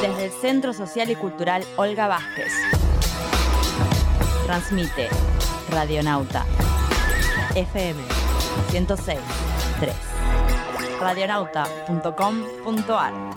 Desde el Centro Social y Cultural Olga Vázquez. Transmite Radionauta. FM 106 3 radionauta.com.ar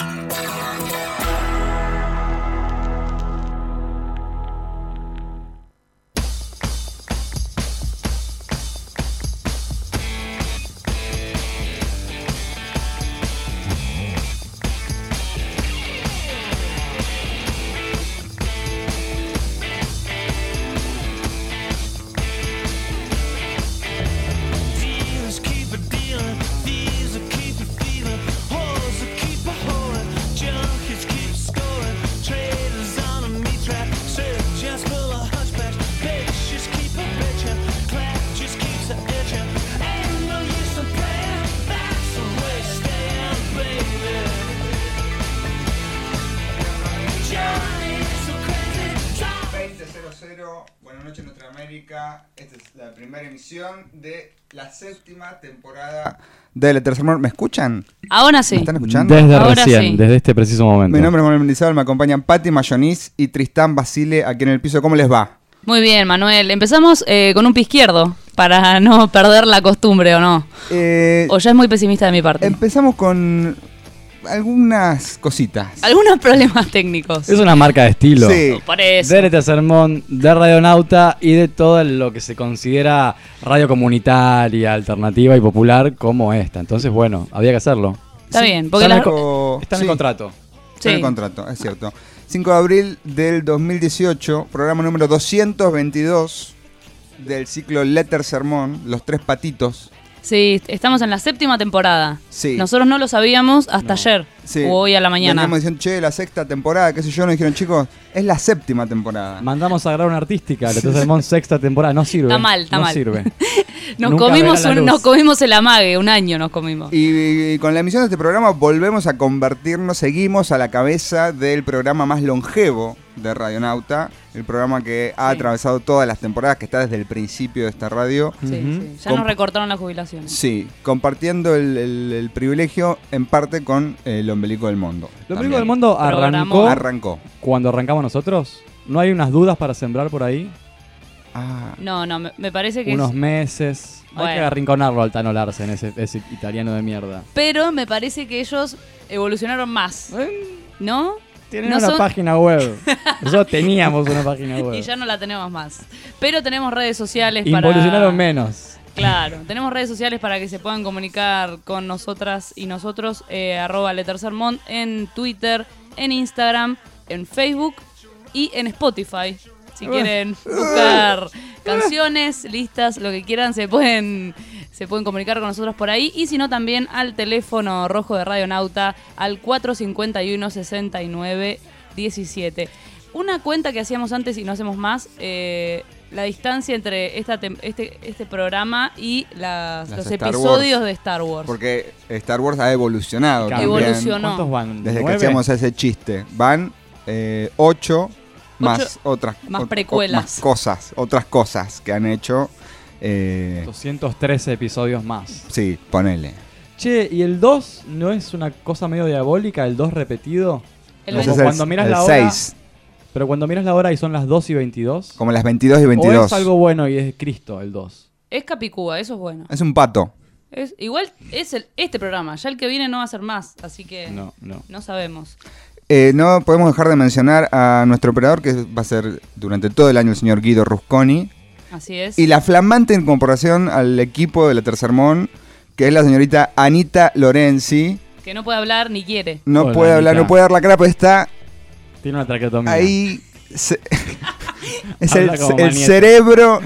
la séptima temporada de La Tercer Amor. ¿Me escuchan? Ahora ¿Me sí. están escuchando? Desde Ahora recién, sí. desde este preciso momento. Mi nombre es Manuel Mendizábal, me acompañan Patti Mayonis y Tristán Basile aquí en el piso. ¿Cómo les va? Muy bien, Manuel. Empezamos eh, con un pie izquierdo para no perder la costumbre, ¿o no? Eh, O ya es muy pesimista de mi parte. empezamos con algunas cositas. Algunos problemas técnicos. Es una marca de estilo. Sí. Por eso. De este sermón, de Radionauta y de todo lo que se considera radio comunitaria, alternativa y popular como esta. Entonces, bueno, había que hacerlo. Está bien, porque Está en el co- Está en el Sí. contrato. Está en el contrato, es cierto. 5 de abril del 2018, programa número 222 del ciclo Letter Sermón, Los Tres Patitos. Sí, estamos en la séptima temporada. Sí. Nosotros no lo sabíamos hasta ayer Sí. o hoy a la mañana. Veníamos diciendo, che, la sexta temporada, qué sé yo, nos dijeron, chicos, es la séptima temporada. Mandamos a grabar una artística, el sermón sexta temporada. No sirve. Está mal, está no mal. sirve. Nos Nunca comimos, un- nos comimos el amague, un año nos comimos. Y, y con la emisión de este programa volvemos a convertirnos, seguimos a la cabeza del programa más longevo de Radionauta, el programa que ha Sí. atravesado todas las temporadas, que está desde el principio de esta radio. Sí, sí. Ya Com- nos recortaron la jubilación. Sí, compartiendo el, el- el privilegio en parte con el ombelico del mundo. También. único del mundo arrancó Arrancó. cuando arrancamos nosotros. ¿No hay unas dudas para sembrar por ahí? Ah, No, no, me, me parece que Unos es... meses. Hay que arrinconarlo al Tano Larsen, ese, ese italiano de mierda. Pero me parece que ellos evolucionaron más, ¿no? Tienen No una son- página web. Nosotros teníamos una página web. Y ya no la tenemos más. Pero tenemos redes sociales para... Involucionaron menos. Claro, tenemos redes sociales para que se puedan comunicar con nosotras y nosotros, eh, arroba Letersermont en Twitter, en Instagram, en Facebook y en Spotify. Si quieren buscar canciones, listas, lo que quieran, se pueden, se pueden comunicar con nosotros por ahí. Y si no, también al teléfono rojo de Radio Nauta al 451-6917. Una cuenta que hacíamos antes y no hacemos más, eh, la distancia entre esta tem- este, este programa y las- Las los Star episodios Wars. de Star Wars. porque Star Wars ha evolucionado Claro. también. Evolucionó. ¿Cuántos van? Desde que ¿Nueve? hacíamos ese chiste. Van eh, ocho más otras más precuelas. más cosas, otras cosas que han hecho. Eh, 213 episodios más. sí, ponele. Che, ¿y el 2 no es una cosa medio diabólica, el 2 repetido? El Como es cuando el, miras el la hora, 6, pero cuando miras la hora y son las 2 y 22. como las 22 y ¿O 22. es algo bueno y es Cristo el 2? Es Capicúa, eso es bueno. Es un pato. Es, igual es el, este programa, ya el que viene no va a ser más, así que No, no. no sabemos. Eh, no podemos dejar de mencionar a nuestro operador, que va a ser durante todo el año el señor Guido Rusconi. Así es. Y la flamante incorporación al equipo de la Tercermón, que es la señorita Anita Lorenzi. Que no puede hablar ni quiere. No Hola, puede hablar, Anita. no puede dar la cara, pero está Tiene una traqueotomía. ahí. se- es el, cerebro.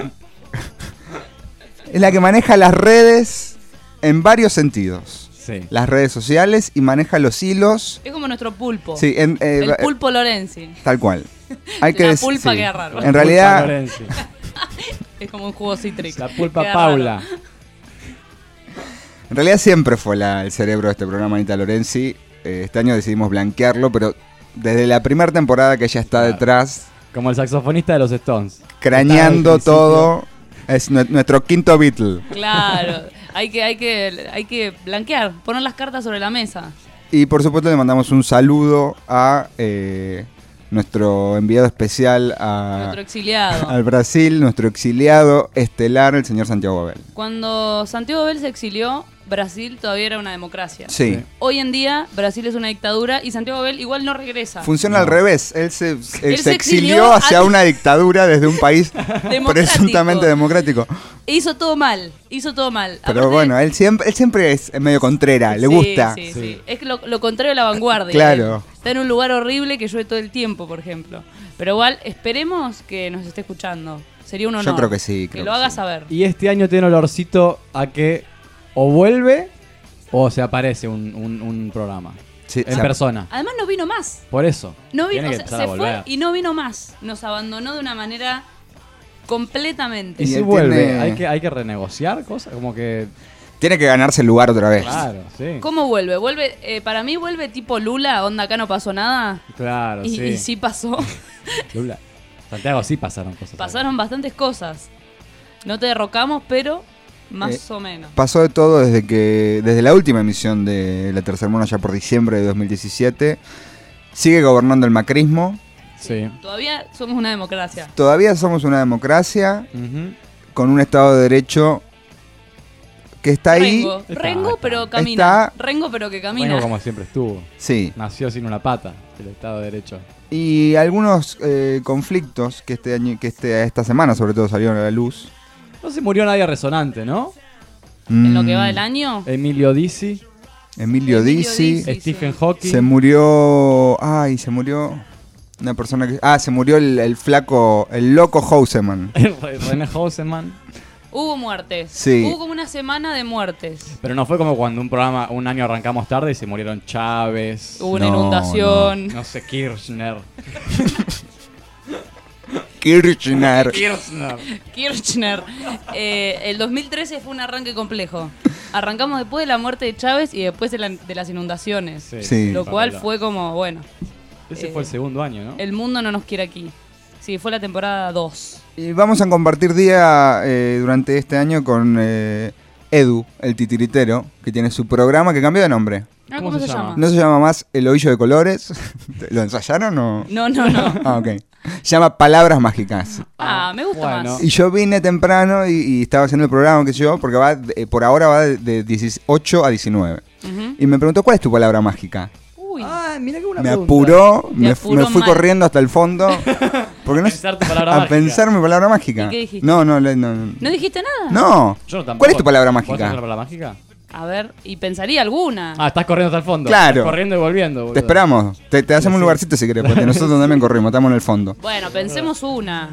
Es la que maneja las redes en varios sentidos. Sí. Las redes sociales y maneja los hilos. Es como nuestro pulpo. Sí, en, eh, el pulpo Lorenzi. tal cual. Hay que La dec- pulpa sí. queda raro. En realidad, Lorenzi. Es como un jugo cítrico. La pulpa Queda Paula. raro. en realidad siempre fue la- el cerebro de este programa, Anita Lorenzi. Eh, este año decidimos blanquearlo, pero desde la primera temporada que ella está Claro. detrás, Como el saxofonista de los Stones. craneando todo, es nue- nuestro quinto Beatle. Claro. Hay que, hay que, hay que blanquear, poner las cartas sobre la mesa. Y por supuesto le mandamos un saludo a eh, nuestro enviado especial a, Nuestro exiliado. al Brasil, nuestro exiliado estelar, el señor Santiago Abel. Cuando Santiago Bell se exilió, Brasil todavía era una democracia. Sí. Hoy en día, Brasil es una dictadura y Santiago Bell igual no regresa. Funciona al revés. Él se, él Él se se exilió exilió hacia a- una dictadura desde un país Democrático. presuntamente democrático. Hizo todo mal, hizo todo mal. Pero Aparte- bueno, él siempre, él siempre es medio contrera, le Sí, gusta. Sí, sí, Sí. Es lo, lo contrario a la vanguardia. Claro. Él Está en un lugar horrible que llueve todo el tiempo, por ejemplo. Pero igual, esperemos que nos esté escuchando. Sería un honor. Yo creo que sí, Que creo lo que haga sí. saber. Y este año tiene olorcito a que o vuelve o se aparece un, un- un programa. Sí, En o sea, persona. Además, no vino más. Por eso. No vino, Tiene o sea, se a fue y no vino más. Nos abandonó de una manera completamente. Y Y si vuelve, tiene- hay, que, hay que renegociar cosas. Como que. Tiene que ganarse el lugar otra vez. Claro, sí. ¿Cómo vuelve? Vuelve, eh, para mí vuelve tipo Lula, onda acá no pasó nada. Claro, Y, sí. y sí pasó. Lula. Santiago sí pasaron cosas. Pasaron bastantes cosas. No te derrocamos, pero más Eh, o menos. Pasó de todo desde que desde la última emisión de La Tercera Mona, ya por diciembre de 2017. Sigue gobernando el macrismo. Sí. Todavía somos una democracia. Todavía somos una democracia con un Estado de Derecho que está ahí. Rengo, Está, Rengo pero camina. Está- Rengo pero que camina. Bueno, como siempre estuvo. Sí. Nació sin una pata, el Estado de Derecho. Y algunos eh, conflictos que este año, que este, esta semana sobre todo salieron a la luz. No se murió nadie resonante, ¿no? En lo que va Mm, del año. Emilio Dizzi, Emilio. Sí, Stephen. Hawking. Se murió. Ay, se murió. Una persona que. Ah, se murió el, el flaco. El loco Houseman. René Hauseman. Hubo muertes. Sí. Hubo como una semana de muertes. Pero no fue como cuando un programa, un año arrancamos tarde y se murieron Chávez, Hubo una No, inundación. no sé, Kirchner. Kirchner. Kirchner. Kirchner. Eh, el 2013 fue un arranque complejo. Arrancamos después de la muerte de Chávez y después de, la- de las inundaciones. Sí. Lo cual fue como, bueno, Ese eh, fue el segundo año, ¿no? el mundo no nos quiere aquí. Sí, fue la temporada 2. Y vamos a compartir día eh, durante este año con eh, Edu, el titiritero, que tiene su programa que cambió de nombre. Ah, ¿Cómo ¿Cómo, se se, llama? llama? No se llama más El Ovillo de Colores. ¿Lo ensayaron o.? No, no, no. Ah, ok. Se llama Palabras Mágicas. Ah, me gusta Bueno. más. Y yo vine temprano y, y estaba haciendo el programa, que sé yo, porque va de- eh, por ahora va de, de 18 a 19. Ujú. Y me preguntó, ¿cuál es tu palabra mágica? Uy. Ah, mira qué buena me pregunta. apuró, me, apuró me fui mal. corriendo hasta el fondo. Porque no Pensar tu palabra a mágica. pensar mi palabra mágica. ¿Y qué dijiste? No, no, no. no. ¿No dijiste nada? No. Yo no tampoco. ¿Cuál es tu palabra ¿Puedo hacer mágica? la palabra mágica? A ver, y pensaría alguna. Ah, estás corriendo hasta el fondo. Claro. Estás corriendo y volviendo, boludo. Te esperamos. Te, te hacemos un lugarcito si querés, porque nosotros también corrimos, estamos en el fondo. Bueno, pensemos una.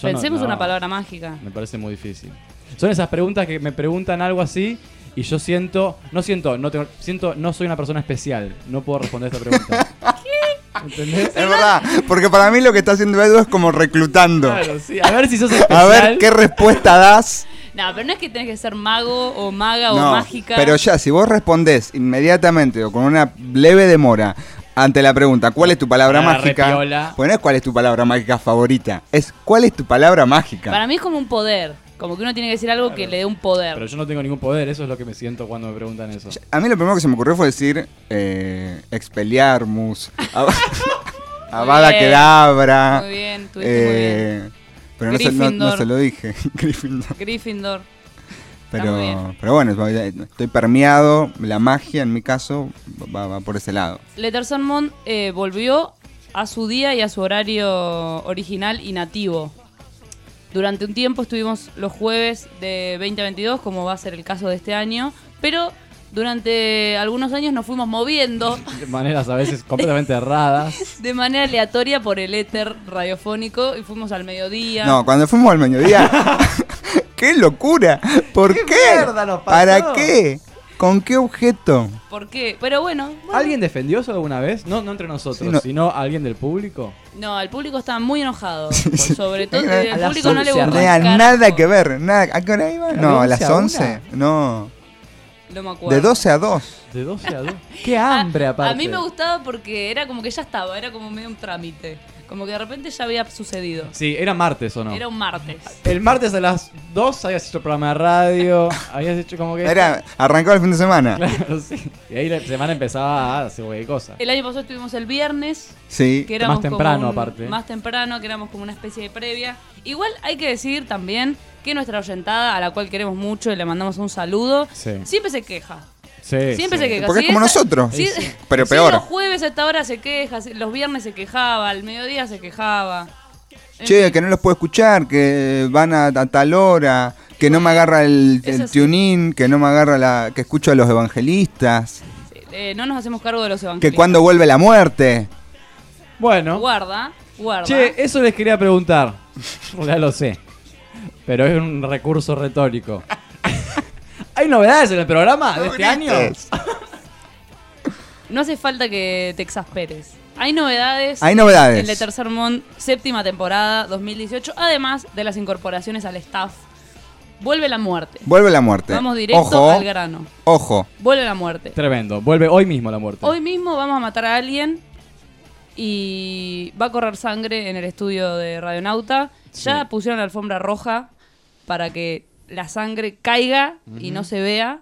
Yo Pensemos no, una palabra mágica. Me parece muy difícil. Son esas preguntas que me preguntan algo así y yo siento, no siento, no tengo, siento, no soy una persona especial. No puedo responder esta pregunta. ¿Qué? ¿Entendés? Es verdad, porque para mí lo que está haciendo Edu es como reclutando. Claro, sí. A ver si sos especial. A ver qué respuesta das. No, pero no es que tenés que ser mago o maga o No, mágica. pero ya, si vos respondés inmediatamente o con una leve demora ante la pregunta, ¿cuál es tu palabra mágica? repiola. Pues no es cuál es tu palabra mágica favorita, es cuál es tu palabra mágica. Para mí es como un poder. Como que uno tiene que decir algo que le dé un poder. Pero yo no tengo ningún poder, eso es lo que me siento cuando me preguntan eso. A mí lo primero que se me ocurrió fue decir eh, Expelliarmus, Ab- Avada bien. Kedavra. Muy bien, estuviste muy eh, Pero no se, no- no Gryffindor. se lo dije, Gryffindor. Gryffindor. Pero, pero bueno, estoy permeado, la magia en mi caso va, va por ese lado. Leterson Mon eh, volvió a su día y a su horario original y nativo. Durante un tiempo estuvimos los jueves de 2022, como va a ser el caso de este año, pero durante algunos años nos fuimos moviendo De maneras a veces completamente erradas. de manera aleatoria por el éter radiofónico y fuimos al mediodía. No, cuando fuimos al mediodía. ¡Qué locura! ¿Por qué? mierda nos pasó? ¿Para qué? ¿Con qué objeto? ¿Por qué? Pero bueno, bueno. ¿Alguien defendió eso alguna vez? No, no entre nosotros, Sí, no. sino alguien del público. No, el público estaba muy enojado. Sobre todo, el público no le 11 No gustó. nada que ver. Nada. ¿A qué hora iba? No, a ¿De las 11 a 11. No. No me acuerdo. De 12 a 2. De 12 a 2. ¡Qué hambre, A- aparte! A mí me gustaba porque era como que ya estaba, era como medio un trámite. Como que de repente ya había sucedido. Sí, era martes o no. Era un martes. El martes a las 2 habías hecho programa de radio, habías hecho como que... Era, arrancaba el fin de semana. Claro, sí. Y ahí la semana empezaba a hacer cualquier cosa. El año pasado estuvimos el viernes, Sí. que éramos Más temprano, como un- aparte. Más temprano, que éramos como una especie de previa. Igual hay que decir también que nuestra oyentada, a la cual queremos mucho y le mandamos un saludo, Sí. siempre se queja. Sí, Siempre sí. se queja. Porque Si es como esa- nosotros. si- Sí, sí. Pero si peor. los jueves a esta hora se queja, los viernes se quejaba, al mediodía se quejaba. En Che, fin. que no los puedo escuchar, que van a, a tal hora, que no me agarra el, el tuning, que no me agarra la. que escucho a los evangelistas, Eh, no nos hacemos cargo de los evangelistas. que cuando vuelve la muerte. Bueno, Guarda, guarda. che, eso les quería preguntar. Ya lo sé. Pero es un recurso retórico. ¿Hay novedades en el programa de este año? No hace falta que te exasperes. Hay novedades. Hay novedades. En Le Tercer Mont, séptima temporada 2018. Además de las incorporaciones al staff. Vuelve la muerte. Vuelve la muerte. Vamos directo Ojo, al grano. ojo. Vuelve la muerte. Tremendo. Vuelve hoy mismo la muerte. Hoy mismo vamos a matar a alguien y va a correr sangre en el estudio de Radionauta. Ya Sí. pusieron la alfombra roja para que la sangre caiga y no se vea.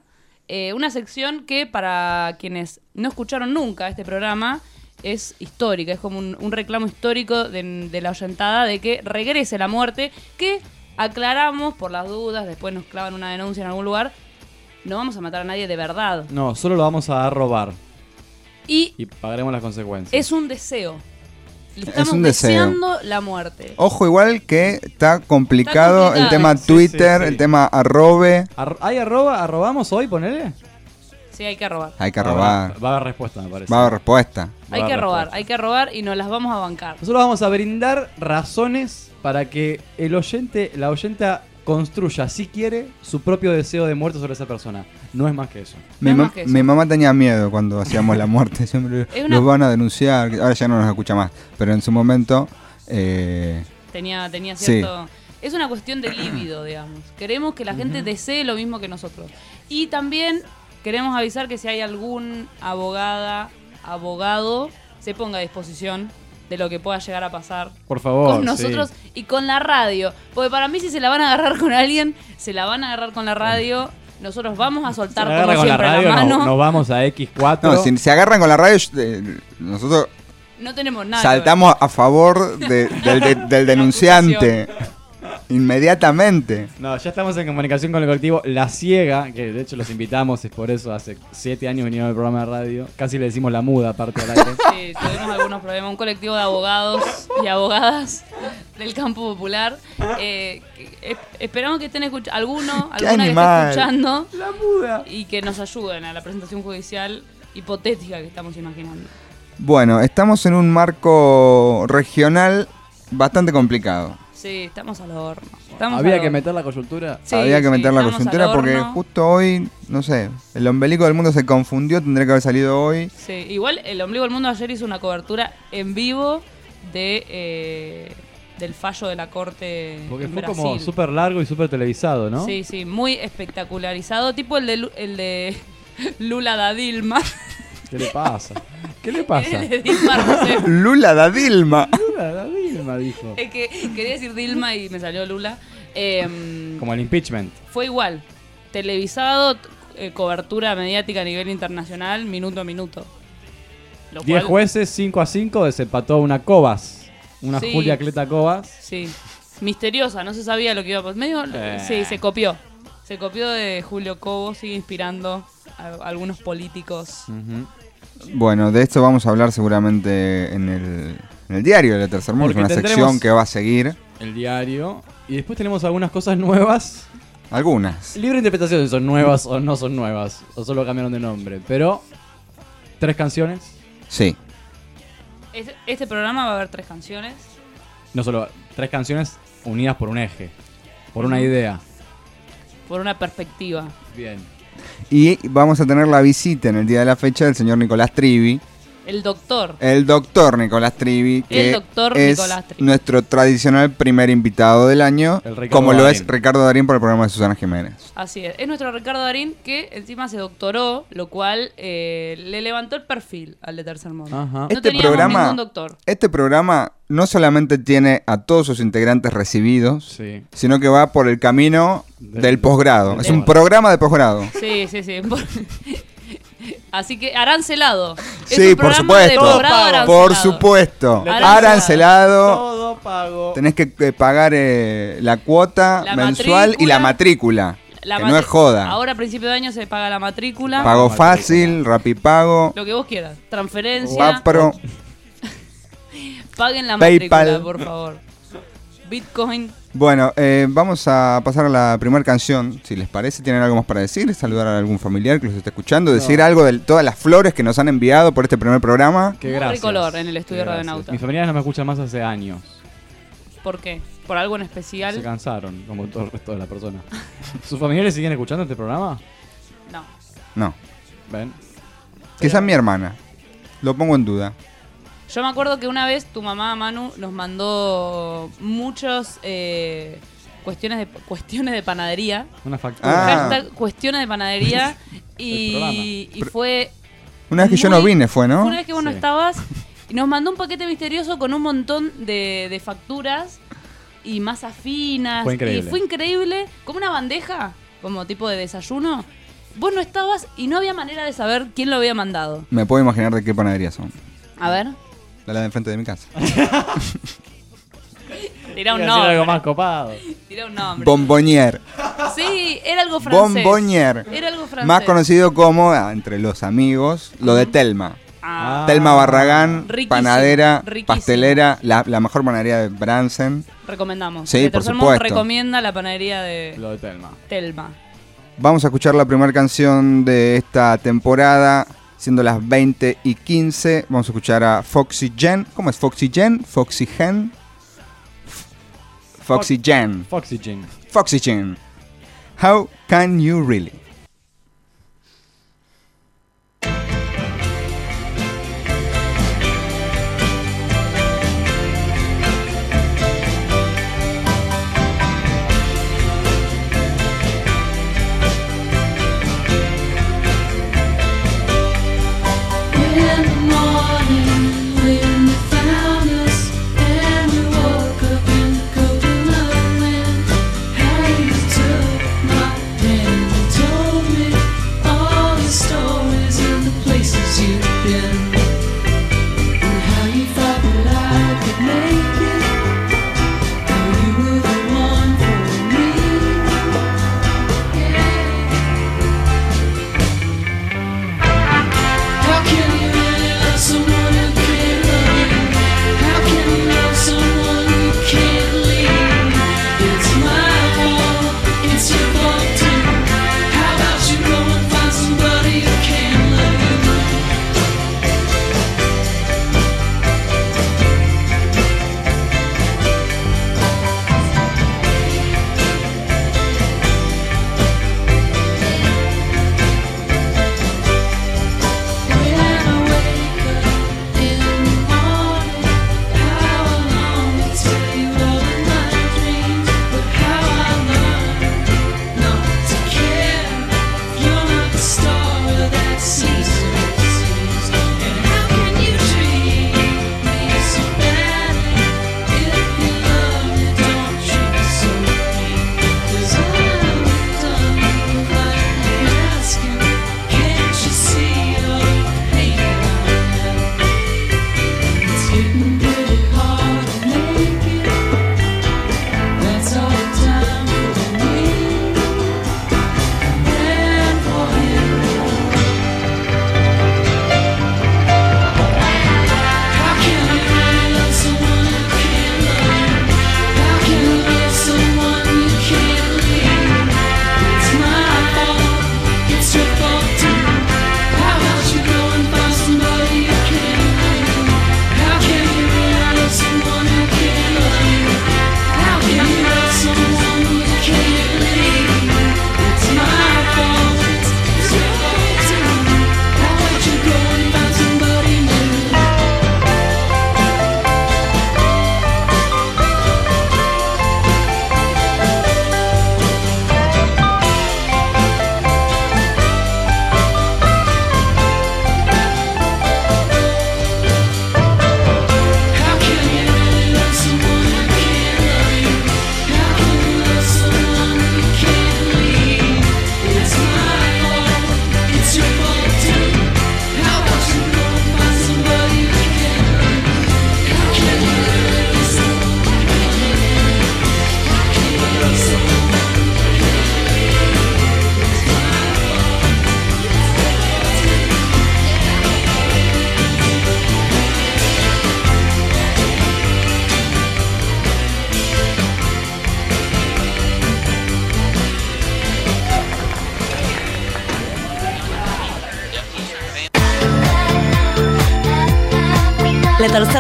Eh, una sección que para quienes no escucharon nunca este programa es histórica, es como un, un reclamo histórico de, de la oyentada de que regrese la muerte, que aclaramos por las dudas, después nos clavan una denuncia en algún lugar, no vamos a matar a nadie de verdad. No, solo lo vamos a robar. Y Y pagaremos las consecuencias. es un deseo. Le Estamos un deseo. deseando la muerte. Ojo, igual que está complicado, Está complicado. el tema Sí, sí, Twitter, sí. el tema arrobe. Ar- ¿Hay arroba? ¿Arrobamos hoy, ponele? Sí, hay que robar. Hay que Va a robar. Va a haber respuesta, me parece. Va a haber respuesta. Hay que robar, respuesta. hay que robar y nos las vamos a bancar. Nosotros vamos a brindar razones para que el oyente, la oyenta construya, si quiere, su propio deseo de muerte sobre esa persona. No es más que eso. Mi, No ma- más que eso. mi mamá tenía miedo cuando hacíamos la muerte. Siempre una- los van a denunciar. Ahora ya no nos escucha más. Pero en su momento. eh, Tenía, tenía Sí. cierto. Es una cuestión de líbido, digamos. Queremos que la gente desee lo mismo que nosotros. Y también queremos avisar que si hay algún abogada, abogado, se ponga a disposición de lo que pueda llegar a pasar Por favor. con nosotros y con la radio. Porque para mí si se la van a agarrar con alguien, se la van a agarrar con la radio. Nosotros vamos a soltar la como con la siempre la, radio, mano. no- nos vamos a X4. no, si se agarran con la radio, eh, nosotros No tenemos nada. saltamos a favor de- del, de- del denunciante. Inmediatamente. No, ya estamos en comunicación con el colectivo La Ciega, que de hecho los invitamos, es por eso hace siete años vinieron al programa de radio. Casi le decimos la muda, aparte al aire. Sí, tuvimos algunos problemas. Un colectivo de abogados y abogadas del campo popular. Eh, esperamos que estén escuchando, alguno, ¡Qué alguna que esté escuchando la muda. y que nos ayuden a la presentación judicial hipotética que estamos imaginando. Bueno, estamos en un marco regional bastante complicado. Sí, estamos al horno. Estamos Había al que horno. meter la coyuntura. Sí, Había que sí, meter la estamos al coyuntura porque horno. justo hoy, no sé, el ombelico del mundo se confundió, tendría que haber salido hoy. Sí, igual el Ombligo del Mundo ayer hizo una cobertura en vivo de eh, del fallo de la corte Porque en fue Brasil. como súper largo y súper televisado, ¿no? Sí, sí, muy espectacularizado, tipo el de, Lu- el de Lula da Dilma. ¿Qué le pasa? ¿Qué le pasa? Lula da Dilma. Lula, la Dilma dijo. Es que quería decir Dilma y me salió Lula. Em, Como el impeachment. fue igual, televisado, eh, cobertura mediática a nivel internacional, minuto a minuto. Lo 10 cual- jueces, 5 a 5, desempató una Cobas. Una Sí. Julia Cleta Cobas. Sí, misteriosa, no se sabía lo que iba a pasar. Medio, Eh. Sí, se copió. Se copió de Julio Cobo, sigue inspirando a algunos políticos. Bueno, de esto vamos a hablar seguramente en el, en el diario de la Tercer Mundo, es una sección que va a seguir. El diario. Y después tenemos algunas cosas nuevas. Algunas. Libre interpretación si son nuevas o no son nuevas. O solo cambiaron de nombre. Pero. Tres canciones. Sí. Este, este programa va a haber tres canciones. No solo. Tres canciones unidas por un eje. Por una idea. Por una perspectiva. Bien. Y vamos a tener la visita en el día de la fecha del señor Nicolás Trivi, El doctor. el doctor Nicolás Trivi, que El doctor es Nicolás Trivi. nuestro tradicional primer invitado del año, como lo es. Ricardo Darín por el programa de Susana Jiménez. Así es. Es nuestro Ricardo Darín que encima se doctoró, lo cual eh, le levantó el perfil al de Tercer Mundo. Ajá. No este teníamos programa, ningún doctor. este programa no solamente tiene a todos sus integrantes recibidos, Sí. sino que va por el camino Del- del posgrado. del Es un programa de posgrado. Sí, sí, sí. Así que arancelado. Es Sí, un por supuesto. de posgrado Todo pago. arancelado. Por supuesto. Arancelado. Arancelado. Todo pago. Tenés que eh, pagar eh, la cuota La mensual y la matrícula. La que no es joda. Ahora a principio de año se paga la matrícula. Pago matrícula. fácil, rapipago, Lo que vos quieras. Transferencia. Vapro. Paguen la PayPal. matrícula, por favor. Bitcoin. Bueno, eh, vamos a pasar a la primera canción. Si les parece, ¿tienen algo más para decir? ¿Saludar a algún familiar que los esté escuchando? ¿Decir algo de todas las flores que nos han enviado por este primer programa? Qué gracias. tricolor en el estudio. Radionauta. Mis familiares no me escuchan más hace años. ¿Por qué? ¿Por algo en Se especial? cansaron, como todo el resto de la persona. ¿Sus familiares siguen escuchando este programa? No. No. ¿Ven? Quizás mi hermana. Lo pongo en duda. Yo me acuerdo que una vez tu mamá, Manu, nos mandó muchos eh, cuestiones, de, cuestiones de panadería. Una factura. Ah. Hashtag cuestiones de panadería. y, fue Una vez que yo no vine fue, ¿no? Una vez que vos no Sí. estabas, y nos mandó un paquete misterioso con un montón de, de facturas y masas finas. Fue increíble. Y fue increíble, como una bandeja, como tipo de desayuno. Vos no estabas y no había manera de saber quién lo había mandado. Me puedo imaginar de qué panadería son. A ver, La de enfrente de mi casa. tira un Iba a decir algo más nombre. copado. Tira un nombre. Bombonier. Sí, era algo francés. Bombonier. Era algo francés. Más conocido como, ah, entre los amigos, lo de Telma. Ah, Telma Barragán, Riquísimo, panadera, riquísimo. pastelera, la, la mejor panadería de Bransen. recomendamos. Sí, El por Tercer Mundo supuesto. recomienda la panadería de Lo de Telma. Telma. Vamos a escuchar la primera canción de esta temporada, siendo las 20 y 15. Vamos a escuchar a Foxy Jen. ¿Cómo es Foxy Jen? Foxy Gen. Foxy Jen. Foxy Jean. Foxy Jen. How can you really?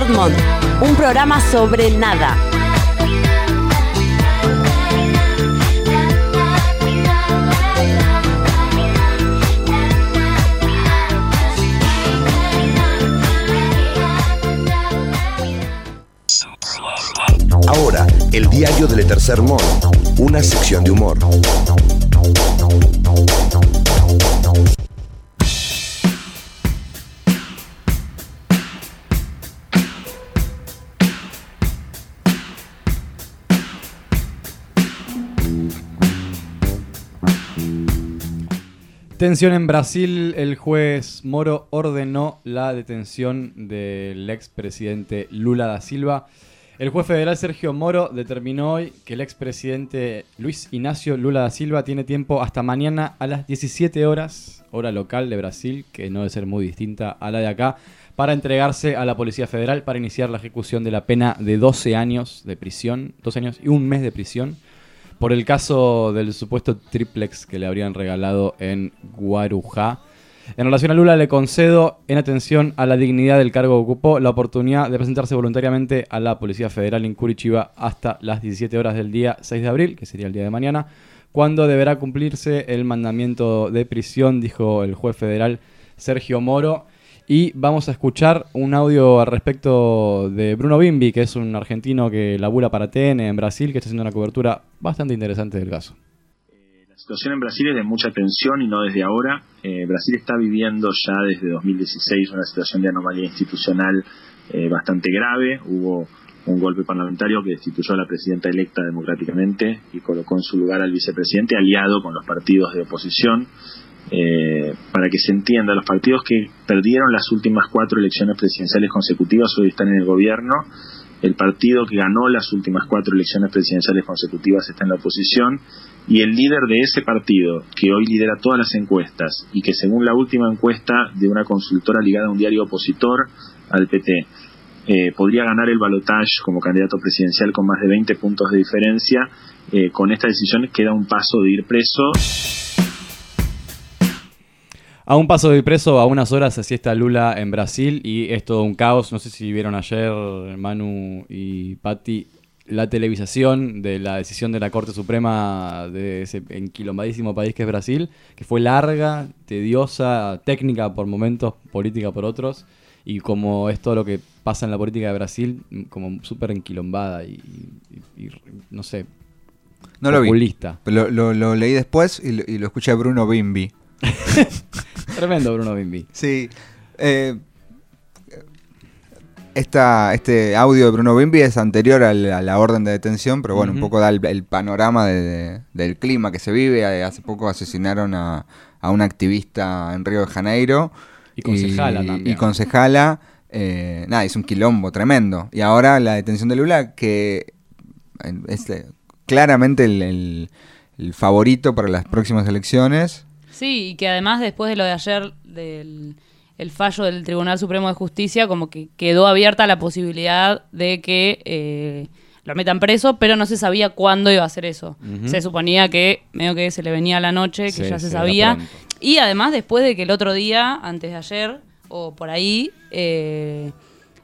Un programa sobre nada. Ahora, el diario del tercer mono, una sección de humor. En Brasil, el juez Moro ordenó la detención del expresidente Lula da Silva. El juez federal Sergio Moro determinó hoy que el expresidente Luis Ignacio Lula da Silva tiene tiempo hasta mañana a las 17 horas, hora local de Brasil, que no debe ser muy distinta a la de acá, para entregarse a la Policía Federal para iniciar la ejecución de la pena de 12 años de prisión, 12 años y un mes de prisión, por el caso del supuesto triplex que le habrían regalado en Guarujá. En relación a Lula le concedo, en atención a la dignidad del cargo que ocupó, la oportunidad de presentarse voluntariamente a la Policía Federal en Curitiba hasta las 17 horas del día 6 de abril, que sería el día de mañana, cuando deberá cumplirse el mandamiento de prisión, dijo el juez federal Sergio Moro. Y vamos a escuchar un audio al respecto de Bruno Bimbi, que es un argentino que labura para TN en Brasil, que está haciendo una cobertura bastante interesante del caso. La situación en Brasil es de mucha tensión y no desde ahora. Eh, Brasil está viviendo ya desde 2016 una situación de anomalía institucional eh, bastante grave. Hubo un golpe parlamentario que destituyó a la presidenta electa democráticamente y colocó en su lugar al vicepresidente aliado con los partidos de oposición. Eh, para que se entienda, los partidos que perdieron las últimas cuatro elecciones presidenciales consecutivas hoy están en el gobierno. El partido que ganó las últimas cuatro elecciones presidenciales consecutivas está en la oposición y el líder de ese partido, que hoy lidera todas las encuestas y que según la última encuesta de una consultora ligada a un diario opositor al PT, eh, podría ganar el balotage como candidato presidencial con más de 20 puntos de diferencia, eh, con esta decisión queda un paso de ir preso. A un paso de preso, a unas horas así está Lula en Brasil y es todo un caos. No sé si vieron ayer Manu y Patti la televisación de la decisión de la Corte Suprema de ese enquilombadísimo país que es Brasil, que fue larga, tediosa, técnica por momentos, política por otros, y como es todo lo que pasa en la política de Brasil, como súper enquilombada y, y- y, no sé, No lo vi. populista. Lo, lo- lo leí después y lo, y lo escuché a Bruno Bimbi. Tremendo Bruno Bimbi. Sí. eh, esta, este audio de Bruno Bimbi es anterior al- a la orden de detención, pero bueno, un poco da el, el panorama de- de- del clima que se vive. Eh, Hace poco asesinaron a, a una activista en Río de Janeiro. Y concejala también. Y concejala. eh, nada, es un quilombo tremendo. Y ahora la detención de Lula, que eh, es claramente el, el- el favorito para las próximas elecciones. Sí, y que además después de lo de ayer, del el fallo del Tribunal Supremo de Justicia, como que quedó abierta la posibilidad de que eh, lo metan preso, pero no se sabía cuándo iba a hacer eso. Se suponía que medio que se le venía la noche, que Sí, ya se sabía. Y además después de que el otro día, antes de ayer, o por ahí, eh,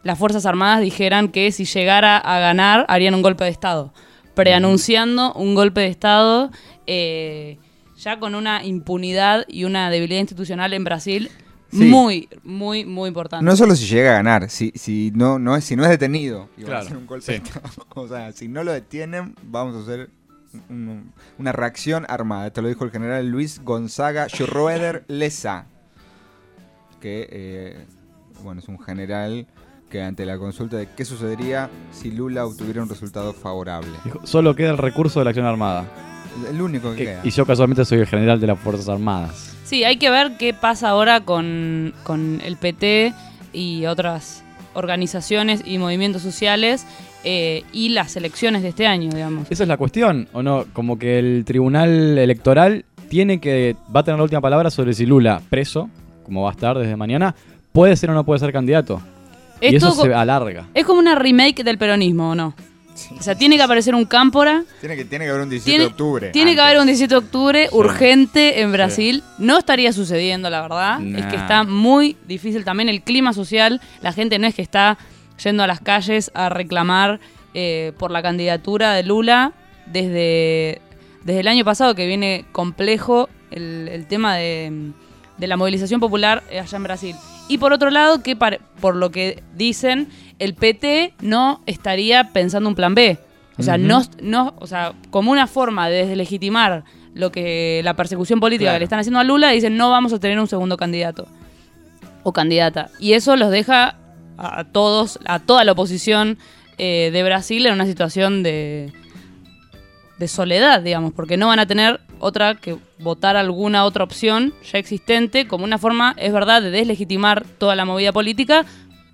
las Fuerzas Armadas dijeran que si llegara a ganar harían un golpe de Estado, preanunciando un golpe de Estado, eh, ya con una impunidad y una debilidad institucional en Brasil Sí. muy, muy, muy importante. No solo si llega a ganar, si, si, no, no es, si no es detenido y van a Claro, hacer un golpe sí. de Estado. O sea, si no lo detienen, vamos a hacer un- una reacción armada. Esto lo dijo el general Luis Gonzaga Schroeder Leza, que eh, bueno, es un general que ante la consulta de qué sucedería si Lula obtuviera un resultado favorable. Dijo, Solo queda el recurso de la acción armada. El único que, Que- queda. y yo casualmente soy el general de las Fuerzas Armadas. Sí, hay que ver qué pasa ahora con, con el PT y otras organizaciones y movimientos sociales eh, y las elecciones de este año, digamos. Esa es la cuestión, ¿o no? Como que el tribunal electoral tiene que, va a tener la última palabra sobre si Lula, preso, como va a estar desde mañana, puede ser o no puede ser candidato. y Esto eso co- se alarga. Es como una remake del peronismo, ¿o no? O sea, tiene que aparecer un cámpora, Tiene que, tiene que haber un 17 tiene, de octubre. tiene que haber un 17 de octubre Sí. urgente en Brasil. No estaría sucediendo, la verdad. Es que está muy difícil también el clima social. La gente no es que está yendo a las calles a reclamar eh, por la candidatura de Lula desde, desde el año pasado que viene complejo el, el tema de, de la movilización popular eh, allá en Brasil. Y por otro lado, que par- por lo que dicen, el PT no estaría pensando un plan B. O sea, no, no, o sea, como una forma de deslegitimar lo que la persecución política Claro. que le están haciendo a Lula, dicen no vamos a tener un segundo candidato o candidata. Y eso los deja a a todos, a toda la oposición eh, de Brasil en una situación de, de soledad, digamos, porque no van a tener otra que votar alguna otra opción ya existente como una forma, es verdad, de deslegitimar toda la movida política,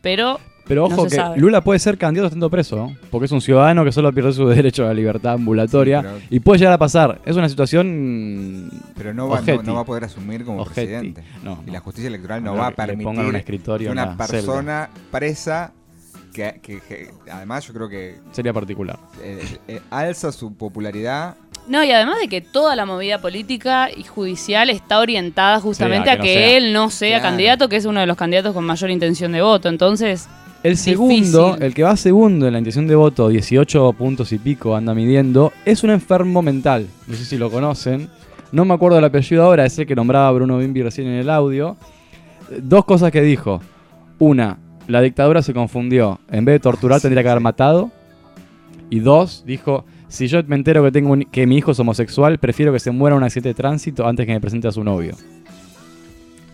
pero Pero ojo que sabe. Lula puede ser candidato estando preso, porque es un ciudadano que solo pierde su derecho a la libertad ambulatoria Sí, pero- y puede llegar a pasar. Es una situación. Pero no va, no, no va a poder asumir como Ojeti. presidente. No, Y la justicia electoral no No, va a que le permitir pongan un escritorio una persona presa que, que- que- además yo creo que Sería particular. eh, eh, alza su popularidad. No, y además de que toda la movida política y judicial está orientada justamente Sí, a a que no él no sea Claro. candidato, que es uno de los candidatos con mayor intención de voto. Entonces, El Difícil. segundo, el que va segundo en la intención de voto, 18 puntos y pico anda midiendo, es un enfermo mental. No sé si lo conocen. No me acuerdo el apellido ahora, es el que nombraba Bruno Bimbi recién en el audio. Dos cosas que dijo. Una, la dictadura se confundió. En vez de torturar, tendría que haber matado. Y dos, dijo, si yo me entero que tengo un- que mi hijo es homosexual, prefiero que se muera en un accidente de tránsito antes que me presente a su novio.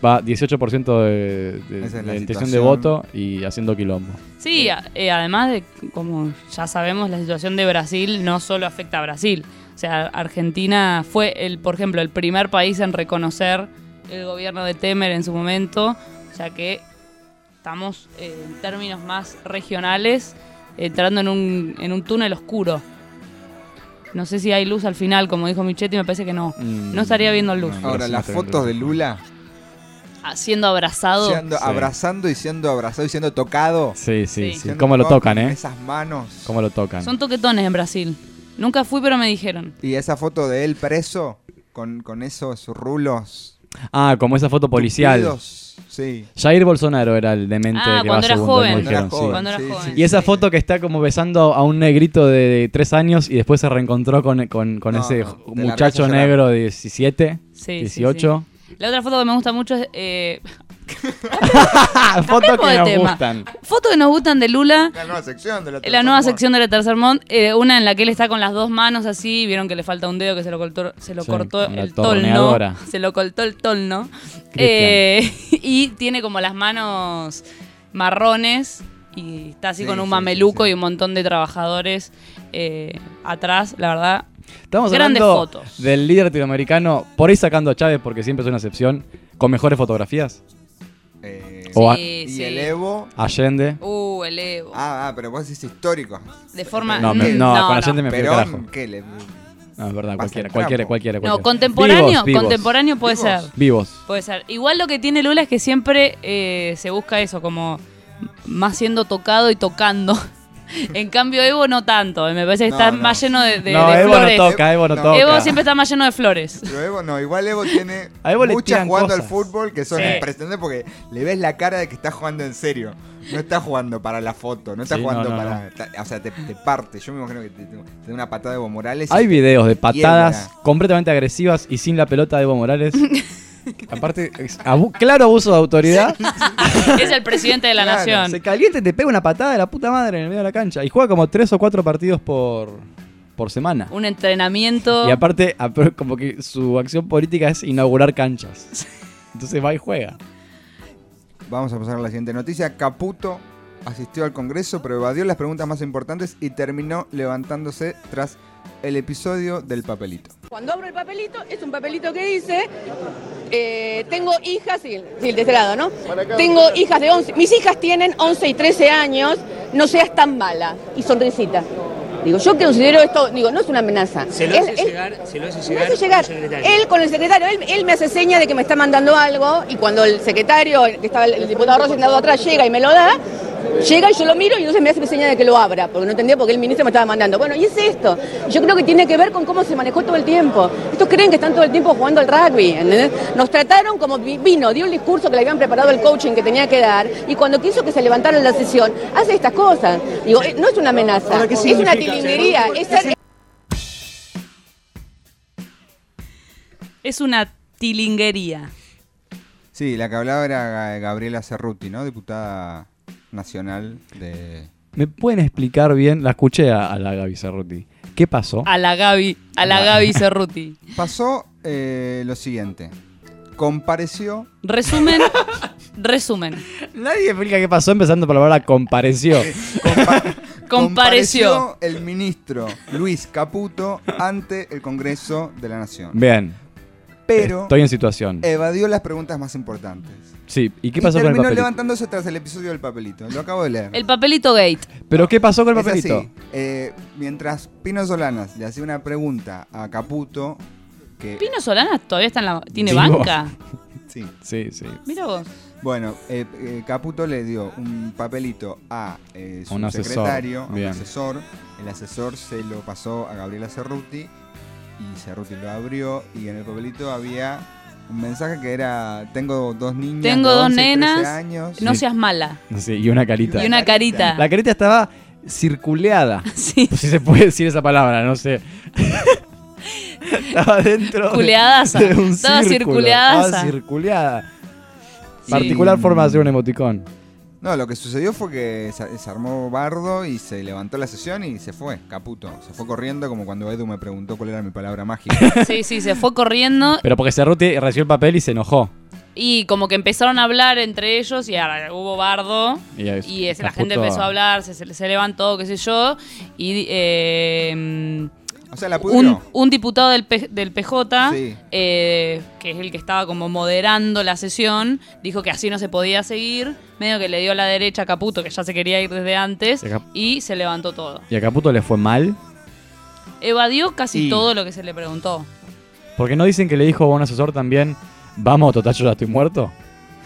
Va 18% de, de- Esa es la de intención de situación. voto y haciendo quilombo. Sí, a- eh, además de, como ya sabemos, la situación de Brasil no solo afecta a Brasil. O sea, Argentina fue, el, por ejemplo, el primer país en reconocer el gobierno de Temer en su momento. O sea que estamos, eh, en términos más regionales, entrando en un, en un túnel oscuro. No sé si hay luz al final, como dijo Michetti, me parece que no. Mm, No estaría viendo luz. Ahora, las fotos de. Lula Siendo abrazado. siendo- Sí. abrazando y siendo abrazado y siendo tocado. Sí, sí, Sí. sí. ¿Cómo lo tocan, con eh? Esas manos. ¿Cómo lo tocan? Son toquetones en Brasil. Nunca fui, pero me dijeron. Y esa foto de él preso con, con esos rulos. Ah, como esa foto policial. tupidos. Sí. Jair Bolsonaro era el demente Ah, que va cuando era segundo, joven. Cuando era sí. joven, Cuando era sí, joven. sí, Y esa sí. foto que está como besando a un negrito de tres años y después se reencontró con, con- con No, ese muchacho negro de 17, Sí, sí, 18. La otra foto que me gusta mucho es eh, Fotos que de nos tema. gustan. fotos que nos gustan de Lula. La nueva sección de la La nueva sección de la Tercer Mont, eh, una en la que él está con las dos manos así, vieron que le falta un dedo que se lo cortó, se lo Sí, cortó el tolno, se lo cortó el tolno, Eh, y tiene como las manos marrones y está así Sí, con un sí, mameluco sí, sí. y un montón de trabajadores eh, atrás, la verdad. Estamos Grandes hablando fotos. del líder latinoamericano, por ahí sacando a Chávez porque siempre es una excepción, con mejores fotografías. Eh, O a- y sí. el Evo. Allende. Uh, el Evo. Ah, ah, pero vos decís histórico. de forma... No, me- no, con Allende me fui al carajo. ¿qué? Le- No, es verdad, cualquiera, cualquiera, trapo. cualquiera, No, cualquiera. contemporáneo, Vivos, vivos. contemporáneo puede Vivos. ser. Vivos. Puede ser. Igual lo que tiene Lula es que siempre eh, se busca eso, como más siendo tocado y tocando. En cambio, Evo no tanto. Me parece que No, está no. más lleno de, de- no, de Evo flores. no toca, Evo no No. toca. Evo siempre está más lleno de flores. Pero Evo no, igual Evo tiene A Evo le muchas jugando al fútbol que son Sí. impresionantes porque le ves la cara de que está jugando en serio. No está jugando para la foto, no está Sí, jugando no, para. O sea, te, te parte. Yo me imagino que te, te da una patada de Evo Morales. Hay videos de patadas quiebra. completamente agresivas y sin la pelota de Evo Morales. Aparte, es abu- claro abuso de autoridad. es el presidente de la Claro, nación. Se calienta y te pega una patada de la puta madre en el medio de la cancha. Y juega como tres o cuatro partidos por, por semana. Un entrenamiento. Y aparte, ap- como que su acción política es inaugurar canchas. Entonces va y juega. Vamos a pasar a la siguiente noticia. Caputo asistió al Congreso, pero evadió las preguntas más importantes y terminó levantándose tras el episodio del papelito. Cuando abro el papelito, es un papelito que dice, eh, tengo hijas, sí, sí, de este lado, ¿no? Tengo hijas de 11, mis hijas tienen 11 y 13 años, no seas tan mala. Y sonrisita. Digo, yo considero esto, digo, no es una amenaza. Se lo Él- hace él- llegar, se lo hace llegar. hace llegar. Él con el secretario, él, él me hace seña de que me está mandando algo y cuando el secretario, que estaba el, el diputado Rossi sentado atrás, llega y me lo da, Llega y yo lo miro y entonces me hace señal de que lo abra, porque no entendía por qué el ministro me estaba mandando. Bueno, y es esto. Yo creo que tiene que ver con cómo se manejó todo el tiempo. Estos creen que están todo el tiempo jugando al rugby, ¿entendés? Nos trataron como vi- vino, dio el discurso que le habían preparado el coaching que tenía que dar, y cuando quiso que se levantara la sesión, hace estas cosas. Digo, eh, no es una amenaza, es una es una tilinguería. Sí, la que hablaba era Ga- Gabriela Cerruti, ¿no? Diputada nacional de... ¿Me pueden explicar bien? La escuché a, a la Gaby Cerruti. ¿Qué pasó? A la Gaby, a la Gaby Cerruti. Pasó eh, lo siguiente. Compareció... Resumen, resumen. Nadie explica qué pasó empezando por la palabra compareció. compa- Compareció. el ministro Luis Caputo ante el Congreso de la Nación. Bien. Pero Estoy en situación. evadió las preguntas más importantes. Sí. ¿Y qué pasó con el terminó papelito? levantándose tras el episodio del papelito. Lo acabo de leer. El papelito gate. ¿Pero qué pasó con el Es así, papelito? eh, mientras Pino Solanas le hacía una pregunta a Caputo, que... Pino Solana todavía está en la. ¿Tiene Vivo. banca? Sí. Sí, sí. Mira vos. Bueno, eh, eh, Caputo le dio un papelito a eh, su Un asesor, secretario, a un asesor. El asesor se lo pasó a Gabriela Cerruti y Cerruti lo abrió y en el papelito había un mensaje que era tengo dos niñas Tengo de dos 11 y 13 nenas. años. No seas mala. Sí, y una carita. Y una carita. La carita estaba circuleada. Sí. Si se puede decir esa palabra, no sé. estaba dentro de- un Estaba círculo. circuleadaza. Estaba circuleada. Particular forma de hacer un emoticón. No, lo que sucedió fue que se, se armó bardo y se levantó la sesión y se fue, Caputo. Se fue corriendo como cuando Edu me preguntó cuál era mi palabra mágica. Sí, sí, se fue corriendo Pero porque Cerruti recibió el papel y se enojó. y como que empezaron a hablar entre ellos y ahora hubo bardo. Y, es- Y es- la gente empezó a hablar, se, se- se levantó, qué sé yo. Y eh, O sea, la un, diputado del, P- del PJ, Sí. eh, que es el que estaba como moderando la sesión, dijo que así no se podía seguir. Medio que le dio a la derecha a Caputo, que ya se quería ir desde antes, Y a Cap- y se levantó todo. Y a Caputo le fue mal. Evadió casi Y- todo lo que se le preguntó. Porque no dicen que le dijo a un asesor también, vamos, total, yo ya estoy muerto.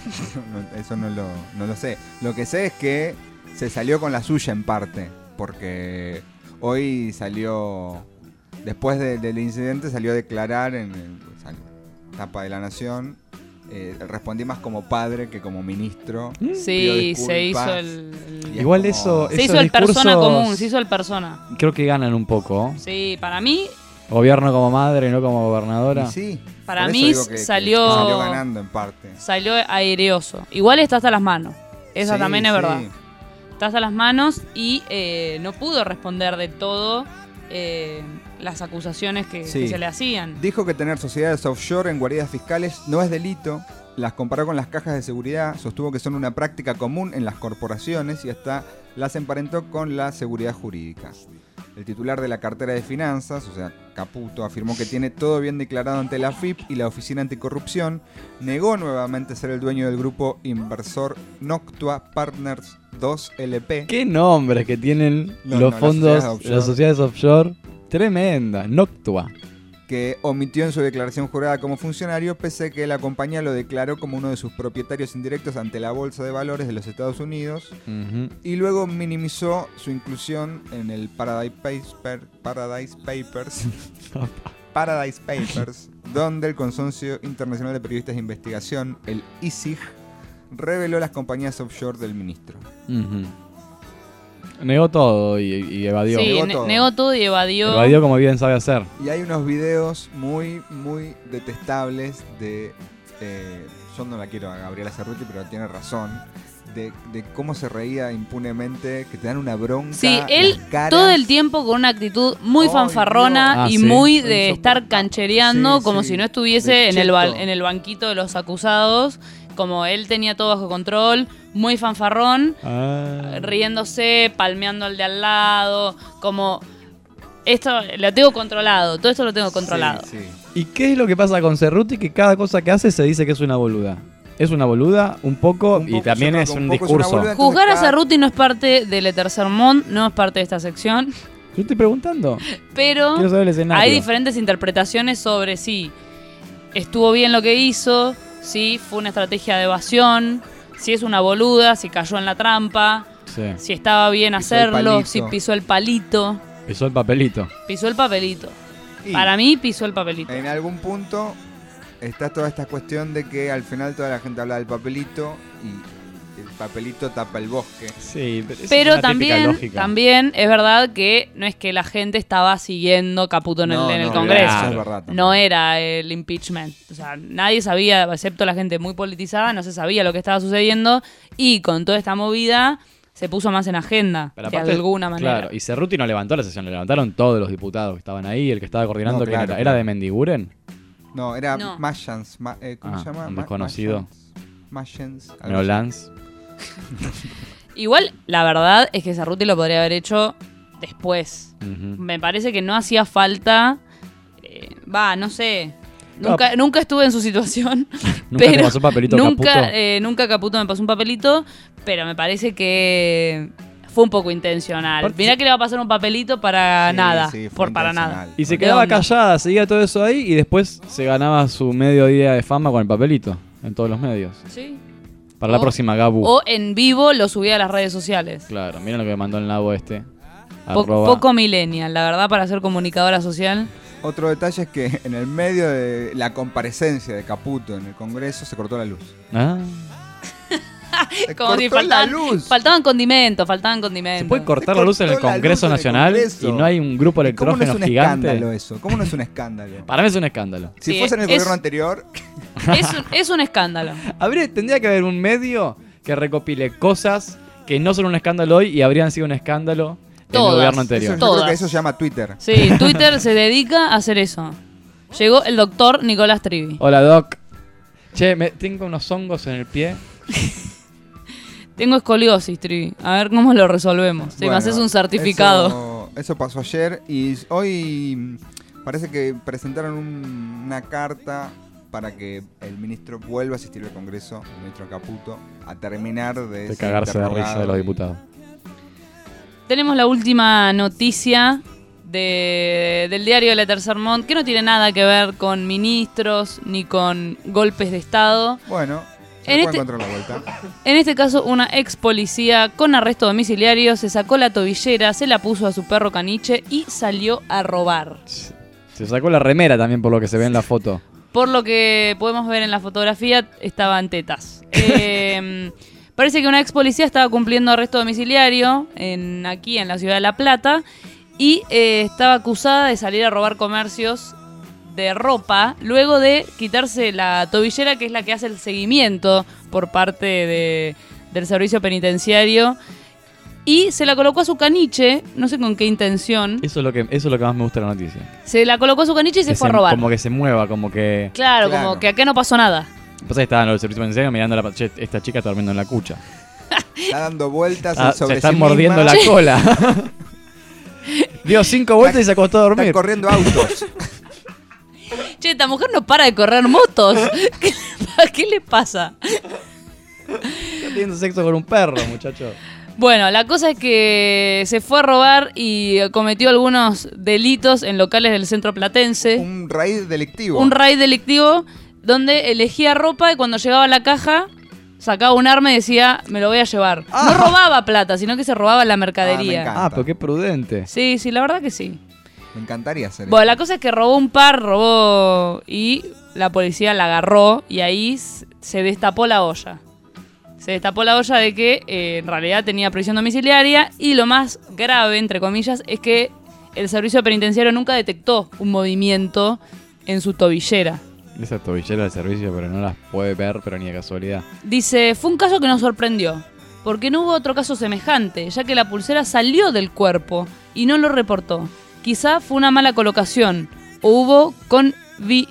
Eso no lo, no lo sé. Lo que sé es que se salió con la suya en parte. Porque hoy salió. Después de- del incidente salió a declarar en el tapa de la nación. Eh, respondí más como padre que como ministro. Pido Sí, se hizo el... el- Y es Igual como- eso- se hizo el persona común, se hizo el persona. Creo que ganan un poco. Sí, para mí, Gobierno como madre, no como gobernadora. Y sí. Para mí digo que- que salió- salió ganando en parte. salió aireoso. Igual está hasta las manos. Esa Sí, también es sí. verdad. Está hasta las manos y eh, no pudo responder de todo eh, las acusaciones que, Sí. que se le hacían. Dijo que tener sociedades offshore en guaridas fiscales no es delito. Las comparó con las cajas de seguridad, sostuvo que son una práctica común en las corporaciones y hasta las emparentó con la seguridad jurídica. El titular de la cartera de finanzas, o sea, Caputo, afirmó que tiene todo bien declarado ante la FIP y la Oficina Anticorrupción. Negó nuevamente ser el dueño del grupo inversor Noctua Partners 2 LP. ¿Qué nombres que tienen No, los no, las fondos, sociedades offshore. las sociedades offshore? Tremenda, Noctua. que omitió en su declaración jurada como funcionario, pese a que la compañía lo declaró como uno de sus propietarios indirectos ante la Bolsa de Valores de los Estados Unidos y luego minimizó su inclusión en el Paradise, Paper- Paradise Papers. Paradise Papers, donde el Consorcio Internacional de Periodistas de Investigación, el ISIG, reveló las compañías offshore del ministro. Negó todo y, y evadió. Sí, Negó ne- todo. negó todo y evadió. Evadió como bien sabe hacer. Y hay unos videos muy, muy detestables de. eh, yo no la quiero a Gabriela Cerruti, pero tiene razón. De, de cómo se reía impunemente, que te dan una bronca. Sí, él todo el tiempo con una actitud muy fanfarrona. Ah, y sí. muy de estar canchereando Sí, como sí, si no estuviese en el, en el banquito de los acusados, como él tenía todo bajo control, muy fanfarrón, Ah. riéndose, palmeando al de al lado, como esto lo tengo controlado, todo esto lo tengo controlado. sí. ¿Y qué es lo que pasa con Cerruti? Que cada cosa que hace se dice que es una boluda. Es una boluda, un poco, Un y también es un, discurso. boluda. Juzgar a Cerruti no es parte del Etersermón, no es parte de esta sección, Yo estoy preguntando. pero hay diferentes interpretaciones sobre si estuvo bien lo que hizo, si fue una estrategia de evasión, si es una boluda, si cayó en la trampa. Sí. si estaba bien Pisó hacerlo, si pisó el palito. Pisó el papelito. Pisó el papelito. Y Para mí pisó el papelito. En algún punto está toda esta cuestión de que al final toda la gente habla del papelito y el papelito tapa el bosque. Sí, pero, Pero también, es verdad que no es que la gente estaba siguiendo Caputo en el, No, Congreso. eso Claro. es verdad también. No era el impeachment. O sea, nadie sabía, excepto la gente muy politizada, no se sabía lo que estaba sucediendo. Y con toda esta movida se puso más en agenda, Pero de aparte, alguna manera. Claro, y Cerruti no levantó la sesión, le levantaron todos los diputados que estaban ahí, el que estaba coordinando, No, ¿quién claro, era? claro. ¿Era de Mendiguren? No, era No. Mayans. ma- eh, ¿Cómo Ah, se llama? un desconocido. Mayans. Mayans, algo ¿No así. Lance? Igual, la verdad es que Cerruti lo podría haber hecho después. Me parece que no hacía falta. eh, Va, no sé. Nunca, nunca estuve en su situación. ¿Nunca te pero pasó papelito nunca, Caputo? eh, nunca Caputo me pasó un papelito, pero me parece que fue un poco intencional. Aparte- Mirá que le va a pasar un papelito para Sí, nada. sí, fue por para nada. Y se ¿Qué quedaba onda? callada, seguía todo eso ahí y después se ganaba su medio día de fama con el papelito en todos los medios. Sí. Para la próxima, Gabu. O en vivo lo subía a las redes sociales. Claro, miren lo que me mandó el nabo este. Po- Arroba- poco millennial, la verdad, para ser comunicadora social. Otro detalle es que en el medio de la comparecencia de Caputo en el Congreso se cortó la luz. Ah, Se Como si cortó la luz. faltaban condimentos, faltaban condimentos. ¿Se puede cortar Se la luz en el Congreso luz en el Nacional Congreso. y no hay un grupo ¿Y ¿Cómo no es electrógeno un gigante? escándalo eso? ¿Cómo no es un escándalo? Para mí es un escándalo. Si Sí, fuese en el es- gobierno anterior, Es un, es un escándalo. Habría, tendría que haber un medio que recopile cosas que no son un escándalo hoy y habrían sido un escándalo en el gobierno eso, anterior. yo creo Todas. que eso se llama Twitter. Sí, Twitter se dedica a hacer eso. Llegó el doctor Nicolás Trivi. Hola, Doc. Che, me, tengo unos hongos en el pie. Tengo escoliosis, Trivi. A ver cómo lo resolvemos. Si me Bueno, haces un certificado. Eso, eso pasó ayer y hoy mm, parece que presentaron un- una carta para que el ministro vuelva a asistir al Congreso, el ministro Caputo, a terminar de, De cagarse de risa de los diputados. Tenemos la última noticia de- del diario de la Tercer Mont, que no tiene nada que ver con ministros ni con golpes de Estado. Bueno, se En este- puede encontrar la vuelta. En este caso, una ex policía con arresto domiciliario se sacó la tobillera, se la puso a su perro caniche y salió a robar. Se sacó la remera también por lo que se ve en la foto. Por lo que podemos ver en la fotografía, estaban tetas. Eh, parece que una ex policía estaba cumpliendo arresto domiciliario en, aquí en la ciudad de La Plata y eh, estaba acusada de salir a robar comercios de ropa luego de quitarse la tobillera que es la que hace el seguimiento por parte de- del servicio penitenciario y se la colocó a su caniche, no sé con qué intención, Eso es lo que, eso es lo que más me gusta de la noticia. se la colocó a su caniche y se Que fue a robar. Como que se mueva, como que. Claro, Claro. como que acá no pasó nada. Pasa que estaban los servicios penitenciarios mirando la. Che, esta chica está durmiendo en la cucha. Está dando vueltas Ah, sobre se están sí mordiendo misma. la cola. Dio cinco vueltas y se acostó a dormir. Están corriendo autos. Che, esta mujer no para de correr motos. ¿Qué, qué le pasa? Está teniendo sexo con un perro, muchacho. Bueno, la cosa es que se fue a robar y cometió algunos delitos en locales del centro platense. un raíz delictivo. Un raid delictivo donde elegía ropa y cuando llegaba a la caja sacaba un arma y decía, me lo voy a llevar. No robaba plata, sino que se robaba la mercadería. encanta. Ah, pero qué prudente. sí, sí, la verdad que sí. Me encantaría hacer Bueno, la cosa es que robó un par, robó y la policía la agarró y ahí se destapó la olla. Se destapó la olla de que eh, en realidad tenía prisión domiciliaria y lo más grave, entre comillas, es que el servicio penitenciario nunca detectó un movimiento en su tobillera. Esa tobillera del servicio, pero no las puede ver, pero ni de casualidad. Dice, fue un caso que nos sorprendió, porque no hubo otro caso semejante, ya que la pulsera salió del cuerpo y no lo reportó. Quizá fue una mala colocación, o hubo convi-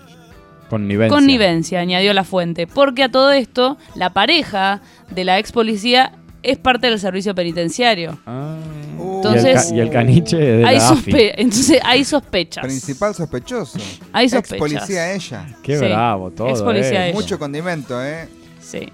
Connivencia. connivencia, añadió la fuente, porque a todo esto, la pareja de la ex policía es parte del servicio penitenciario. Ah. Uh, Entonces- y, el ca- y el caniche de Hay la AFI. entonces hay sospechas. Principal sospechoso. Hay Ex sospechas. policía ella. Qué Sí. bravo todo. Ex policía eh. ella. Mucho condimento, ¿eh? Sí.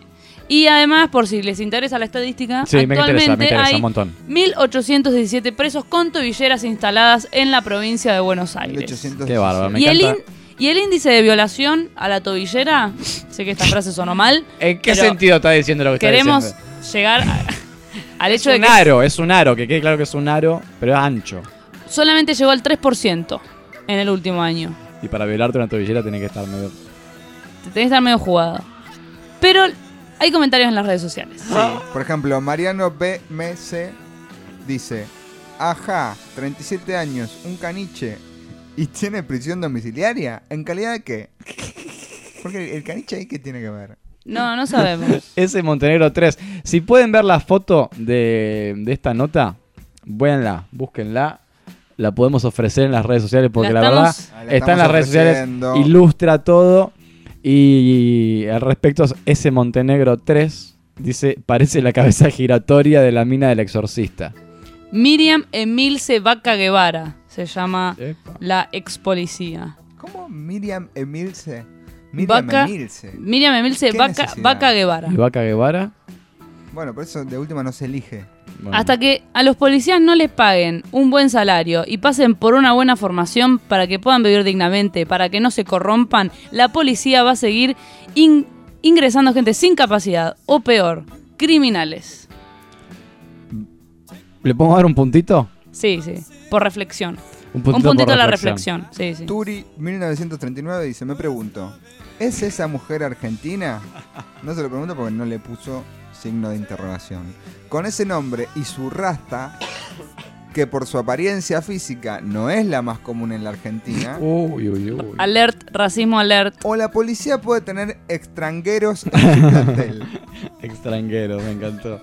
Y además, por si les interesa la estadística, Sí, me interesa, actualmente me interesa hay un montón. 1.817 presos con tobilleras instaladas en la provincia de Buenos Aires. 1817. Qué bárbaro, me Y el, encanta. in- y el índice de violación a la tobillera, sé que esta frase sonó mal, ¿En qué sentido está diciendo lo que está queremos llegar a, al Es hecho de un que aro, es un aro, que quede claro que es un aro, pero es ancho. solamente llegó al 3% en el último año. Y para violarte una tobillera tiene que estar medio. Te tenés que estar medio jugado. Pero hay comentarios en las redes sociales. Por ejemplo, Mariano BMC dice: Ajá, 37 años, un caniche y tiene prisión domiciliaria. ¿En calidad de qué? Porque el caniche ahí, ¿qué tiene que ver? No, no sabemos. Ese Montenegro 3. Si pueden ver la foto de, de esta nota, véanla, búsquenla. La podemos ofrecer en las redes sociales porque La la, verdad estamos- Ah, la está en las redes sociales, ilustra todo. Y al respecto, ese Montenegro 3 dice: parece la cabeza giratoria de la mina del exorcista. Miriam Emilce Vaca Guevara se llama Epa. la ex policía. ¿Cómo Miriam Emilce? Miriam Vaca, Emilce. Miriam Emilce ¿Qué Vaca, Guevara. Y Vaca Guevara. Bueno, por eso de última no se elige. bueno, Hasta que a los policías no les paguen un buen salario y pasen por una buena formación para que puedan vivir dignamente, para que no se corrompan, la policía va a seguir in- ingresando gente sin capacidad o peor, criminales. ¿Le podemos dar un puntito? Sí, sí, por reflexión. Un Un puntito, puntito por a la reflexión. Sí, sí. Turi 1939 dice, me pregunto, ¿es esa mujer argentina? No se lo pregunto porque no le puso signo de interrogación. Con ese nombre y su rasta, que por su apariencia física no es la más común en la Argentina, Uy, uy, uy. Alert, racismo alert. o la policía puede tener extranjeros en su plantel. Extranjero, me encantó.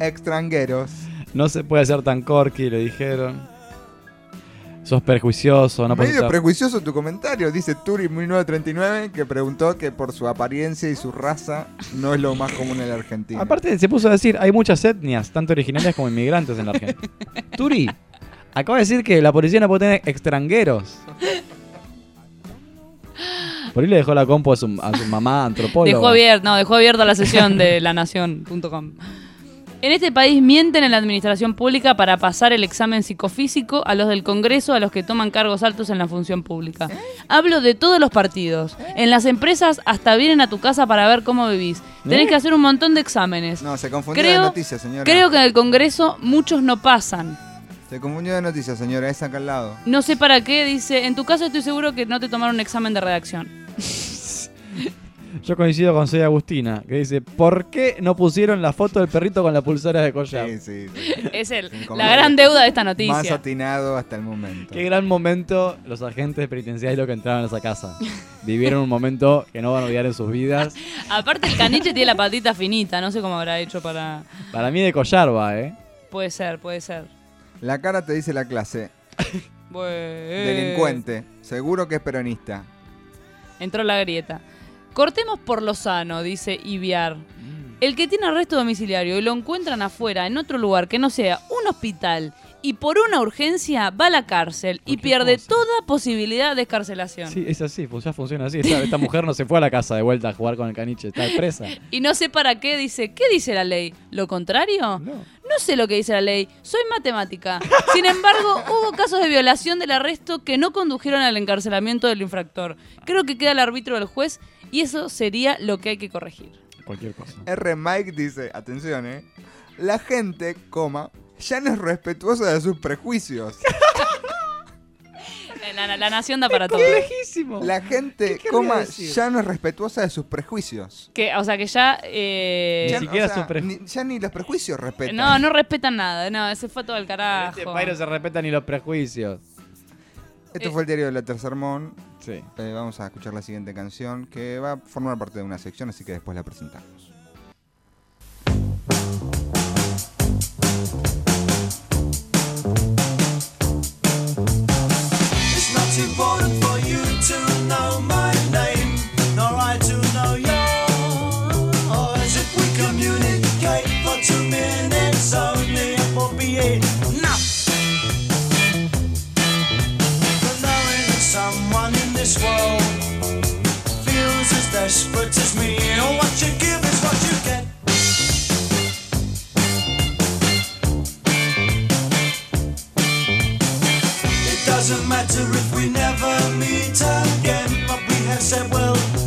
Extranjeros. No se puede ser tan corky, le dijeron. Sos perjuicioso, no Medio prejuicioso tu comentario, dice Turi 1939, que preguntó que por su apariencia y su raza no es lo más común en la Argentina. Aparte, se puso a decir, hay muchas etnias, tanto originarias como inmigrantes en la Argentina. Turi, acaba de decir que la policía no puede tener extranjeros. Por ahí le dejó la compu a su, a su mamá antropóloga. Dejó abierto, no, dejó abierta la sesión de lanación.com. En este país mienten en la administración pública para pasar el examen psicofísico a los del Congreso, a los que toman cargos altos en la función pública. Hablo de todos los partidos. En las empresas hasta vienen a tu casa para ver cómo vivís. Tenés ¿Eh? que hacer un montón de exámenes. No, se confundió Creo- de noticia, señora. Creo que en el Congreso muchos no pasan. Se confundió de noticia, señora, es acá al lado. No sé para qué, dice, en tu caso estoy seguro que no te tomaron un examen de redacción. Yo coincido con Soy Agustina, que dice, ¿por qué no pusieron la foto del perrito con la pulsera de collar? Sí, sí, sí. Es el, la gran deuda de esta Más noticia. atinado hasta el momento. Qué gran momento los agentes penitenciarios que entraron a esa casa. Vivieron un momento que no van a olvidar en sus vidas. Aparte el caniche tiene la patita finita, no sé cómo habrá hecho para... Para mí de collar va, ¿eh? Puede ser, puede ser. La cara te dice la clase. Delincuente. Seguro que es peronista. Entró la grieta. Cortemos por lo sano, dice Ibiar. El que tiene arresto domiciliario y lo encuentran afuera, en otro lugar que no sea un hospital, y por una urgencia va a la cárcel y pierde cosa. toda posibilidad de escarcelación. Sí, es así, pues ya funciona así. Esta, esta mujer no se fue a la casa de vuelta a jugar con el caniche, está presa. Y no sé para qué dice, ¿qué dice la ley? ¿Lo contrario? No. No sé lo que dice la ley, soy matemática. Sin embargo, hubo casos de violación del arresto que no condujeron al encarcelamiento del infractor. Creo que queda al arbitro del juez y eso sería lo que hay que corregir. Cualquier cosa. R. Mike dice, atención, eh. La gente, coma, ya no es respetuosa de sus prejuicios. La, la- la nación da para todo. Complejísimo. La gente, coma, ya no es respetuosa de sus prejuicios. Que, o sea que ya... eh, Ni Ya, siquiera o sea, sus ni- ya ni los prejuicios respetan. no, no respetan nada. No, ese fue todo el En carajo. este país no se respetan ni los prejuicios. Esto Eh. fue el diario de la Tercer Mon. Sí. Eh, vamos a escuchar la siguiente canción que va a formar parte de una sección, así que después la presentamos. World feels as desperate as me, and what you give is what you get. It doesn't matter if we never meet again, but we have said we'll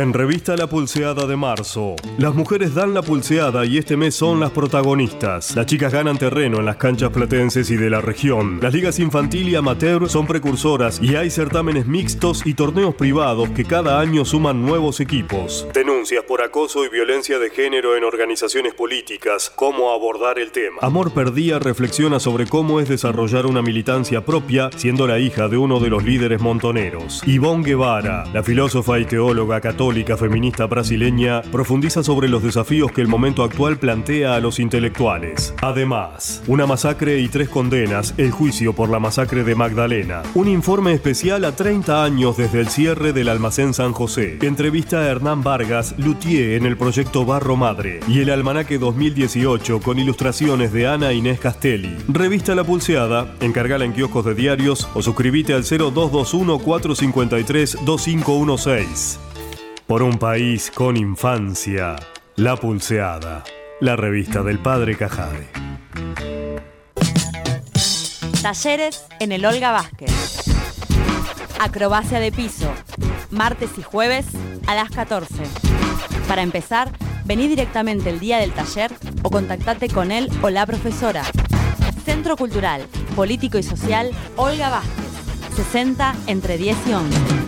En revista La Pulseada de marzo, las mujeres dan la pulseada y este mes son las protagonistas. Las chicas ganan terreno en las canchas platenses y de la región. Las ligas infantil y amateur son precursoras y hay certámenes mixtos y torneos privados que cada año suman nuevos equipos. Denuncias por acoso y violencia de género en organizaciones políticas. Cómo abordar el tema. Amor Perdía reflexiona sobre cómo es desarrollar una militancia propia siendo la hija de uno de los líderes montoneros. Ivonne Guevara, la filósofa y teóloga católica feminista brasileña, profundiza sobre los desafíos que el momento actual plantea a los intelectuales. Además, una masacre y tres condenas, el juicio por la masacre de Magdalena. Un informe especial a 30 años desde el cierre del almacén San José. Entrevista a Hernán Vargas, luthier en el proyecto Barro Madre. Y el almanaque 2018 con ilustraciones de Ana Inés Castelli. Revista La Pulseada, encargala en kioscos de diarios o suscríbete al 0221 453 2516. Por un país con infancia, La Pulseada, la revista del padre Cajade. Talleres en el Olga Vázquez. Acrobacia de piso. Martes y jueves a las 14. Para empezar, vení directamente el día del taller o contactate con él o la profesora. Centro Cultural, Político y Social Olga Vázquez. 60 entre 10 y 11.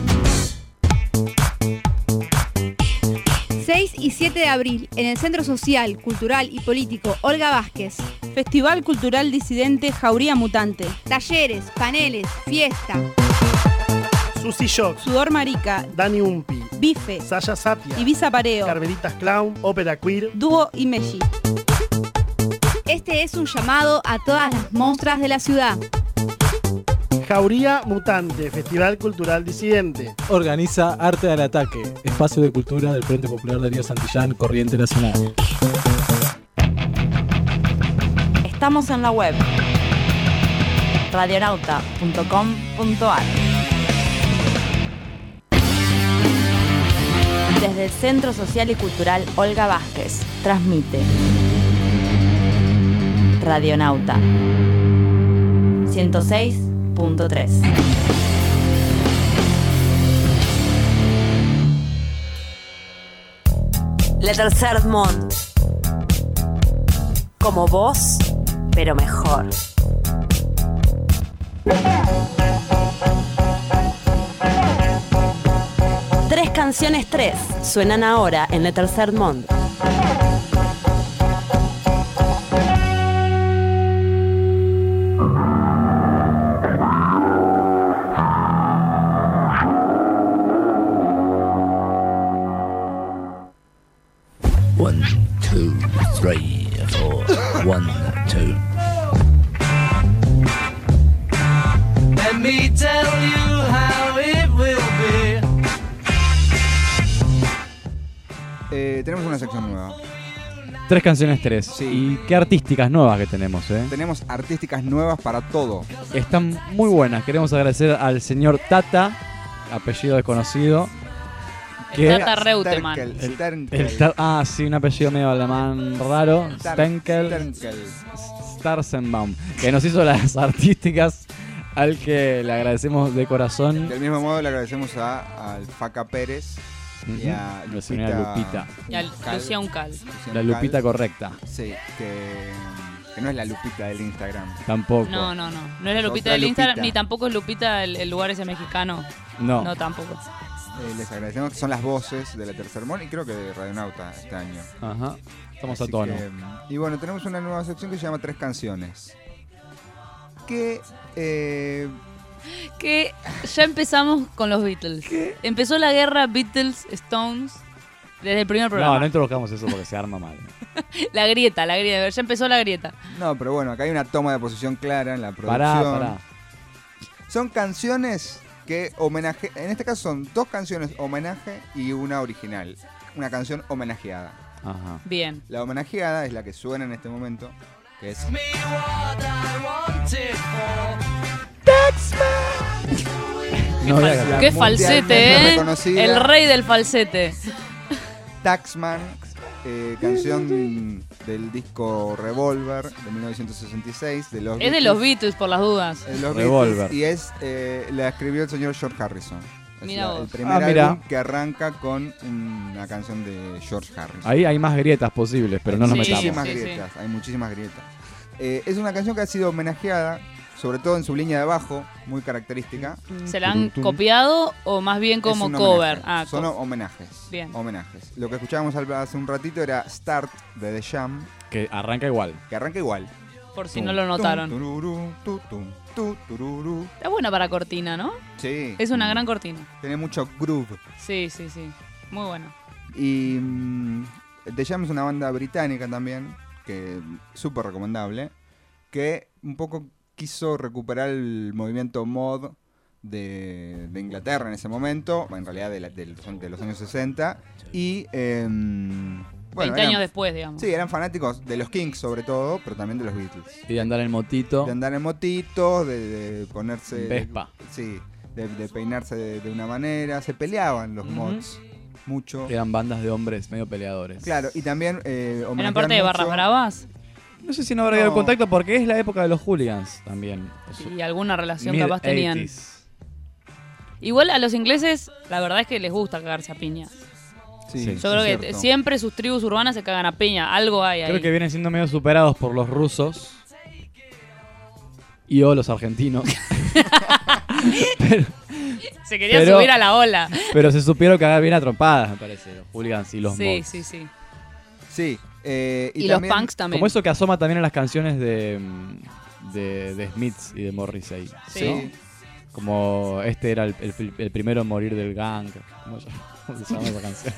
6 y 7 de abril, en el Centro Social, Cultural y Político Olga Vázquez. Festival Cultural Disidente Jauría Mutante. Talleres, paneles, fiesta. Susi Shock, Sudor Marica. Dani Umpi, Bife. Saya Sapia, Ibiza Pareo. Carmelitas Clown, Ópera Queer, Dúo y Meji. Este es un llamado a todas las monstras de la ciudad. Jauría Mutante, Festival Cultural Disidente. Organiza Arte al Ataque, espacio de cultura del Frente Popular de Río Santillán, Corriente Nacional. Estamos en la web radionauta.com.ar Desde el Centro Social y Cultural Olga Vázquez, transmite Radionauta 106 107.3. Tercer Mon. Como vos, pero mejor. Tres canciones tres suenan ahora en Le Tercer Monde. One, two. Let me tell you how it will be. Eh, tenemos una sección nueva. Tres canciones, tres. Y qué artísticas nuevas que tenemos, ¿eh? Tenemos artísticas nuevas para todo. Están muy buenas. Queremos agradecer al señor Tata, apellido desconocido. Que Tata Reutemann. Sterkel, Sternkel. el ta- ah, sí, un apellido medio alemán raro. Stenkel Sternkel. Starsenbaum. Que nos hizo las artísticas, al que le agradecemos de corazón. Del mismo modo le agradecemos a, al Faca Pérez y a señora Lupita. Y a Lucía Uncal. La. Lupita correcta. Sí, que, que no es la Lupita del Instagram. Tampoco. No, no, no. No es la Lupita otra del Instagram, Lupita. ni tampoco es Lupita el, el lugar ese mexicano. No. No, tampoco. Eh, les agradecemos que son las voces de la Tercer Mon y creo que de Radionauta este año. Ajá. Estamos a Así tono. que, y bueno, tenemos una nueva sección que se llama Tres Canciones. Que eh, Que ya empezamos con los Beatles. Empezó la guerra Beatles-Stones Desde el primer No, programa. no introduzcamos eso porque se arma mal. La grieta, la grieta. Ya empezó la grieta. No, pero bueno, acá hay una toma de posición clara en la producción. Pará, pará. Son canciones que homenaje. En este caso son dos canciones homenaje y una original. Una canción homenajeada. Ajá. Bien. La homenajeada es la que suena en este momento, que es. No. Qué falsete, ¿eh? El rey del falsete. Taxman, eh, canción del disco Revolver de 1966 de los Es de los Beatles, por las dudas. los Revolver. Beatles, y es eh, la escribió el señor George Harrison. Es Mira la- vos. el primer Ah, mira. álbum que arranca con una canción de George Harrison. Ahí hay más grietas posibles, pero no nos metamos. muchísimas Sí, sí. grietas, hay muchísimas grietas. Eh, es una canción que ha sido homenajeada, sobre todo en su línea de bajo, muy característica. ¿Se la han Tum, copiado o más bien como Es un cover? Ah, Son co- homenajes. Bien. Homenajes. Lo que escuchábamos hace un ratito era Start de The Jam, Que arranca igual. que arranca igual. por si Tum, no lo tum, notaron. tururú, tu, tum, tu, tururú. Está buena para cortina, ¿no? Sí. Es una gran cortina. Tiene mucho groove. Sí, sí, sí. Muy buena. Y mm, The Jam es una banda británica también, que súper recomendable, que un poco quiso recuperar el movimiento mod de, de Inglaterra en ese momento, en realidad de, la- de los, de los años 60, y... em, bueno, 20 eran- años después, digamos. Sí, eran fanáticos de los Kings sobre todo, pero también de los Beatles. Y de andar en motito. De andar en motitos, de, de ponerse... Vespa. Sí, de, de peinarse de, de una manera, se peleaban los mods mucho. Eran bandas de hombres medio peleadores. Claro, y también eh, ¿Eran parte de Barras Bravas? No sé si no habrá No. contacto porque es la época de los hooligans también. Y alguna relación Mid capaz tenían. 80s. Igual a los ingleses, la verdad es que les gusta cagarse a piña. Sí, Yo creo que cierto. siempre sus tribus urbanas se cagan a piña. Algo hay ahí. Creo que vienen siendo medio superados por los rusos. Y o los argentinos. pero, Se quería pero- subir a la ola. pero se supieron cagar bien a trompadas, me parece. Los hooligans y los Sí, mods. sí, sí. Sí. Eh, y Y, los punks también. Como eso que asoma también en las canciones de, mm, de, de Smiths y de Morrissey. Sí. ¿no? Como este era el, el- el primero en morir del gang. ¿Cómo, se- llama esa canción?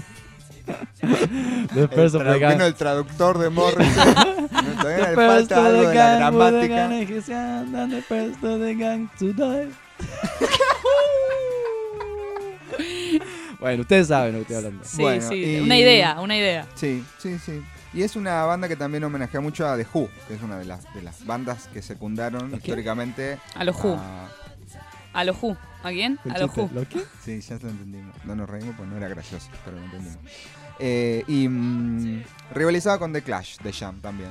The El first of the tradu- gang. vino el traductor de Morris. Todavía The le falta of algo the de la gramática. the first of the gang to die. bueno, ustedes saben lo que estoy hablando. Sí, Bueno, sí. y- Una idea, una idea. Sí, sí, sí. Y es una banda que también homenajea mucho a The Who, que es una de las, de las bandas que secundaron qué? históricamente A los Who. a- A los Who. ¿A quién? El A los Who. ¿lo qué? Sí, ya lo entendimos. No nos reímos porque no era gracioso, pero lo entendimos. Eh, y mm, rivalizaba con The Clash, The Jam también.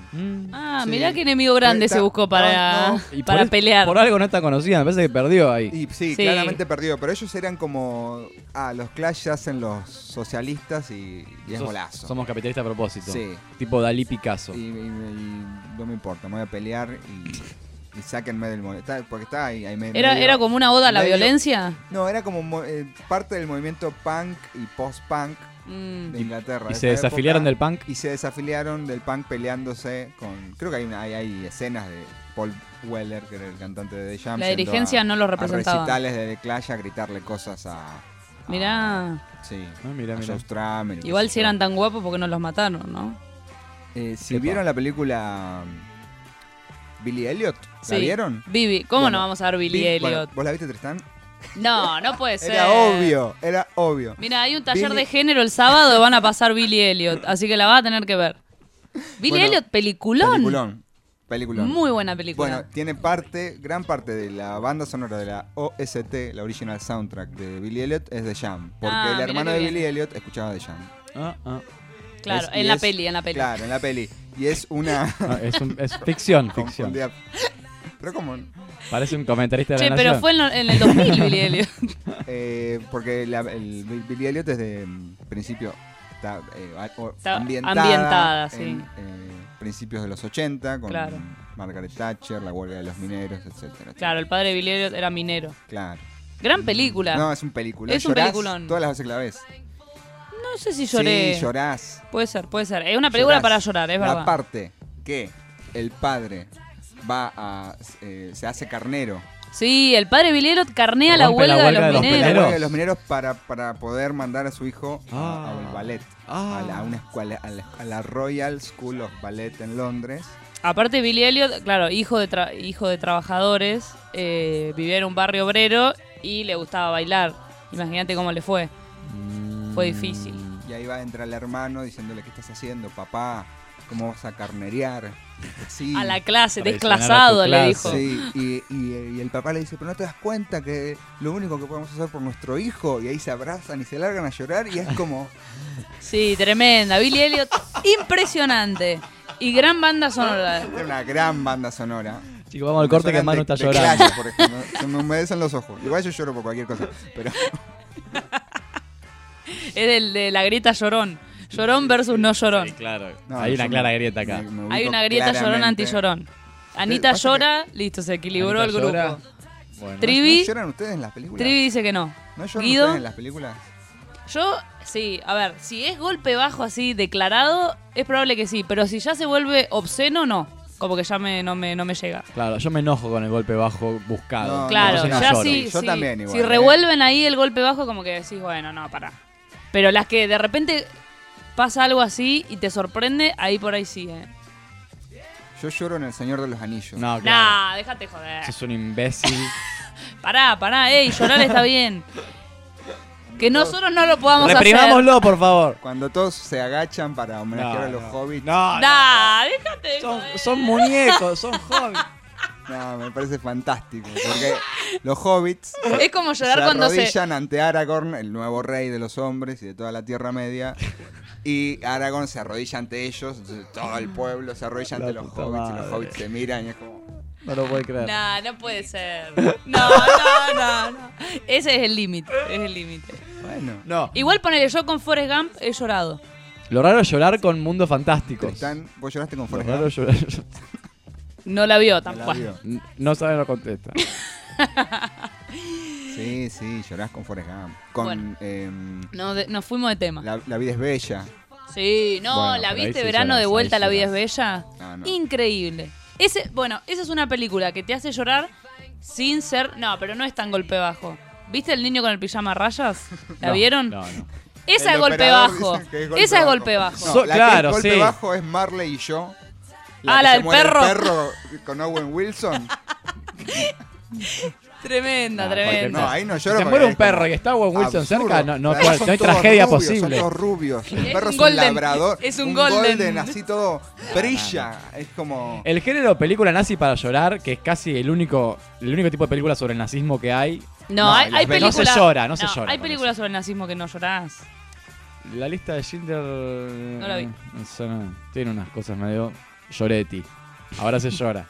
Ah, Sí. mirá qué enemigo grande Está- se buscó para, no, no. Y por para es- pelear. Por algo no está conocida, me parece que perdió ahí. Y sí, Sí. claramente perdido, pero ellos eran como. Ah, los Clash hacen los socialistas y, y es Sos- golazo. Somos capitalistas a propósito. Sí. Tipo Dalí Picasso. Y, y- y no me importa, me voy a pelear y, y sáquenme del movimiento. Porque está ahí, ahí me- ¿Era, medio- ¿Era como una oda a la medio- violencia? No, era como mo- eh, parte del movimiento punk y post-punk Mm. de Inglaterra. y de se esa desafiliaron época, del punk. Y se desafiliaron del punk peleándose con. Creo que hay, una- hay, hay escenas de Paul Weller, que era el cantante de The Jam. La dirigencia a- no lo a representaba. recitales de The Clash a gritarle cosas a. a- Mirá. Sí, Ah, a y qué Igual si eran tan guapos, porque no los mataron, no? Eh, si vieron la película Billy Elliot, ¿la Sí. vieron? Bibi. ¿Cómo Bueno, no vamos a ver Billy bueno, Elliot? ¿Vos la viste, Tristán? No, no puede ser. Era obvio, era obvio. Mira, hay un taller Billy- de género el sábado, van a pasar Billy Elliot, así que la vas a tener que ver. Billy Bueno, Elliot, peliculón. Peliculón. Peliculón. Muy buena película. Bueno, tiene parte, gran parte de la banda sonora de la OST, la original soundtrack de Billy Elliot, es de Jam. Porque Ah, el hermano de. Billy Elliot escuchaba de Jam. Ah, ah. claro, Es- en la es- peli, en la peli. Claro, en la peli. Y es una. Es, un- es ficción, ficción. Pero como. Parece un comentarista de Che, la pero nación. fue en, lo- en el 2000 Billy Elliot. Eh, porque la- el Bill- Billy Elliot desde mm, principio está, eh, a- o- Está ambientada, ambientada, sí. en eh, principios de los 80 con Claro. Margaret Thatcher, la huelga de los mineros, etcétera. Claro, el padre de Billy Elliot era minero. Claro. Gran película. No, es un película. Es un Llorás peliculón. Todas las veces que la ves. No sé si lloré. Sí, llorás. Puede ser, puede ser. Es una película Llorás. para llorar, es la verdad. parte que el padre va a. eh, se hace carnero Sí, el padre Billy Elliot carnea la huelga, huelga de los de los La mineros. huelga de los mineros para, para poder mandar a su hijo a- Ah. al ballet. Ah. A, la, a una escuela, a la, a la Royal School of Ballet en Londres. Aparte Billy Elliot, claro, hijo de, tra- hijo de trabajadores, eh, vivía en un barrio obrero y le gustaba bailar. Imagínate cómo le fue. Fue difícil. Y ahí va a entrar el hermano diciéndole, ¿qué estás haciendo, papá? ¿Cómo vas a carnerear? Sí. A la clase, desclasado, le dijo. Sí, y, y- y el papá le dice, pero no te das cuenta que lo único que podemos hacer por nuestro hijo, y ahí se abrazan y se largan a llorar, y es como, Sí, tremenda. Billy Elliot, impresionante. Y gran banda sonora. una gran banda sonora. Chicos, vamos al corte que Manu está llorando. Clash, por ejemplo. Se me humedecen los ojos. Igual yo lloro por cualquier cosa, pero Es del, de la grieta llorón. Llorón versus no llorón. Sí, claro. No, Hay una clara me- grieta acá. me- me ubico Hay una grieta llorón anti-llorón. Anita que- llora, listo, se equilibró Anita el grupo. llora. Bueno. Trivi, ¿No lloran ustedes en las películas? Trivi dice que no. ¿No lloran Guido, ustedes en las películas? yo, sí, a ver, si es golpe bajo así declarado, es probable que sí, pero si ya se vuelve obsceno, no. Como que ya me, no, me, no me llega. Claro, yo me enojo con el golpe bajo buscado. No, Claro, no ya sí, Yo sí. también igual, Si ¿eh? revuelven ahí el golpe bajo, como que decís, bueno, no, pará. Pero las que de repente pasa algo así y te sorprende, ahí por ahí sí, eh. Yo lloro en El Señor de los Anillos. No, claro. Nah, déjate joder. Sos un imbécil. Pará, pará, ey, llorar está bien. Que nosotros no lo podamos hacer. Reprimámoslo, por favor. Cuando todos se agachan para homenajear No, a los no. hobbits. No, no. Nah, déjate Son, joder. son muñecos, son jóvenes. No, me parece fantástico. Porque los hobbits Es como llorar se cuando se. arrodillan ante Aragorn, el nuevo rey de los hombres y de toda la Tierra Media. Y Aragorn se arrodilla ante ellos, todo el pueblo se arrodilla ante La los hobbits y los hobbits se miran y es como... No lo puedo creer. Nah, no puede ser. No, no, no, no. Ese es el límite, es el límite. Bueno, No. Igual ponele yo con Forrest Gump he llorado. Lo raro es llorar con mundos fantásticos. están, vos lloraste con Lo Forrest raro Gump? es llorar. No la vio tampoco. vio. No sabe, no contesta. Sí, sí, llorás con Forrest Gump. Con Bueno. em, No, de- nos fuimos de tema. la, la vida es bella. Sí, no, Bueno, ¿la pero ahí viste sí verano lloras, de ahí vuelta La vida es bella? No, no. Increíble. Ese, bueno, esa es una película que te hace llorar sin ser. No, pero no es tan golpe bajo. ¿Viste el niño con el pijama a rayas? ¿La No, vieron? No, no. Esa El es golpe operador bajo. dice que es Esa es golpe bajo. No, So- la claro, que es golpe sí. bajo es Marley y yo. Ah, la del muere el perro. perro con Owen Wilson. Tremenda, Ah, tremenda. No, ahí no Si lloro. se porque muere un perro y está Owen Wilson absurdo. cerca, no, no, no hay tragedia rubios, posible. Son todos rubios. El Es perro un es golden, un labrador. es un golden. así todo brilla. Es como. El género película nazi para llorar, que es casi el único, el único tipo de película sobre el nazismo que hay. No, No, hay, las hay ves- no películas. se llora, no se llora Hay películas sobre el nazismo que no llorás. La lista de Schindler. No la vi. tiene unas cosas medio lloreti. Ahora se llora.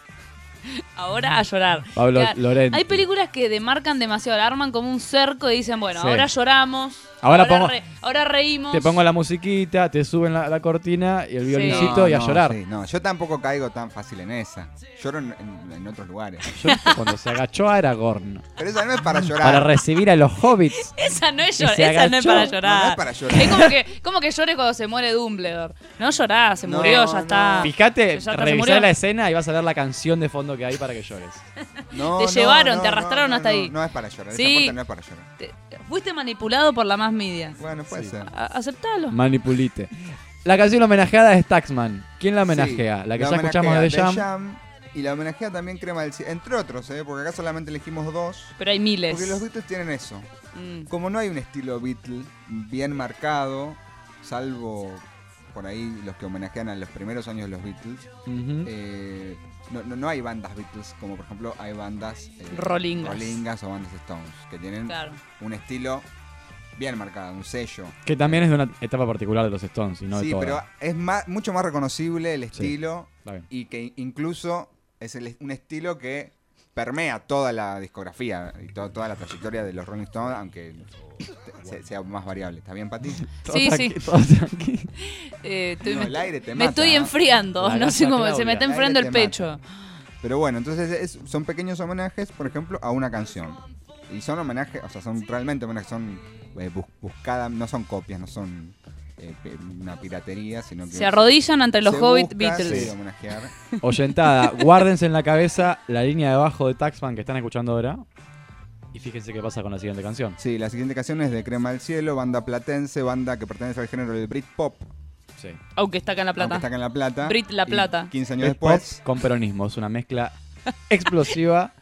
Ahora a llorar. Pablo Claro. Hay películas que demarcan demasiado, la arman como un cerco y dicen, bueno, Sí. ahora lloramos. Ahora pongo- re- ahora reímos. Te pongo la musiquita, te suben la, la cortina y el violincito No, y a no, llorar. sí, no, yo tampoco caigo tan fácil en esa. Lloro en, en- en otros lugares. Yo cuando se agachó Aragorn Pero esa no es para llorar. para recibir a los hobbits. Esa no es se esa no es para llorar. no es para llorar. Es como que, como que llores cuando se muere Dumbledore. No llorás, se No, murió, ya no. está. Fíjate, murió. la escena y vas a ver la canción de fondo que hay para que llores. No, Te no, llevaron, no, te arrastraron no, hasta no, ahí. No es para llorar. Sí. Esa parte no es para llorar. Te- fuiste manipulado por la más media. Bueno, puede ser. A- aceptalo. Manipulite. La canción homenajeada es Taxman. ¿Quién la homenajea? Sí, la que la ya escuchamos de The Jam. Y la homenajea también Crema del Cielo. Entre otros, ¿eh? porque acá solamente elegimos dos. Pero hay miles. Porque los Beatles tienen eso. Mm. Como no hay un estilo Beatle bien marcado, salvo por ahí los que homenajean a los primeros años de los Beatles, eh, no, no, no hay bandas Beatles como por ejemplo hay bandas eh, Rollingas. Rollingas o bandas Stones, que tienen Claro. un estilo bien marcado, un sello. Que también es de una etapa particular de los Stones y no de sí, toda. pero es más, mucho más reconocible el estilo y que incluso es el- un estilo que permea toda la discografía y to- toda la trayectoria de los Rolling Stones, aunque sea más variable. ¿Está bien, Pati? Sí, sí. Eh, estoy- No, me, el aire te me mata, estoy ¿eh? enfriando. La No sé cómo. Se me está enfriando el pecho. Pero bueno, entonces es- son pequeños homenajes, por ejemplo, a una canción. Y son homenajes, o sea, son realmente homenajes, son eh, bus- buscadas, no son copias, no son eh, una piratería, sino que Se arrodillan ante los Hobbit busca, Beatles. sí, homenajear. Oyentada, guárdense en la cabeza la línea de abajo de Taxman que están escuchando ahora. Y fíjense qué pasa con la siguiente canción. Sí, la siguiente canción es de Crema del Cielo, banda platense, banda que pertenece al género del Britpop. Sí. Aunque está acá en La Plata. Aunque está acá en La Plata. Brit La Y Plata. 15 años Britpop después. con peronismo. Es una mezcla explosiva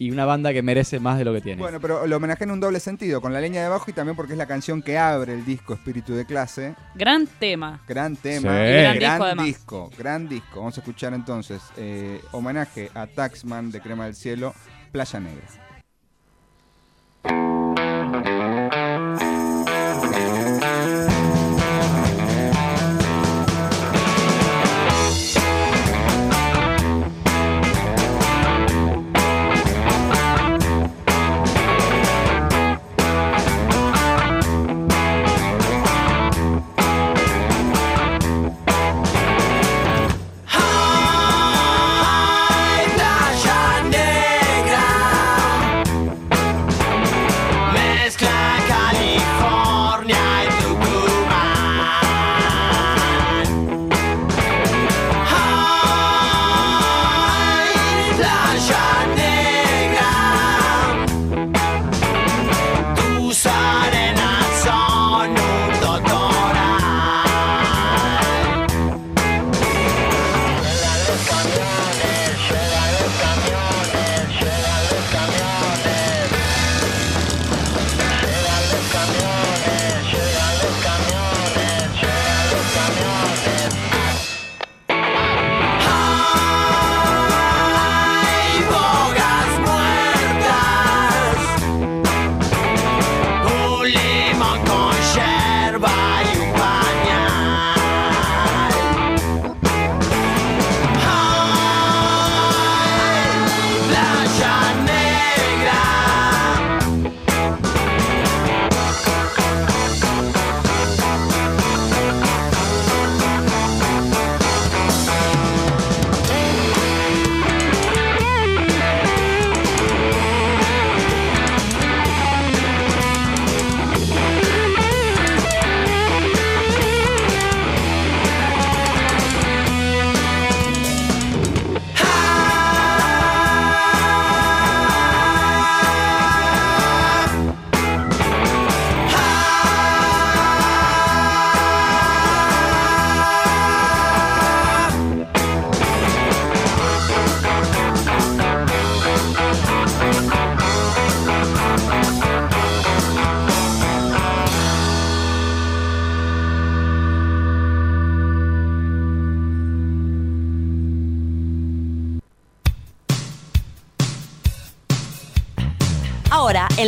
y una banda que merece más de lo que tiene. Bueno, pero lo homenajea en un doble sentido, con la leña de abajo y también porque es la canción que abre el disco Espíritu de Clase. Gran tema. Gran tema, Sí. Y gran gran, disco, además. disco, gran disco. Vamos a escuchar entonces eh, homenaje a Taxman de Crema del Cielo, Playa Negra. Playa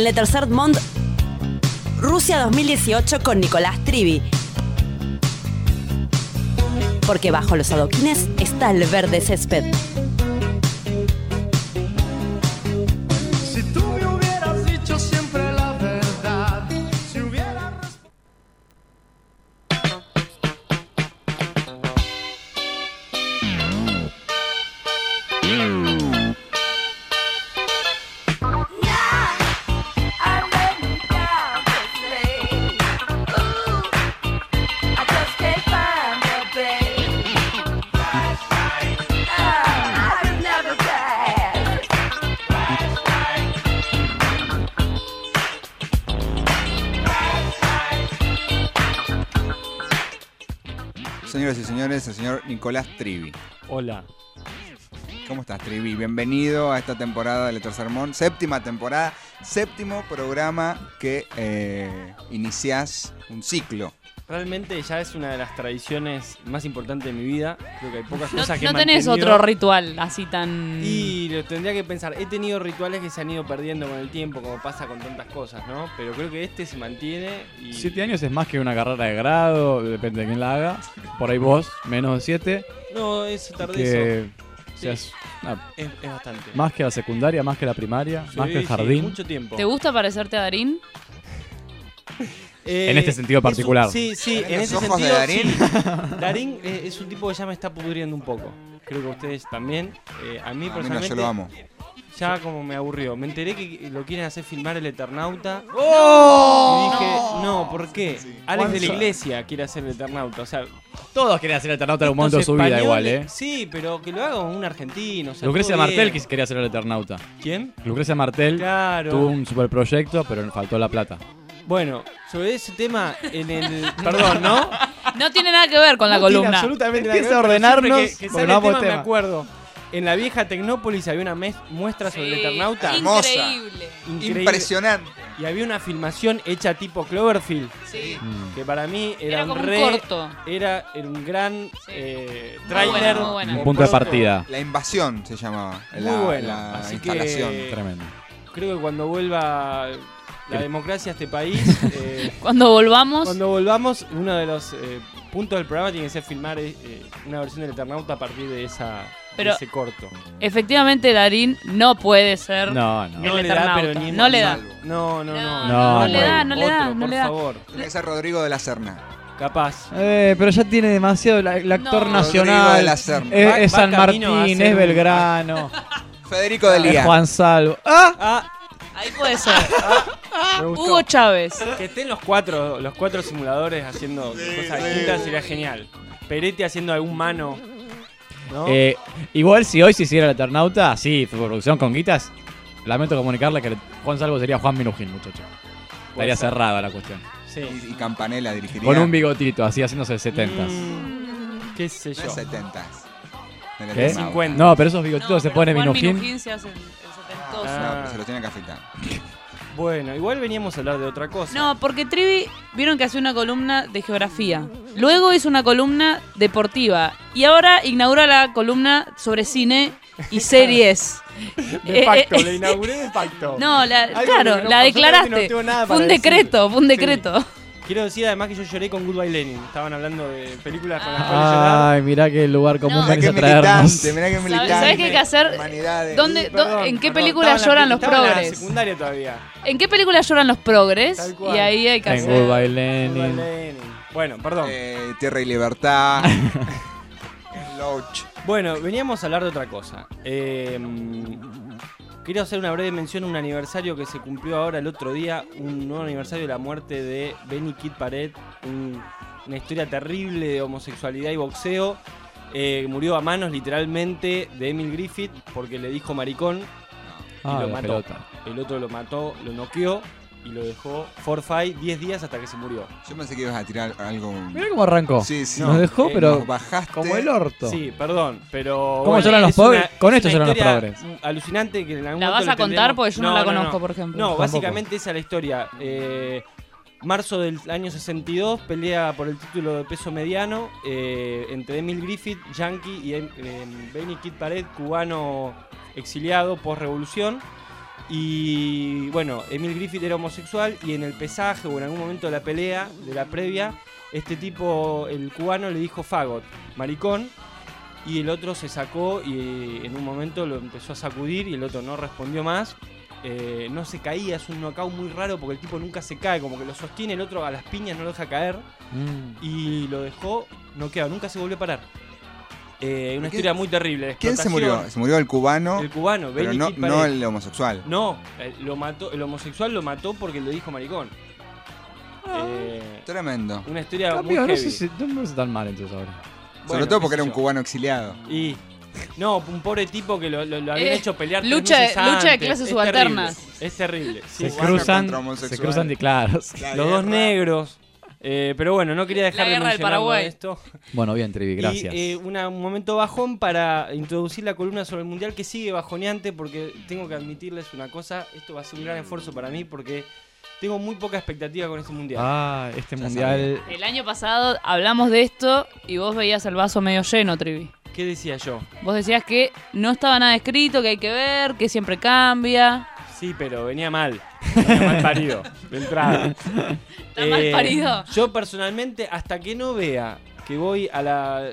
en Le Tercer Monde, Rusia 2018 con Nicolás Trivi. Porque bajo los adoquines está el verde césped. El señor Nicolás Trivi. Hola. ¿Cómo estás, Trivi? Bienvenido a esta temporada de Letter Sermón, séptima temporada, séptimo programa que eh, iniciás un ciclo. Realmente ya es una de las tradiciones más importantes de mi vida. Creo que hay pocas No, cosas que no he tenés mantenido. otro ritual así tan. Y lo tendría que pensar. He tenido rituales que se han ido perdiendo con el tiempo, como pasa con tantas cosas, ¿no? Pero creo que este se mantiene y. Siete años es más que una carrera de grado, depende de quién la haga. Por ahí vos, menos de siete. No, es tarde Que eso. una- Es, es bastante. más que la secundaria, más que la primaria, Sí, más que el sí, jardín. mucho tiempo. ¿Te gusta parecerte a Darín? Eh, En este sentido es un- particular. sí, sí, ¿Tenés en ese ojos de sentido. Darín? sí. Darín eh, es un tipo que ya me está pudriendo un poco. Creo que ustedes también. Eh, a mí A mí no, personalmente. yo lo amo. ya como me aburrió. Me enteré que lo quieren hacer filmar el Eternauta. ¡Oh! Y dije, no, ¿por qué? Alex de la. Iglesia quiere hacer el Eternauta. O sea, Todos quieren hacer el Eternauta en un momento de su vida igual, ¿eh? Sí, pero que lo haga un argentino. o sea, Lucrecia Martel quería hacer el Eternauta. ¿Quién? Lucrecia Martel Claro. tuvo un super proyecto, pero le faltó la plata. Bueno, sobre ese tema, en el. Perdón, ¿no? No tiene nada que ver con la No tiene columna. absolutamente nada que Empieza a ver, pero ordenarnos, siempre que- que sale el tema, tema. me acuerdo. En la vieja Tecnópolis había una mes- muestra sobre el Eternauta. Hermosa. Increíble. Increíble. Impresionante. Y había una filmación hecha tipo Cloverfield. Sí. Mm. Que para mí era, Era un como un re- corto. Era, era un gran eh, Muy buena. Un punto de partida. La invasión se llamaba. Muy la, buena. la Así instalación. que Tremendo. creo que cuando vuelva la democracia a este país, eh, Cuando volvamos, cuando volvamos, uno de los eh, puntos del programa tiene que ser filmar eh, una versión del Eternauta a partir de, esa, de ese corto. efectivamente Darín no puede ser No, no. el No le da, pero ni en no le da. salvo. No, no, no. No, no, no le da, no le da, Otro, no por le da. favor. Tiene que ser Rodrigo de la Serna. Capaz. Eh, pero ya tiene demasiado el actor No. Rodrigo de nacional. la Serna. Es, Va- es va San Martín, es Belgrano, Federico de es Lía. Juan Salvo. ¡Ah! Ah, Ahí puede ser. me gustó. Hugo Chávez. Que estén los cuatro, los cuatro simuladores haciendo cosas distintas sería genial. Peretti haciendo algún mano. ¿no? Eh, igual si hoy se hiciera el Eternauta, sí, producción con guitas, lamento comunicarle que Juan Salvo sería Juan Minujín, muchacho. Estaría ser. cerrada la cuestión. sí. Y, y Campanella dirigiría. Con un bigotito, así haciéndose el 70 Mm, qué sé No yo. es 70 del ¿Qué? Eternauta. 50. No, pero esos bigotitos No, se pone Minujín. Minujín se hace el, el setentoso. Ah. No, se lo tiene que afeitar. Bueno, igual veníamos a hablar de otra cosa. No, porque Trivi vieron que hace una columna de geografía. Luego hizo una columna deportiva. Y ahora inaugura la columna sobre cine y series. De Eh, facto, eh, le inauguré de facto. No, la, claro, no- la declaraste. no tengo nada fue un decir. decreto, fue un Sí. Quiero decir además que yo lloré con Goodbye Lenin. Estaban hablando de películas con las cuales llorar. Ay, mirá qué lugar común No. Mirá venís qué a traernos. militante, mirá qué ¿Sabes militante. ¿sabes qué hay que hacer? ¿Dónde, perdón, ¿En qué película en lloran los estaba en la progres? secundaria todavía. ¿En qué película lloran los progres? Tal cual. Y ahí hay que En hacer. Goodbye Goodbye Lenin. Lenin. Bueno, perdón. Eh, Tierra y Libertad. Loach. Bueno, veníamos a hablar de otra cosa. Eh, quiero hacer una breve mención a un aniversario que se cumplió ahora el otro día, un nuevo aniversario de la muerte de Benny Kid Pared, un- una historia terrible de homosexualidad y boxeo. Eh, murió a manos literalmente de Emil Griffith porque le dijo maricón y Ah, lo mató. pelota. El otro lo mató, lo noqueó y lo dejó forfait 10 días hasta que se murió. Yo pensé que ibas a tirar algo. Mirá cómo arrancó. Sí, sí. Nos dejó, eh, pero Nos bajaste. como el orto. Sí, perdón, pero. ¿Cómo lloran los una- pobres? Con es esto lloran los pobres. Alucinante que en algún ¿La vas a contar? Porque yo no la conozco, por ejemplo. No, Tampoco. básicamente esa es la historia. Eh, marzo del año 62, pelea por el título de peso mediano eh, entre Emil Griffith, yankee, y Benny Kid Pared, cubano exiliado post-revolución. Y bueno, Emil Griffith era homosexual y en el pesaje o en algún momento de la pelea, de la previa, este tipo, el cubano, le dijo fagot, maricón, y el otro se sacó y en un momento lo empezó a sacudir y el otro no respondió más. Eh, no se caía, es un knockout muy raro porque el tipo nunca se cae, como que lo sostiene, el otro a las piñas no lo deja caer Mm. y lo dejó noqueado, nunca se volvió a parar. Eh, una ¿Quién- historia muy terrible. ¿Quién se murió? Se murió el cubano, El cubano, pero Benny no, Kid Pared. no el homosexual. No, lo mató, el homosexual lo mató porque le dijo maricón. Ah. Eh, Tremendo. una historia muy Amigo, no heavy. sé si no me parece tan mal entonces ahora. Sobre todo porque era un yo. cubano exiliado. Y no, un pobre tipo que lo, lo- lo habían Eh, hecho pelear lucha- meses lucha de clases Es subalternas. terrible, Es terrible. sí. Se cruzan, se cruzan de claros. La Los dos negros. Eh, pero bueno, no quería dejar La de Paraguay. esto. Bueno, bien, Trivi, gracias. Y eh, una- un momento bajón para introducir la columna sobre el mundial que sigue bajoneante porque tengo que admitirles una cosa. Esto va a ser un gran esfuerzo para mí porque tengo muy poca expectativa con este mundial. Ah, este Ya mundial. El año pasado hablamos de esto y vos veías el vaso medio lleno, Trivi. ¿Qué decía yo? Vos decías que no estaba nada escrito, que hay que ver, que siempre cambia. Sí, pero venía mal. Venía mal parido, de entrada. ¿Está mal parido? Yo personalmente, hasta que no vea que voy a la,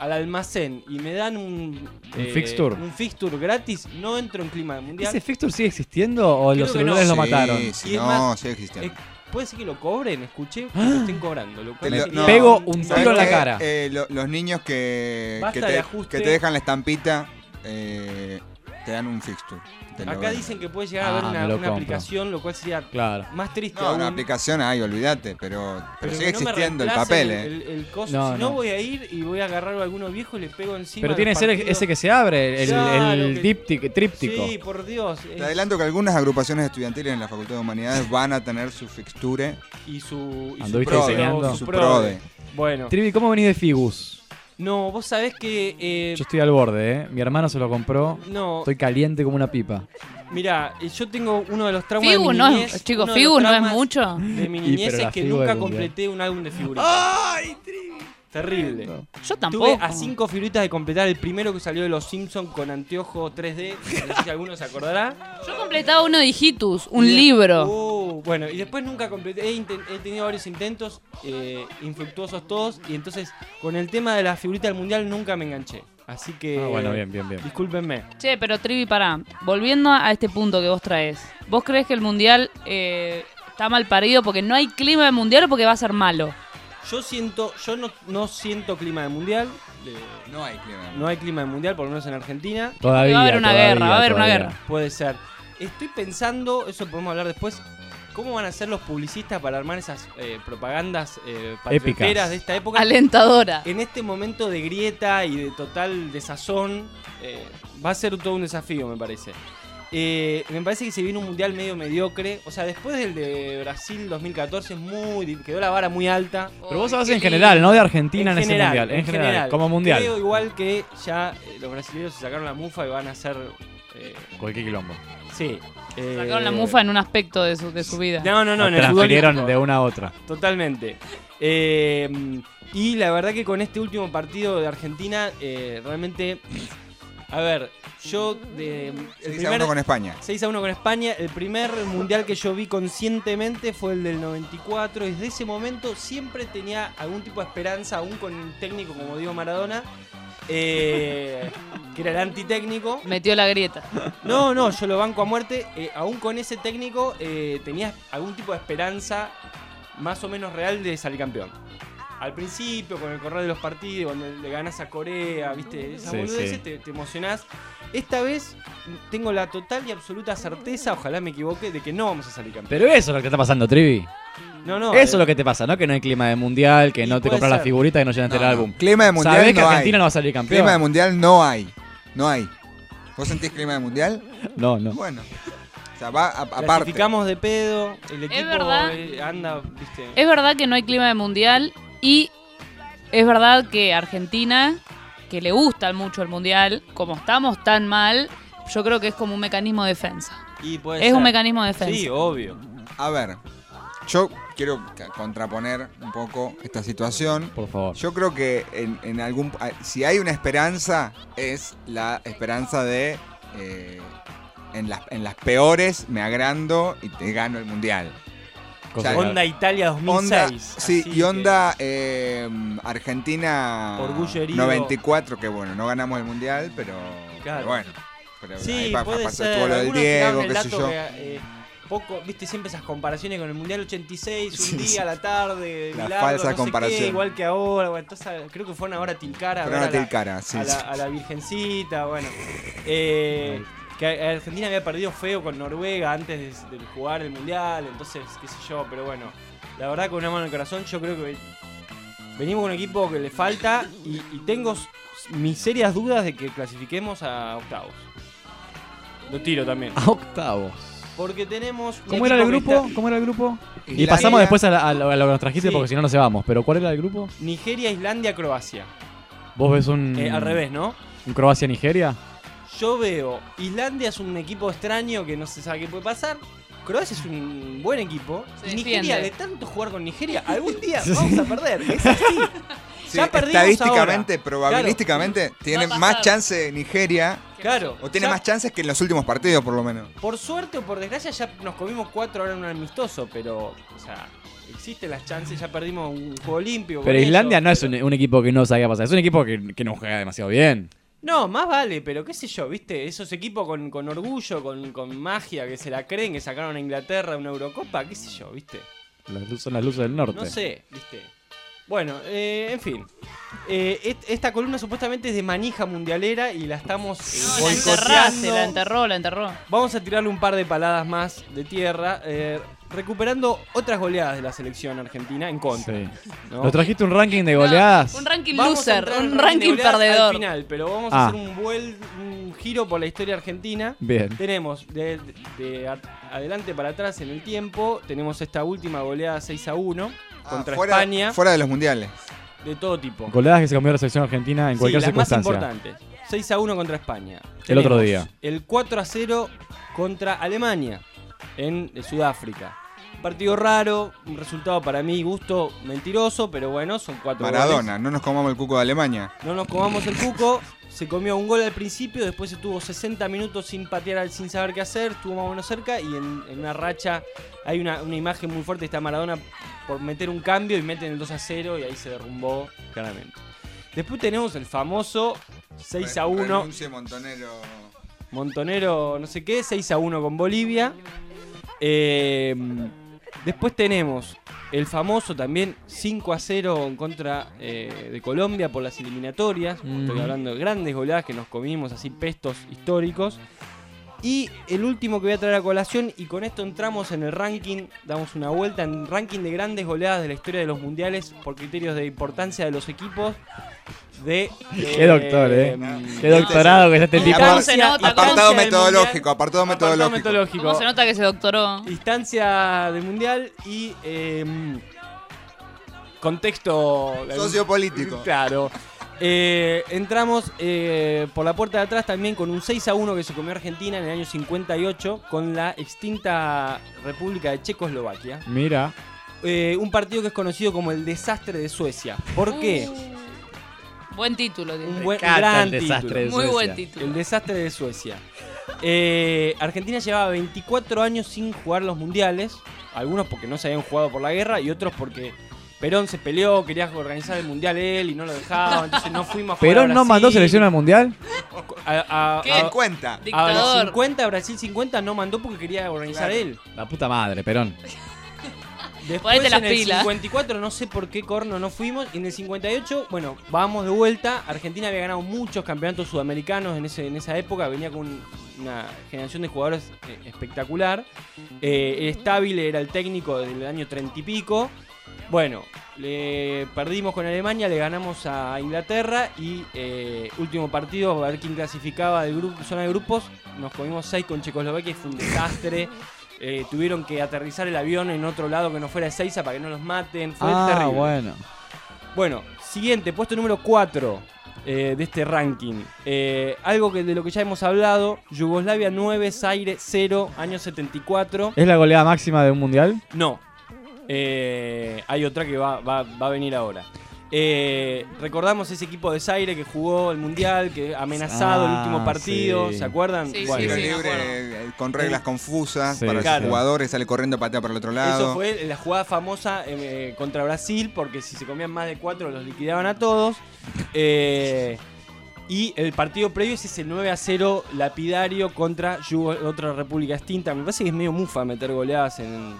al almacén y me dan un, Un fixture. un fixture gratis, no entro en clima de mundial. ¿Ese fixture sigue existiendo o Creo los celulares no. lo Sí, mataron? sí, Y no, más, sigue existiendo. Eh, ¿Puede ser que lo cobren? Escuché que lo estén cobrando. Lo lo- no. Pego un ¿Sabes tiro en la cara. Eh, lo- los niños que, que, te, que te dejan la estampita, eh, Te dan un fixture. Acá dicen que puede llegar a Ah, haber me una, lo una compro. aplicación, lo cual sería Claro. más triste No, aún. una aplicación hay, olvídate, pero, pero, Pero sigue no existiendo el papel, ¿eh? El, el coso. No, si no, no. voy a ir y voy a agarrar a alguno viejo y le pego encima. Pero tiene que ser ese que se abre, el, Claro, el que- díptico- tríptico. Sí, por Dios. Te es- adelanto que algunas agrupaciones estudiantiles en la Facultad de Humanidades van a tener su fixture Y su. Y prode. Bueno. Trivi, ¿cómo venís de Figus? No, vos sabés que. eh, Yo estoy al borde, ¿eh? Mi hermano se lo compró. No. Estoy caliente como una pipa. Mira, yo tengo uno de los traumas Figu de mi no es- niñez. chicos, Figu no es mucho. De mi niñez es que nunca completé un álbum de figuritas. ¡Ay, Terrible. Yo tampoco. Estuve a cinco figuritas de completar el primero que salió de los Simpsons con anteojo 3D. No sé si alguno se acordará. Yo completaba uno de Hijitus, un libro. Uh, bueno, y después nunca completé. He, he tenido varios intentos, eh, infructuosos todos. Y entonces, con el tema de la figurita del mundial, nunca me enganché. Así que. Ah, bueno, bien, bien, bien. Discúlpenme. Che, pero Trivi, pará. Volviendo a este punto que vos traes. ¿Vos crees que el mundial eh, está mal parido porque no hay clima de mundial o porque va a ser malo? Yo siento, yo no, no siento clima de mundial. No hay clima. no hay clima de mundial, por lo menos en Argentina. Todavía. Va a haber una todavía, guerra, va a haber una guerra. Puede ser. Estoy pensando, eso podemos hablar después. ¿Cómo van a ser los publicistas para armar esas eh, propagandas eh, Épicas. de esta época? Alentadora. En este momento de grieta y de total desazón, eh, va a ser todo un desafío, me parece. Eh, me parece que se viene un mundial medio mediocre. O sea, después del de Brasil 2014 es muy, quedó la vara muy alta. Pero vos qué en general, no de Argentina en, En ese mundial. En, en general, general. como mundial. Creo igual que ya eh, los brasileños se sacaron la mufa y van a hacer. eh, Cualquier quilombo. sí. eh, Sacaron la mufa en un aspecto de su, de su vida. No, no, no, en el transfirieron de una a otra. Totalmente. Eh, y la verdad que con este último partido de Argentina, eh, realmente. A ver, yo. De, el 6 a 1 con España. 6 a 1 con España. El primer mundial que yo vi conscientemente fue el del 94. Y desde ese momento siempre tenía algún tipo de esperanza, aún con un técnico como Diego Maradona. eh, que era el antitécnico. Metió la grieta. No, no, yo lo banco a muerte. Eh, aún con ese técnico eh, tenías algún tipo de esperanza más o menos real de salir campeón. Al principio, con el correr de los partidos, cuando le ganas a Corea, viste, esas Sí, boludeces, sí. Te, te emocionás. Esta vez tengo la total y absoluta certeza, ojalá me equivoque, de que no vamos a salir campeón. Pero eso es lo que está pasando, Trivi. No, no. eso eh, es lo que te pasa, ¿no? Que no hay clima de mundial, que no te compras la ser. figurita, que no llenaste No, el no. álbum. Clima de mundial Sabés que no Argentina hay. no va a salir campeón. Clima de mundial no hay. No hay. ¿Vos sentís clima de mundial? No, no. Bueno. O sea, va a- aparte. Clasificamos de pedo, el equipo verdad. eh, anda, viste. Es verdad que no hay clima de mundial y es verdad que Argentina, que le gusta mucho el mundial, como estamos tan mal, yo creo que es como un mecanismo de defensa. Y puede Es un mecanismo de defensa. Sí, obvio. A ver, yo quiero contraponer un poco esta situación. Por favor. Yo creo que en, en algún. Si hay una esperanza, es la esperanza de. eh, en, las, en las peores me agrando y te gano el mundial. Cosa Onda Italia 2006. Onda, sí, y que- onda eh, Argentina Orgullo herido. 94, que bueno, no ganamos el mundial, pero, Claro. pero bueno. Pero ahí Sí, pa- puede pasó- ser. estuvo lo del Diego, el qué sé dato yo. que, eh, poco, viste siempre esas comparaciones con el Mundial 86, un Sí, día sí. a la tarde, La Bilardo, falsa no sé qué, comparación. igual que ahora, bueno, entonces creo que fueron ahora a Tilcara a la- sí, a la, sí. a la Virgencita, bueno. Eh, que Argentina había perdido feo con Noruega antes de, de jugar el Mundial, entonces, qué sé yo, pero bueno, la verdad con una mano en el corazón yo creo que venimos con un equipo que le falta y, y tengo mis serias dudas de que clasifiquemos a octavos. Lo tiro también. A octavos. Porque tenemos. ¿Cómo era el grupo? está- ¿Cómo era el grupo? Y pasamos después a, la- a lo, a lo que nos trajiste Sí. porque si no, no se vamos. Pero ¿cuál era el grupo? Nigeria, Islandia, Croacia. ¿Vos ves un. Eh, al revés, ¿no? ¿Un Croacia-Nigeria? Yo veo. Islandia es un equipo extraño que no se sabe qué puede pasar. Croacia es un buen equipo. Se y Nigeria, de tanto jugar con Nigeria, algún día Sí. vamos a perder. Es así. Sí, ya perdimos estadísticamente, ahora. probabilísticamente, tiene más chance Nigeria. Claro. O tiene ya- más chances que en los últimos partidos, por lo menos. Por suerte o por desgracia ya nos comimos cuatro ahora en un amistoso, pero, o sea, existen las chances, ya perdimos un juego limpio. Pero Islandia no es un, un equipo que no sabe qué pasar. Es un equipo que, que no juega demasiado bien. No, más vale, pero qué sé yo, viste, esos equipos con, con orgullo, con, con magia, que se la creen, que sacaron a Inglaterra de una Eurocopa, qué sé yo, viste. Las lu- son las luces del norte. No sé, viste. Bueno, eh, en fin. Eh, et- esta columna supuestamente es de manija mundialera y la estamos eh, boicoteando. la enterró, la enterró. Vamos a tirarle un par de paladas más de tierra, eh, recuperando otras goleadas de la selección argentina en contra. Sí. ¿no? ¿Nos trajiste un ranking de goleadas? Un ranking Vamos loser, un el ranking de ranking perdedor. Al final, pero vamos Ah. a hacer un, vuel- un giro por la historia argentina. Bien. Tenemos de, adelante para atrás en el tiempo, tenemos esta última goleada 6 a 1 contra Ah, fuera, España, fuera de los mundiales. de todo tipo. Goleadas que se cambió la selección argentina en Sí, cualquier las más circunstancia. importantes. 6 a 1 contra España. El otro día. El 4 a 0 contra Alemania en Sudáfrica. Un partido raro, un resultado para mí gusto mentiroso, pero bueno, son cuatro Maradona, goles. no nos comamos el cuco de Alemania. No nos comamos el cuco. Se comió un gol al principio, después se tuvo 60 minutos sin patear, sin saber qué hacer, estuvo más o menos cerca y en, en una racha hay una, una imagen muy fuerte, está Maradona por meter un cambio y meten el 2 a 0 y ahí se derrumbó claramente. Después tenemos el famoso 6 a 1. Renuncie Montonero. Montonero, no sé qué, 6 a 1 con Bolivia. Eh, después tenemos el famoso también 5 a 0 en contra eh, de Colombia por las eliminatorias. Estoy hablando de grandes goleadas que nos comimos así, pestos históricos. Y el último que voy a traer a colación, y con esto entramos en el ranking, damos una vuelta en el ranking de grandes goleadas de la historia de los mundiales por criterios de importancia de los equipos. De. Qué doctor, eh. mm, Qué doctorado que ya te tipo. ¿Cómo se nota? Apartado metodológico, apartado metodológico. metodológico. ¿Cómo se nota que se doctoró? Instancia del mundial y eh, contexto Sociopolítico. Claro. Eh, entramos eh, por la puerta de atrás también con un 6 a 1 que se comió Argentina en el año 58 con la extinta República de Checoslovaquia. Mira. Eh, un partido que es conocido como el desastre de Suecia. ¿Por qué? Buen título, tío. Un buen, gran el desastre título. de Muy Suecia. buen título. El desastre de Suecia. Eh, Argentina llevaba 24 años sin jugar los mundiales. Algunos porque no se habían jugado por la guerra y otros porque Perón se peleó, quería organizar el mundial él y no lo dejaba. Entonces no fuimos a jugar a ¿Perón no mandó selección al mundial? A, a- ¿Qué? a- 50. a los Dictador. 50, Brasil 50 no mandó porque quería organizar Claro. él. La puta madre, Perón. Después en el pilas. 54 no sé por qué corno no fuimos. Y en el 58, bueno, vamos de vuelta. Argentina había ganado muchos campeonatos sudamericanos en, ese, en esa época. Venía con un- una generación de jugadores eh, espectacular. Eh, Estable era el técnico desde el año 30 y pico. Bueno, le perdimos con Alemania, le ganamos a Inglaterra y eh, último partido, a ver quién clasificaba grupo, zona de grupos. Nos comimos 6 con Checoslovaquia y fue un desastre. Eh, tuvieron que aterrizar el avión en otro lado que no fuera Ezeiza para que no los maten. Fue ah, terrible. bueno. Bueno, siguiente, puesto número 4 de este ranking. Eh, algo que de lo que ya hemos hablado. Yugoslavia 9, Zaire 0, año 74. ¿Es la goleada máxima de un mundial? No. Eh, hay otra que va, va- va a venir ahora. Eh, recordamos ese equipo de Zaire que jugó el Mundial, que amenazado el Ah, último partido, sí. ¿se acuerdan? Sí, Bueno, sí, libre eh, con reglas confusas Sí, para claro. los jugadores, sale corriendo, patea para el otro lado. Eso fue la jugada famosa eh, contra Brasil, porque si se comían más de cuatro los liquidaban a todos. Eh, y el partido previo es ese 9 a 0 lapidario contra Yugo- otra república extinta. Me parece que es medio mufa meter goleadas en,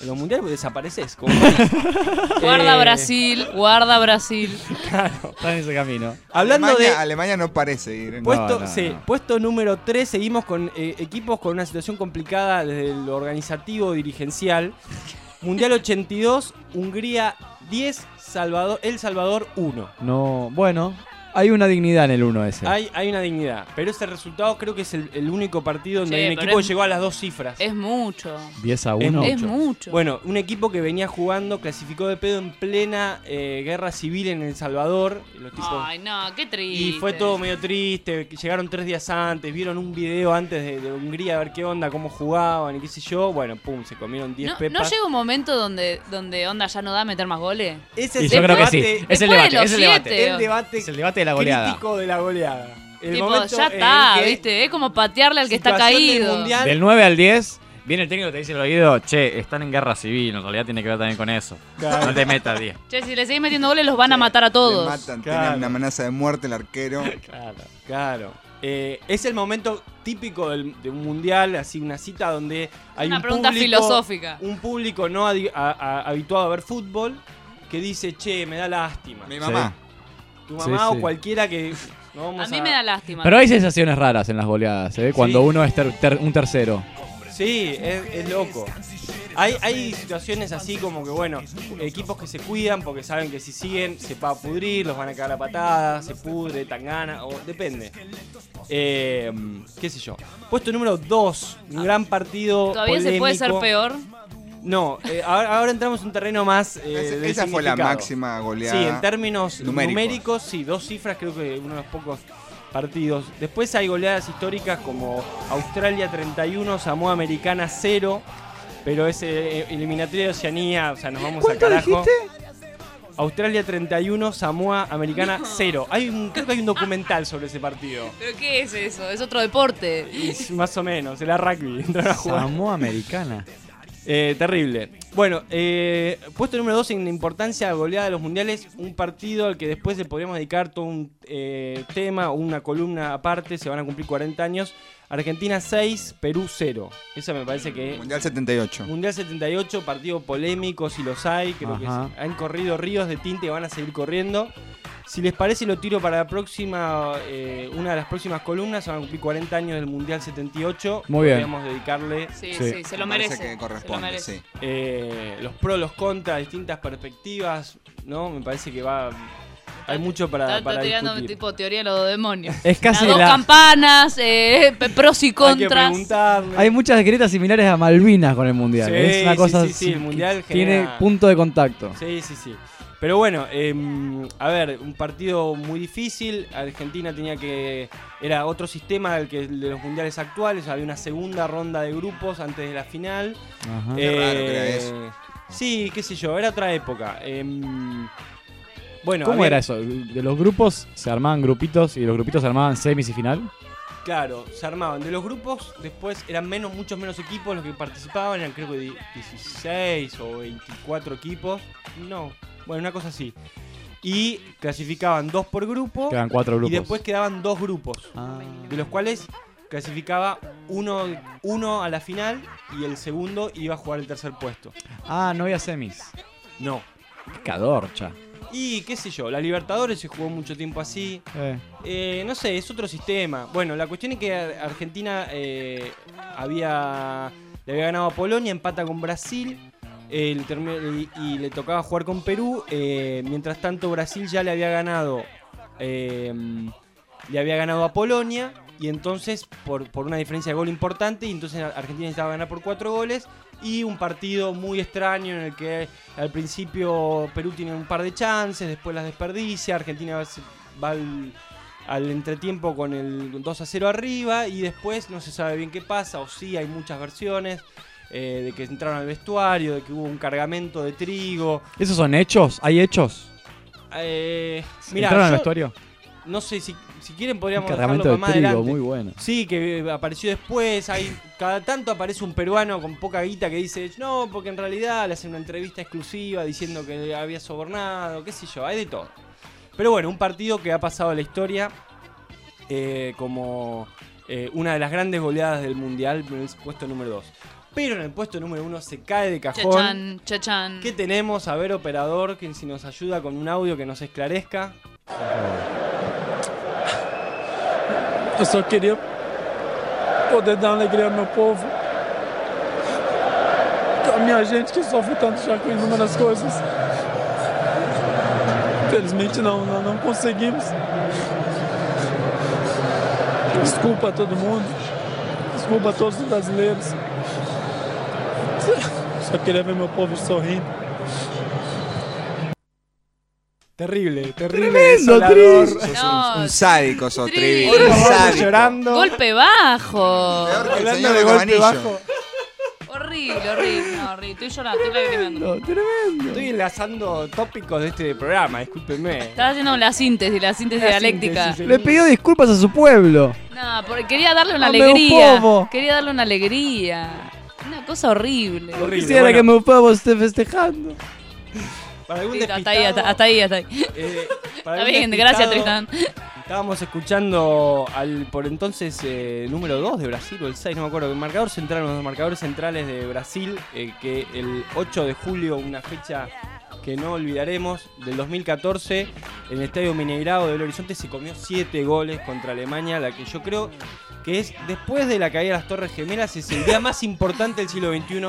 en los mundiales porque desapareces. Como Guarda Eh, Brasil, guarda Brasil. Está en ese camino. Hablando Alemania, de. Alemania no parece ir. Puesto, no, sí, no. puesto número 3, seguimos con eh, equipos con una situación complicada desde lo organizativo dirigencial. Mundial 82, Hungría 10, Salvador, El Salvador 1. No, bueno, hay una dignidad en el 1 ese. Hay, hay una dignidad, pero ese resultado creo que es el, el único partido donde hay un pero equipo es- que llegó a las dos cifras. Es mucho. 10 a Es 1. Es mucho. Bueno, un equipo que venía jugando, clasificó de pedo en plena eh, guerra civil en El Salvador. y Los tipos, Ay, no, qué triste. Y fue todo medio triste, llegaron tres días antes, vieron un video antes de, de Hungría a ver qué onda, cómo jugaban y qué sé yo. Bueno, pum, se comieron 10 ¿No, pepas. ¿No llega un momento donde, donde onda ya no da meter más goles? Ese Y es yo el creo que debate, sí. Es el después de debate, los es el debate. siete, el debate Es el debate de la goleada. crítico de la goleada. El tipo, momento ya está, el que ¿viste? Es como patearle al que está del caído. mundial- Del 9 al 10, viene el técnico y te dice el oído, che, están en guerra civil, en realidad tiene que ver también con eso. Claro. No te metas 10. Che, si le seguís metiendo goles los van a matar a todos. matan, Claro. tiene una amenaza de muerte el arquero. Claro, claro. Eh, es el momento típico del- de un mundial, así una cita donde hay Una un pregunta público, filosófica. un público no adi- a- a- habituado a ver fútbol que dice, che, me da lástima. Mi mamá. Tu mamá sí. o cualquiera que. No vamos A mí me da lástima. Pero hay sensaciones raras en las goleadas, ¿eh? Cuando Sí. uno es ter- ter- un tercero. Sí, es, es loco. Hay, hay situaciones así como que, bueno, equipos que se cuidan porque saben que si siguen se va a pudrir, los van a cagar a patadas, se pudre, tan gana, o depende. Eh, qué sé yo. Puesto número 2, un gran partido. ¿Todavía se puede ser polémico. peor? No, eh, ahora, ahora entramos en un terreno más. eh, Esa- fue la máxima goleada Sí, en términos numéricos. numéricos. sí, dos cifras, creo que uno de los pocos partidos. Después hay goleadas históricas como Australia 31, Samoa Americana 0, pero es eh, eliminatoria de Oceanía, o sea, nos vamos al ¿Cuánto carajo. dijiste? Australia 31, Samoa Americana 0. Hay un, creo que hay un documental sobre ese partido. ¿Pero qué es eso? Es otro deporte. Más o menos, era rugby. a. Samoa Americana. Eh, terrible. Bueno, eh, puesto número 2 en importancia goleada de los mundiales, un partido al que después le podríamos dedicar todo un eh, tema, una columna aparte, se van a cumplir 40 años. Argentina 6, Perú 0. Esa me parece que... Mundial 78. Mundial 78, partido polémico, si los hay, creo que Ajá. han corrido ríos de tinta y van a seguir corriendo. Si les parece, lo tiro para la próxima, eh, una de las próximas columnas, van a cumplir 40 años del Mundial 78. Muy bien. Podríamos dedicarle... Sí, sí, Sí. se lo Me parece merece. que corresponde, Se lo merece. sí. Eh, los pros, los contras, distintas perspectivas, ¿no? Me parece que va... Hay mucho para, Está, está para tirando discutir. tipo teoría de los demonios. Es casi Las dos la- campanas, eh, pros y contras. Hay muchas grietas similares a Malvinas con el mundial. Sí, es una sí, cosa sí, sí, el que mundial tiene punto de contacto. Sí, sí, sí. Pero bueno, em, a ver, un partido muy difícil. Argentina tenía que. Era otro sistema del que el de los mundiales actuales. Había una segunda ronda de grupos antes de la final. Ajá. Qué raro que era eso. Sí, qué sé yo, era otra época. Em, bueno, ¿Cómo había- era eso? De los grupos se armaban grupitos y los grupitos se armaban semis y final. Claro, se armaban. De los grupos, después eran menos, muchos menos equipos los que participaban, eran creo que di- 16 o 24 equipos. No, bueno, una cosa así. Y clasificaban dos por grupo. Quedan cuatro grupos. Y después quedaban dos grupos. Ah. De los cuales clasificaba uno, uno a la final y el segundo iba a jugar el tercer puesto. Ah, no había semis. No. Qué cadorcha. Y qué sé yo, la Libertadores se jugó mucho tiempo así. Eh. Eh, no sé, es otro sistema. Bueno, la cuestión es que Argentina eh, había le había ganado a Polonia, empata con Brasil y, le tocaba jugar con Perú. mientras tanto, Brasil ya le había ganado le había ganado a Polonia y entonces por, por una diferencia de gol importante y entonces Argentina necesitaba ganar por cuatro goles y un partido muy extraño en el que al principio Perú tiene un par de chances, después las desperdicia, Argentina va, al, al entretiempo con el 2 a 0 arriba y después no se sabe bien qué pasa o sí hay muchas versiones eh, de que entraron al vestuario, de que hubo un cargamento de trigo. ¿Esos son hechos? ¿Hay hechos? Eh, mirá, ¿Entraron al vestuario? No sé, si, si quieren podríamos Un dejarlo de más trigo, adelante. muy bueno. Sí, que apareció después. Hay, cada tanto aparece un peruano con poca guita que dice, no, porque en realidad le hacen una entrevista exclusiva diciendo que había sobornado, qué sé yo, hay de todo. Pero bueno, un partido que ha pasado a la historia eh, como eh, una de las grandes goleadas del Mundial en el puesto número 2. Pero en el puesto número 1 se cae de cajón. Chachán, chachán. ¿Qué tenemos? A ver, operador, que si nos ayuda con un audio que nos esclarezca. Eu só queria poder dar alegria ao meu povo. A minha gente que sofre tanto já com inúmeras coisas. Infelizmente não, não, não conseguimos. Desculpa a todo mundo. Desculpa a todos os brasileiros. Só queria ver meu povo sorrindo. Terrible, terrible. Tremendo, desolador. Tris. Sos No, un, un sádico, sos Tris. Trivi, un sádico. llorando. Golpe bajo. Peor que el Hablando señor de de golpe Cabanillo. bajo. Horrible, horrible. No, horrible. Estoy llorando, estoy lagrimando. tremendo. Estoy enlazando tópicos de este programa, discúlpenme. Estaba haciendo la síntesis, la síntesis La dialéctica. síntesis, Le pidió disculpas a su pueblo. No, porque quería darle una A meu alegría. Quería darle una alegría. Una cosa horrible. Horrible. Quisiera bueno. que pueblo esté festejando. Para algún Sí, hasta ahí, hasta, ahí, hasta ahí. eh, para Está bien, gracias Tristan. Estábamos escuchando al por entonces eh, número 2 de Brasil o el 6, no me acuerdo. El marcador central, uno de los marcadores centrales de Brasil, eh, que el 8 de julio, una fecha que no olvidaremos, del 2014, en el Estadio Mineirao de Belo Horizonte se comió 7 goles contra Alemania, la que yo creo que es, después de la caída de las Torres Gemelas, es el día más importante del siglo XXI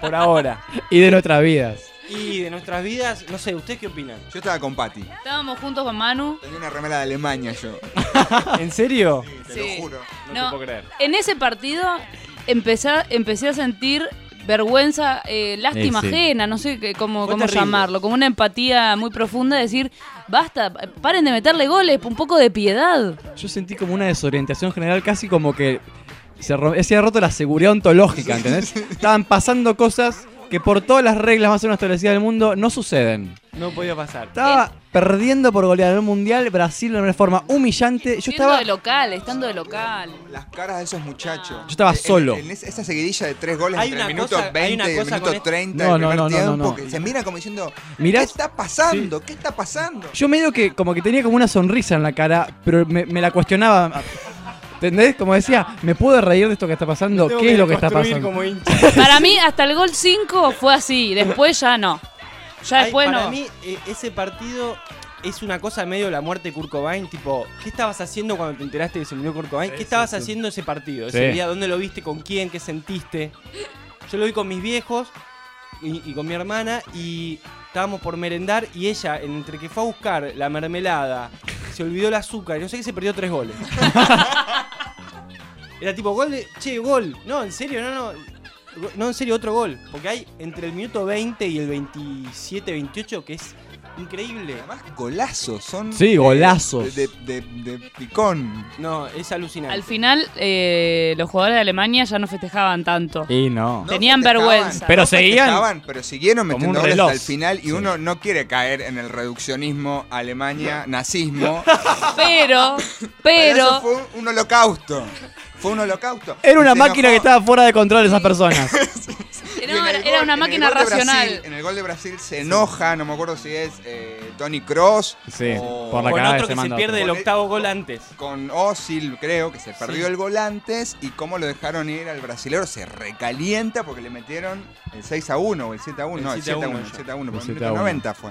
por ahora. Y de nuestras vidas. Y de nuestras vidas, no sé, ¿ustedes qué opinan? Yo estaba con Patti. Estábamos juntos con Manu. Tenía una remera de Alemania yo. ¿En serio? Te Sí. lo juro. No, No. te puedo creer. En ese partido empecé, a- empecé a sentir vergüenza, eh, lástima Sí, sí. ajena, no sé qué- cómo, Fue cómo terrible. llamarlo, como una empatía muy profunda, decir, basta, paren de meterle goles, un poco de piedad. Yo sentí como una desorientación general, casi como que se, ro- se había roto la seguridad ontológica, ¿entendés? Estaban pasando cosas que por todas las reglas más o menos establecidas del mundo no suceden. No podía pasar. Estaba perdiendo por goleada en el mundial Brasil de una forma humillante. Yo estaba de local, estando de local. Las caras de esos muchachos. Yo estaba En- solo. En, esa, esa seguidilla de tres goles Hay entre el una minuto cosa- hay 20 una y el cosa minuto con e- 30 No, del no, primer no, no, tiempo, no, no. que se miran como diciendo, Mirás- ¿qué está pasando? ¿Qué está pasando? Yo medio que como que tenía como una sonrisa en la cara, pero me, me la cuestionaba. ¿Entendés? Como decía, ¿me puedo reír de esto que está pasando? ¿Qué es lo que está pasando? Para mí, hasta el gol 5 fue así, después ya no. Ya Ay, después para no. mí, eh, ese partido es una cosa medio la muerte de Kurt Cobain. Tipo, ¿qué estabas haciendo cuando te enteraste que se murió Kurt Cobain? ¿Qué estabas haciendo ese partido? Ese Sí. día, ¿dónde lo viste? ¿Con quién? ¿Qué sentiste? Yo lo vi con mis viejos y, y con mi hermana y estábamos por merendar y ella, entre que fue a buscar la mermelada, se olvidó el azúcar y no sé qué, se perdió tres goles. Era tipo, gol de... Che, gol. No, en serio, no, no. No, en serio, otro gol. Porque hay entre el minuto 20 y el 27, 28 que es increíble. Además, golazos, son. Sí, eh, golazos. De, de- de picón. No, es alucinante. Al final, eh, los jugadores de Alemania ya no festejaban tanto. Y no. No Tenían vergüenza. Pero no seguían pero siguieron metiendo un goles hasta el final y Sí. uno no quiere caer en el reduccionismo Alemania, nazismo. Pero, pero, eso fue un, un holocausto. Fue un holocausto. Era una máquina que estaba fuera de control de esas personas. Y en era, era una máquina racional. Brasil- en el gol de Brasil se enoja, no me acuerdo si es eh, Tony Cross. Sí, o- por la Con otro que se se pierde el octavo gol antes. con Osil, creo, que se perdió Sí. el gol antes y cómo lo dejaron ir al brasilero se recalienta porque le metieron el 6 a 1 o el 7 a 1, El no, el 7 a 1, el 7 a 1, por El el 7 a 1. 90 fue.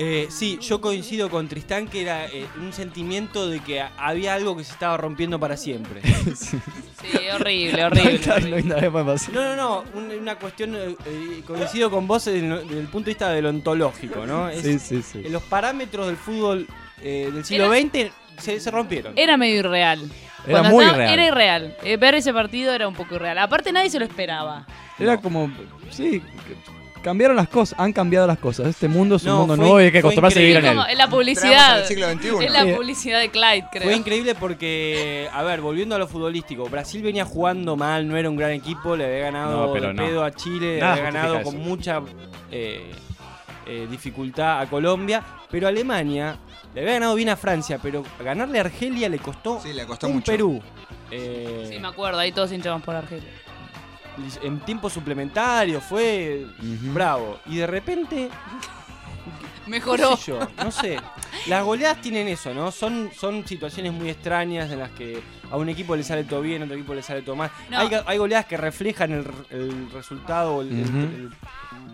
Eh, sí, yo coincido con Tristán que era eh, un sentimiento de que había algo que se estaba rompiendo para siempre. Sí, horrible, horrible. horrible. No, no, no, un- una cuestión, eh, coincido con vos desde el punto de vista de lo ontológico, ¿no? Es- Sí, sí, sí. eh, Los parámetros del fútbol eh, del siglo XX se, se rompieron. Era medio irreal. Era Cuando muy estaba- irreal. Era irreal. Eh, ver ese partido era un poco irreal. Aparte nadie se lo esperaba. Era como. Sí, cambiaron las cosas, han cambiado las cosas. Este mundo es un No, mundo fue- nuevo y hay que fue acostumbrarse a vivir en Es él. en la Entramos publicidad. al siglo XXI. Es la publicidad de Clyde, creo. Fue increíble porque, a ver, volviendo a lo futbolístico, Brasil venía jugando mal, no era un gran equipo, le había ganado No, pero de no. pedo a Chile, le había ganado justifica con eso. mucha eh, eh, dificultad a Colombia, pero Alemania le había ganado bien a Francia, pero ganarle a Argelia le costó, Sí, le costó un mucho. Perú. Eh, Sí, me acuerdo. Ahí todos hinchamos por Argelia. En tiempo suplementario fue bravo. Y de repente Mejoró. qué sé yo, no sé. Las goleadas tienen eso, ¿no? Son, son situaciones muy extrañas en las que a un equipo le sale todo bien, a otro equipo le sale todo mal. No. Hay, hay goleadas que reflejan el, el resultado, el,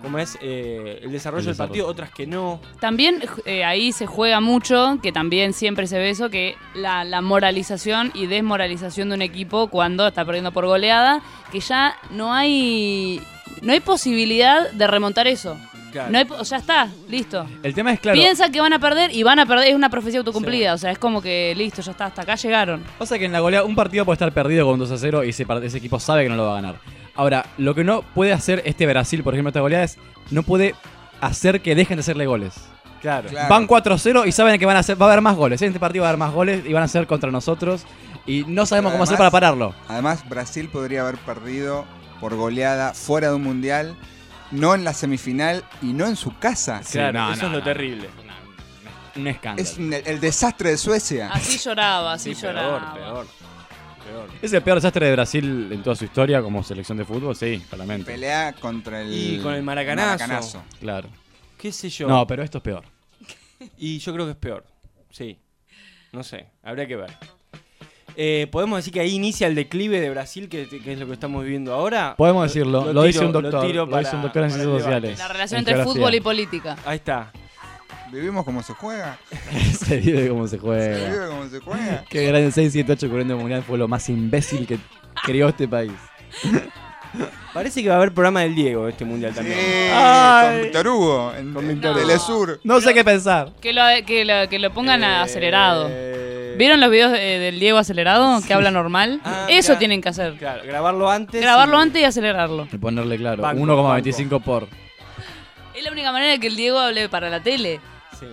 ¿cómo es? Eh, el desarrollo El del partido, otras que no. También eh, ahí se juega mucho, que también siempre se ve eso, que la, la moralización y desmoralización de un equipo cuando está perdiendo por goleada, que ya no hay no hay posibilidad de remontar eso. Claro. No hay, po- ya está, listo. El tema es claro. Piensan que van a perder y van a perder, es una profecía autocumplida, o sea, es como que listo, ya está, hasta acá llegaron. Pasa que en la goleada un partido puede estar perdido con 2 a 0 y ese, equipo sabe que no lo va a ganar. Ahora, lo que no puede hacer este Brasil, por ejemplo, esta goleada es no puede hacer que dejen de hacerle goles. Claro. Claro. Van 4-0 y saben que van a hacer, va a haber más goles. En este partido va a haber más goles y van a ser contra nosotros. Y no sabemos cómo hacer para pararlo. Además, Brasil podría haber perdido por goleada fuera de un mundial, no en la semifinal y no en su casa. Sí, Claro, no, eso no, es lo no. terrible. Un escándalo. Es un- el, desastre de Suecia. Así lloraba, así Sí, lloraba. peor, peor, peor. ¿Es el peor desastre de Brasil en toda su historia como selección de fútbol? Sí, claramente. Pelea contra el. Y con el maracanazo. Claro. ¿Qué sé yo? No, pero esto es peor. Y yo creo que es peor. Sí. No sé, habría que ver. Eh, ¿Podemos decir que ahí inicia el declive de Brasil, que, que es lo que estamos viviendo ahora? Podemos decirlo, lo, dice tiro- un doctor, lo, dice un doctor en ciencias sociales. La relación en entre geografía. fútbol y política. Ahí está. ¿Vivimos como se juega? se vive como se ¿Se juega. vive como se juega? Qué grande 678 corriendo mundial fue lo más imbécil que creó este país. Parece que va a haber programa del Diego este mundial también. con Víctor Hugo, en, Con Víctor Hugo. Telesur. No sé qué pensar. Que lo, que lo, que lo pongan Eh, acelerado. ¿Vieron los videos de- del Diego acelerado? Que habla normal. Ah, Eso claro. tienen que hacer. Claro, grabarlo antes. Grabarlo y- antes y acelerarlo. Y ponerle claro, Banco, 1,25 por. Es la única manera de que el Diego hable para la tele. Sí.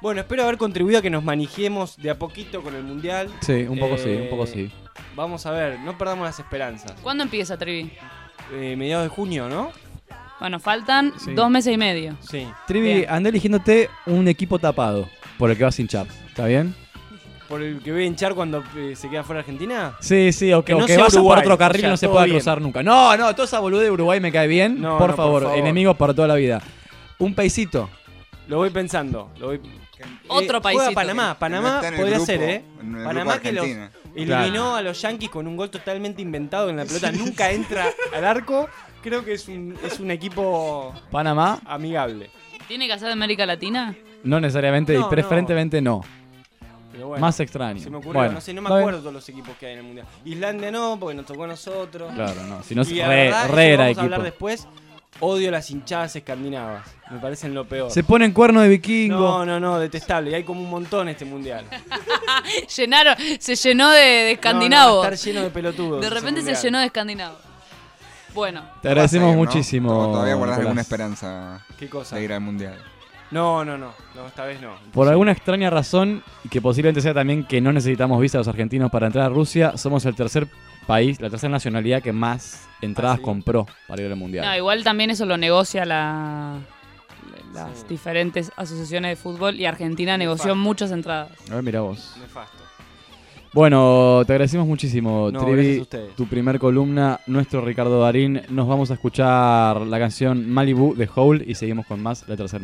Bueno, espero haber contribuido a que nos manejemos de a poquito con el mundial. Sí, un poco sí, Eh, un poco sí. Vamos a ver, no perdamos las esperanzas. ¿Cuándo empieza, Trivi? Eh, mediados de junio, ¿no? Bueno, faltan Sí. dos meses y medio. Sí. Trivi, Bien. anda eligiéndote un equipo tapado por el que vas sin chap. ¿Está bien? ¿Por el que voy a hinchar cuando eh, se queda fuera Argentina? Sí, sí, o que, Que no o que por otro o carril sea, y no se pueda bien. cruzar nunca. No, no, toda esa bolude de Uruguay me cae bien. No, por, no, por favor, favor. enemigos para toda la vida. Un paisito. Lo voy pensando. Lo voy... Otro Eh, paisito. Juega Panamá. Panamá podría grupo- ser, ¿eh? Panamá que los Argentina. eliminó Claro. a los Yankees con un gol totalmente inventado en la pelota. Nunca entra al arco. Creo que es un, es un equipo Panamá, amigable. ¿Tiene que ser de América Latina? no necesariamente No, y preferentemente no. Pero bueno, Más extraño. Se me ocurrió, Bueno, no sé, no me acuerdo todos los equipos que hay en el mundial. Islandia no, porque nos tocó a nosotros. Claro, no. Si no, Y la re, verdad, eso re lo era vamos a hablar después. Odio las hinchadas escandinavas. Me parecen lo peor. Se ponen cuerno de vikingo. No, no, no, detestable. Y hay como un montón este mundial. Llenaron, se llenó de, de escandinavos. no, estar lleno de pelotudos. de repente se llenó de escandinavos. Bueno, Te agradecemos muchísimo. Todavía guardas alguna esperanza ¿Qué cosa? de ir al mundial. No, no, no. No, esta vez no. Por alguna extraña razón, y que posiblemente sea también que no necesitamos visa los argentinos para entrar a Rusia, somos el tercer país, la tercera nacionalidad que más entradas ¿Ah, sí? compró para ir al mundial. no, igual también eso lo negocia la, las Sí. diferentes asociaciones de fútbol y Argentina negoció Nefasto. muchas entradas. A ver, mira vos. Nefasto. Bueno, te agradecemos muchísimo, No, Trivi, a tu primer columna, nuestro Ricardo Darín. Nos vamos a escuchar la canción Malibu de Hole y seguimos con más de Tercer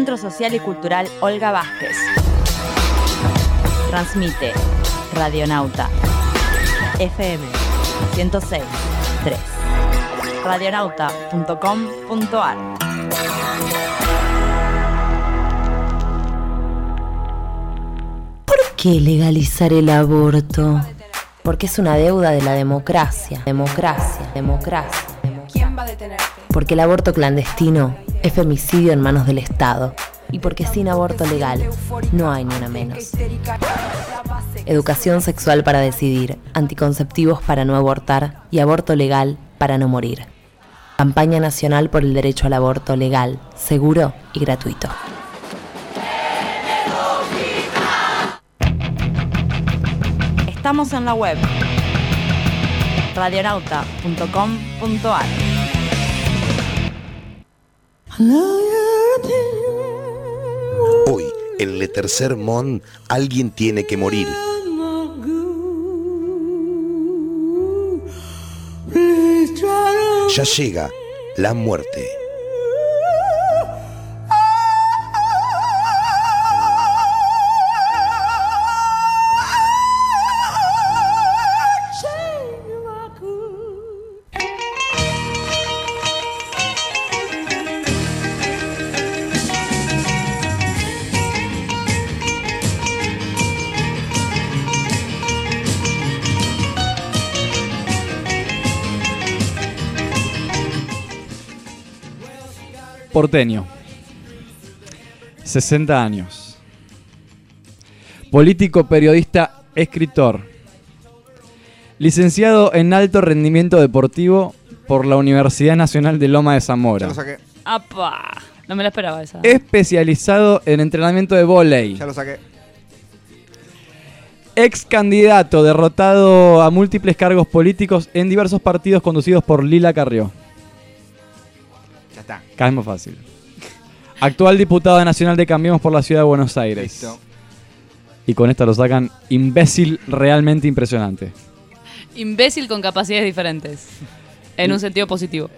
Centro Social y Cultural Olga Vázquez. Transmite Radionauta FM 106 3 radionauta.com.ar ¿Por qué legalizar el aborto? Porque es una deuda de la democracia, democracia, democracia. ¿Quién va a detenerte? Porque el aborto clandestino es femicidio en manos del Estado. Y porque sin aborto legal no hay ni una menos. Educación sexual para decidir, anticonceptivos para no abortar y aborto legal para no morir. Campaña Nacional por el Derecho al Aborto Legal, Seguro y Gratuito. Estamos en la web radionauta.com.ar Hoy, en Le Tercer Mon, alguien tiene que morir. Ya llega la muerte. Porteño. 60 años. Político, periodista, escritor. Licenciado en alto rendimiento deportivo por la Universidad Nacional de Loma de Zamora. Ya lo saqué. ¡Apa! No me la esperaba esa. Especializado en entrenamiento de vóley. Ya lo saqué. Ex candidato derrotado a múltiples cargos políticos en diversos partidos conducidos por Lila Carrió. Está. Cada vez más fácil. Actual diputado nacional de Cambiemos por la ciudad de Buenos Aires. Listo. Y con esta lo sacan imbécil realmente impresionante. Imbécil con capacidades diferentes. En un sentido positivo.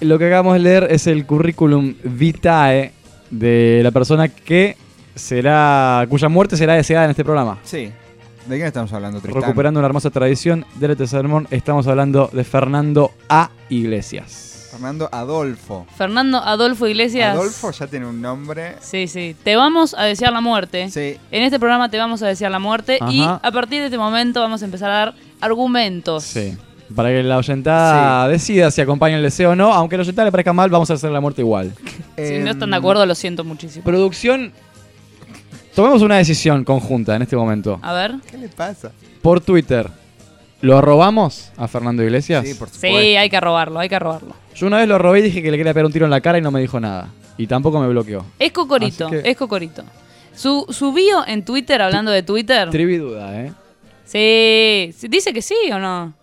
Lo que acabamos de leer es el currículum vitae de la persona que será cuya muerte será deseada en este programa. Sí. ¿De quién estamos hablando, Tristán? Recuperando una hermosa tradición del este sermón, estamos hablando de Fernando A. Iglesias. Fernando Adolfo. Fernando Adolfo Iglesias. Adolfo ya tiene un nombre. Sí, sí. Te vamos a desear la muerte. Sí. En este programa te vamos a desear la muerte y a partir de este momento vamos a empezar a dar argumentos. Sí. Para que la oyentada decida si acompaña el deseo o no, aunque a la oyentada le parezca mal, vamos a hacer la muerte igual. Si no están de acuerdo, lo siento muchísimo. Producción, tomemos una decisión conjunta en este momento. A ver. ¿Qué le pasa? Por Twitter, ¿lo robamos a Fernando Iglesias? Sí, por Sí, hay que robarlo, hay que robarlo. Yo una vez lo robé y dije que le quería pegar un tiro en la cara y no me dijo nada. Y tampoco me bloqueó. Es Cocorito, que- es Cocorito. Su, su bio en Twitter, hablando de Twitter. Trivi duda, ¿eh? Sí, dice que sí o no.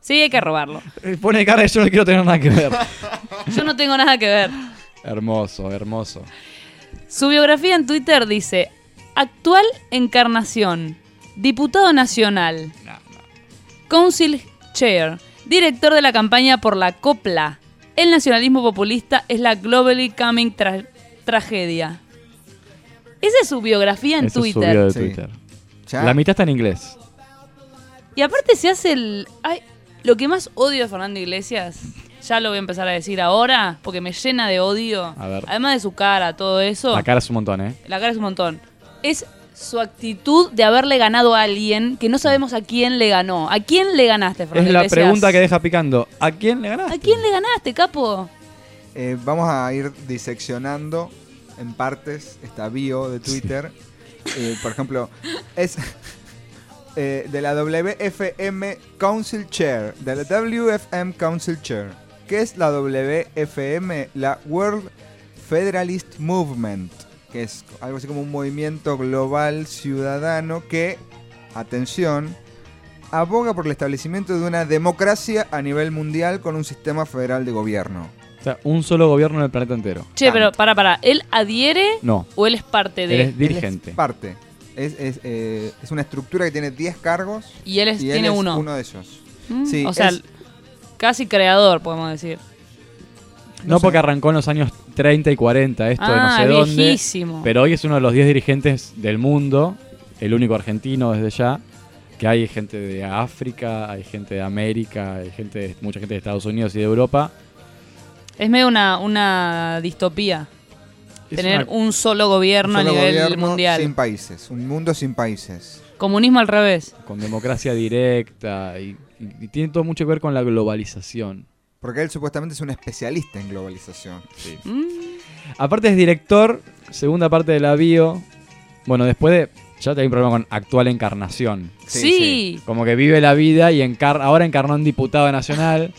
Sí, hay que robarlo. Eh, Pone cara de yo no quiero tener nada que ver. Yo no tengo nada que ver. hermoso, hermoso. Su biografía en Twitter dice: Actual encarnación, diputado nacional, Council Chair, director de la campaña por la COPLA. El nacionalismo populista es la Globally Coming tra- Tragedia. Esa es su biografía en Ese es su Twitter. de. Twitter. La mitad está en inglés. Y aparte se hace el... ay, lo que más odio de Fernando Iglesias, ya lo voy a empezar a decir ahora, porque me llena de odio. A ver. Además de su cara, todo eso. La cara es un montón, ¿eh? La cara es un montón. Es su actitud de haberle ganado a alguien que no sabemos a quién le ganó. ¿A quién le ganaste, Es Fernando la Iglesias? pregunta que deja picando. ¿A quién le ganaste? ¿A quién le ganaste, capo? Eh, vamos a ir diseccionando en partes esta bio de Twitter. Eh, por ejemplo, es eh, de la WFM Council Chair. De la WFM Council Chair. ¿Qué es la WFM? La World Federalist Movement. Que es algo así como un movimiento global ciudadano que, atención, aboga por el establecimiento de una democracia a nivel mundial con un sistema federal de gobierno. O sea, un solo gobierno en el planeta entero. Che, pero para, para. ¿Él adhiere No. o él es parte de...? Él es dirigente. Él es parte. Es, es, eh, es una estructura que tiene 10 cargos. Y él es- tiene uno. uno de ellos. Mm, Sí, o sea, es- casi creador, podemos decir. No, porque arrancó en los años 30 y 40 esto de no Ah, sé dónde. viejísimo. Pero hoy es uno de los 10 dirigentes del mundo, el único argentino desde ya. Que hay gente de África, hay gente de América, hay gente, de- mucha gente de Estados Unidos y de Europa. Es medio una, una distopía. Es Tener una- un solo gobierno Solo a nivel gobierno mundial. Sin países. Un mundo sin países. Comunismo al revés. Con democracia directa y, y- y tiene todo mucho que ver con la globalización. Porque él supuestamente es un especialista en globalización. Mm. Aparte es director, segunda parte de la bio. Bueno, después de. Ya hay un problema con actual encarnación. Sí, Sí. sí. Como que vive la vida y encar ahora encarnó en diputado nacional.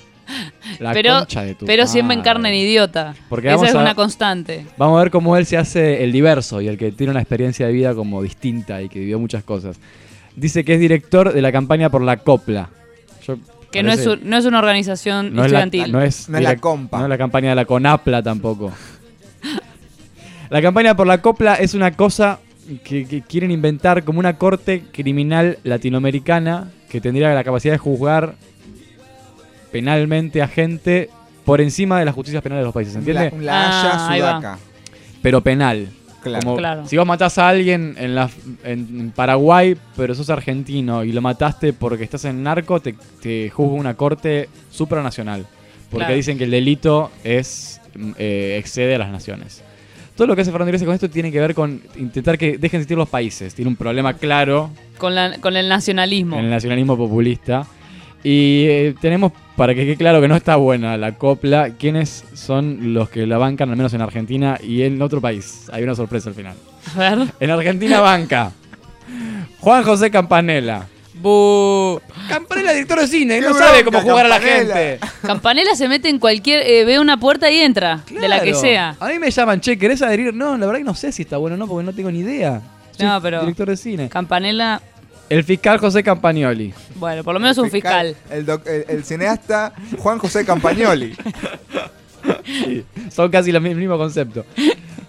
La pero concha de tu pero siempre encarna en idiota. Porque Esa vamos es a- una constante. Vamos a ver cómo él se hace el diverso y el que tiene una experiencia de vida como distinta y que vivió muchas cosas. Dice que es director de la campaña por la copla. Yo- Que no es, un- no es una organización no es, la, estudiantil. no es No es la compa. No es la campaña de la Conapla tampoco. La campaña por la copla es una cosa que, que quieren inventar como una corte criminal latinoamericana que tendría la capacidad de juzgar penalmente a gente por encima de las justicias penales de los países, ¿entiendes? La, la Haya Ah. Sudaca. Pero penal. Claro. Como Claro. Si vos matás a alguien en, la, en Paraguay, pero sos argentino y lo mataste porque estás en narco, te, te juzga una corte supranacional. Porque Claro. dicen que el delito es eh, excede a las naciones. Todo lo que hace Fernando Iglesias con esto tiene que ver con intentar que dejen de existir los países. Tiene un problema claro Con, la- con el nacionalismo. en el nacionalismo populista. Y eh, tenemos, para que quede claro que no está buena la copla, quiénes son los que la bancan, al menos en Argentina y en otro país. Hay una sorpresa al final. A ver. En Argentina banca. Juan José Campanella. Bu. Campanella, director de cine, ¡Qué no sabe cómo jugar a la gente. Campanella se mete en cualquier. eh, ve una puerta y entra. De la que sea. A mí me llaman, che, ¿querés adherir? No, la verdad que no sé si está bueno o no, porque no tengo ni idea. Soy No, pero- Director de cine. Campanella. El fiscal José Campagnoli. Bueno, por lo menos un fiscal. El, doc- el- el cineasta Juan José Campagnoli. Sí, son casi los mi- el mismo concepto.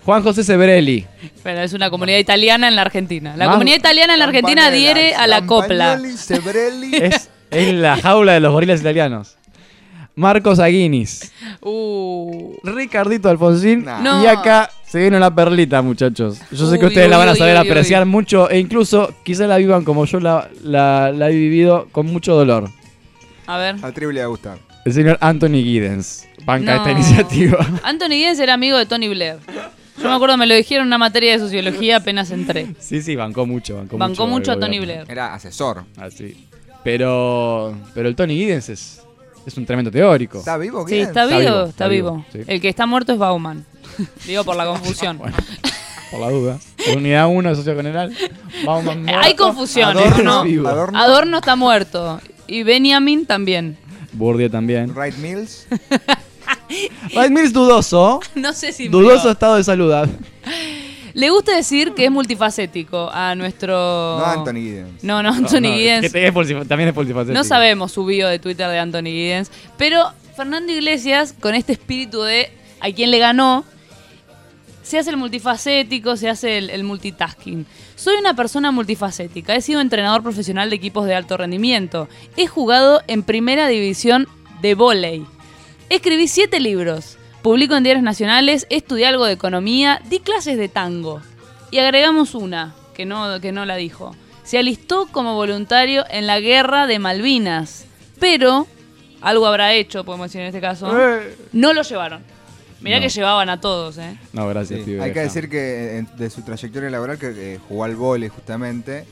Juan José Sebrelli. Pero es una comunidad italiana en la Argentina. La Más- comunidad italiana en la Argentina Campanella, adhiere a la copla. Campagnoli, Sebrelli. Es, es la jaula de los gorilas italianos. Marcos Aguinis. Uh. Ricardito Alfonsín. No. Y acá se viene una perlita, muchachos. Yo sé que Uy, ustedes la van a saber uy, uy. apreciar mucho e incluso quizás la vivan como yo la, la- la he vivido con mucho dolor. A ver. A Tribu le va a gustar. El señor Anthony Giddens. Banca No. esta iniciativa. Anthony Giddens era amigo de Tony Blair. Yo me acuerdo, me lo dijeron en una materia de sociología apenas entré. Sí, sí, bancó mucho. Bancó, Bancó mucho el a Tony. Blair. Era asesor. Así. Pero, pero el Tony Giddens es, es un tremendo teórico. ¿Está vivo? Sí, está Está vivo, vivo, está, vivo. vivo, sí. El que está muerto es Bauman. Digo por la confusión. Bueno, por la duda. Unidad 1 de socio general. Eh, Hay confusión, Adorno, ¿no? Adorno. Adorno está muerto. Y Benjamin también. Bourdieu también. Wright Mills. Wright Mills dudoso. No sé si Dudoso murió. estado de salud. Le gusta decir que es multifacético a nuestro. No Anthony Giddens. No, no, Anthony No, no, Giddens. es también es polifacético. No sabemos su bio de Twitter de Anthony Giddens. Pero Fernando Iglesias, con este espíritu de a quién le ganó, se hace el multifacético, se hace el, el multitasking. Soy una persona multifacética. He sido entrenador profesional de equipos de alto rendimiento. He jugado en primera división de vóley. Escribí siete libros. Publico en diarios nacionales, estudié algo de economía, di clases de tango. Y agregamos una, que no, que no la dijo. Se alistó como voluntario en la guerra de Malvinas. Pero, algo habrá hecho, podemos decir en este caso, no lo llevaron. Mirá No. que llevaban a todos, ¿eh? No, gracias, Sí, tío. Hay que decir que en- de su trayectoria laboral que eh, jugó al vóley justamente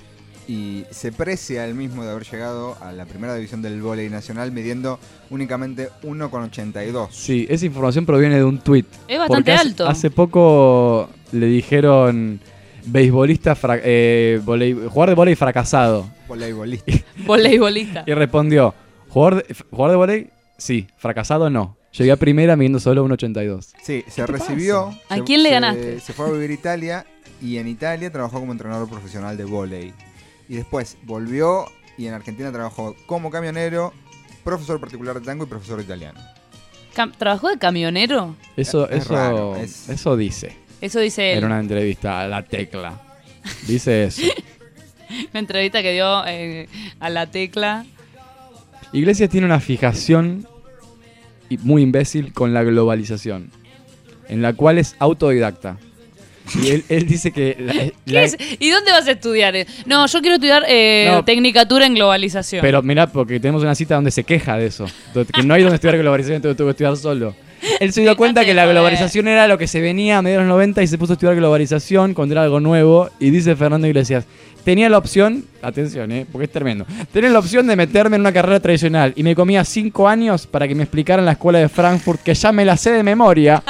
y se precia él mismo de haber llegado a la primera división del vóley nacional midiendo únicamente 1,82. Sí, esa información proviene de un tuit. Es bastante Porque hace- alto. Hace poco le dijeron beisbolista, eh, jugador de volei fracasado. Voleibolista. Voleibolista. Y respondió, ¿jugador de, jugador de volei? Sí, fracasado no. Llegué a primera midiendo solo 1.82. Sí, se recibió. ¿A se- quién le se- ganaste? Se fue a vivir a Italia y en Italia trabajó como entrenador profesional de vóley. Y después volvió y en Argentina trabajó como camionero, profesor particular de tango y profesor de italiano. Cam- ¿Trabajó de camionero? Eso, Es eso, raro, es- eso dice. Eso dice él. En una entrevista a la tecla. Dice eso. Una entrevista que dio eh, a la tecla. Iglesias tiene una fijación muy imbécil con la globalización. en la cual es autodidacta. Y él, él dice que... la- ¿Qué la- es? ¿Y dónde vas a estudiar? No, yo quiero estudiar eh, No. Tecnicatura en Globalización. Pero mirá, porque tenemos una cita donde se queja de eso. donde- Que no hay donde estudiar globalización, entonces tuvo que estudiar solo. Él se dio cuenta que la globalización era lo que se venía a mediados de los 90 y se puso a estudiar globalización cuando era algo nuevo. Y dice Fernando Iglesias, tenía la opción, atención, eh, porque es tremendo, tenía la opción de meterme en una carrera tradicional y me comía cinco años para que me explicaran la escuela de Frankfurt, que ya me la sé de memoria,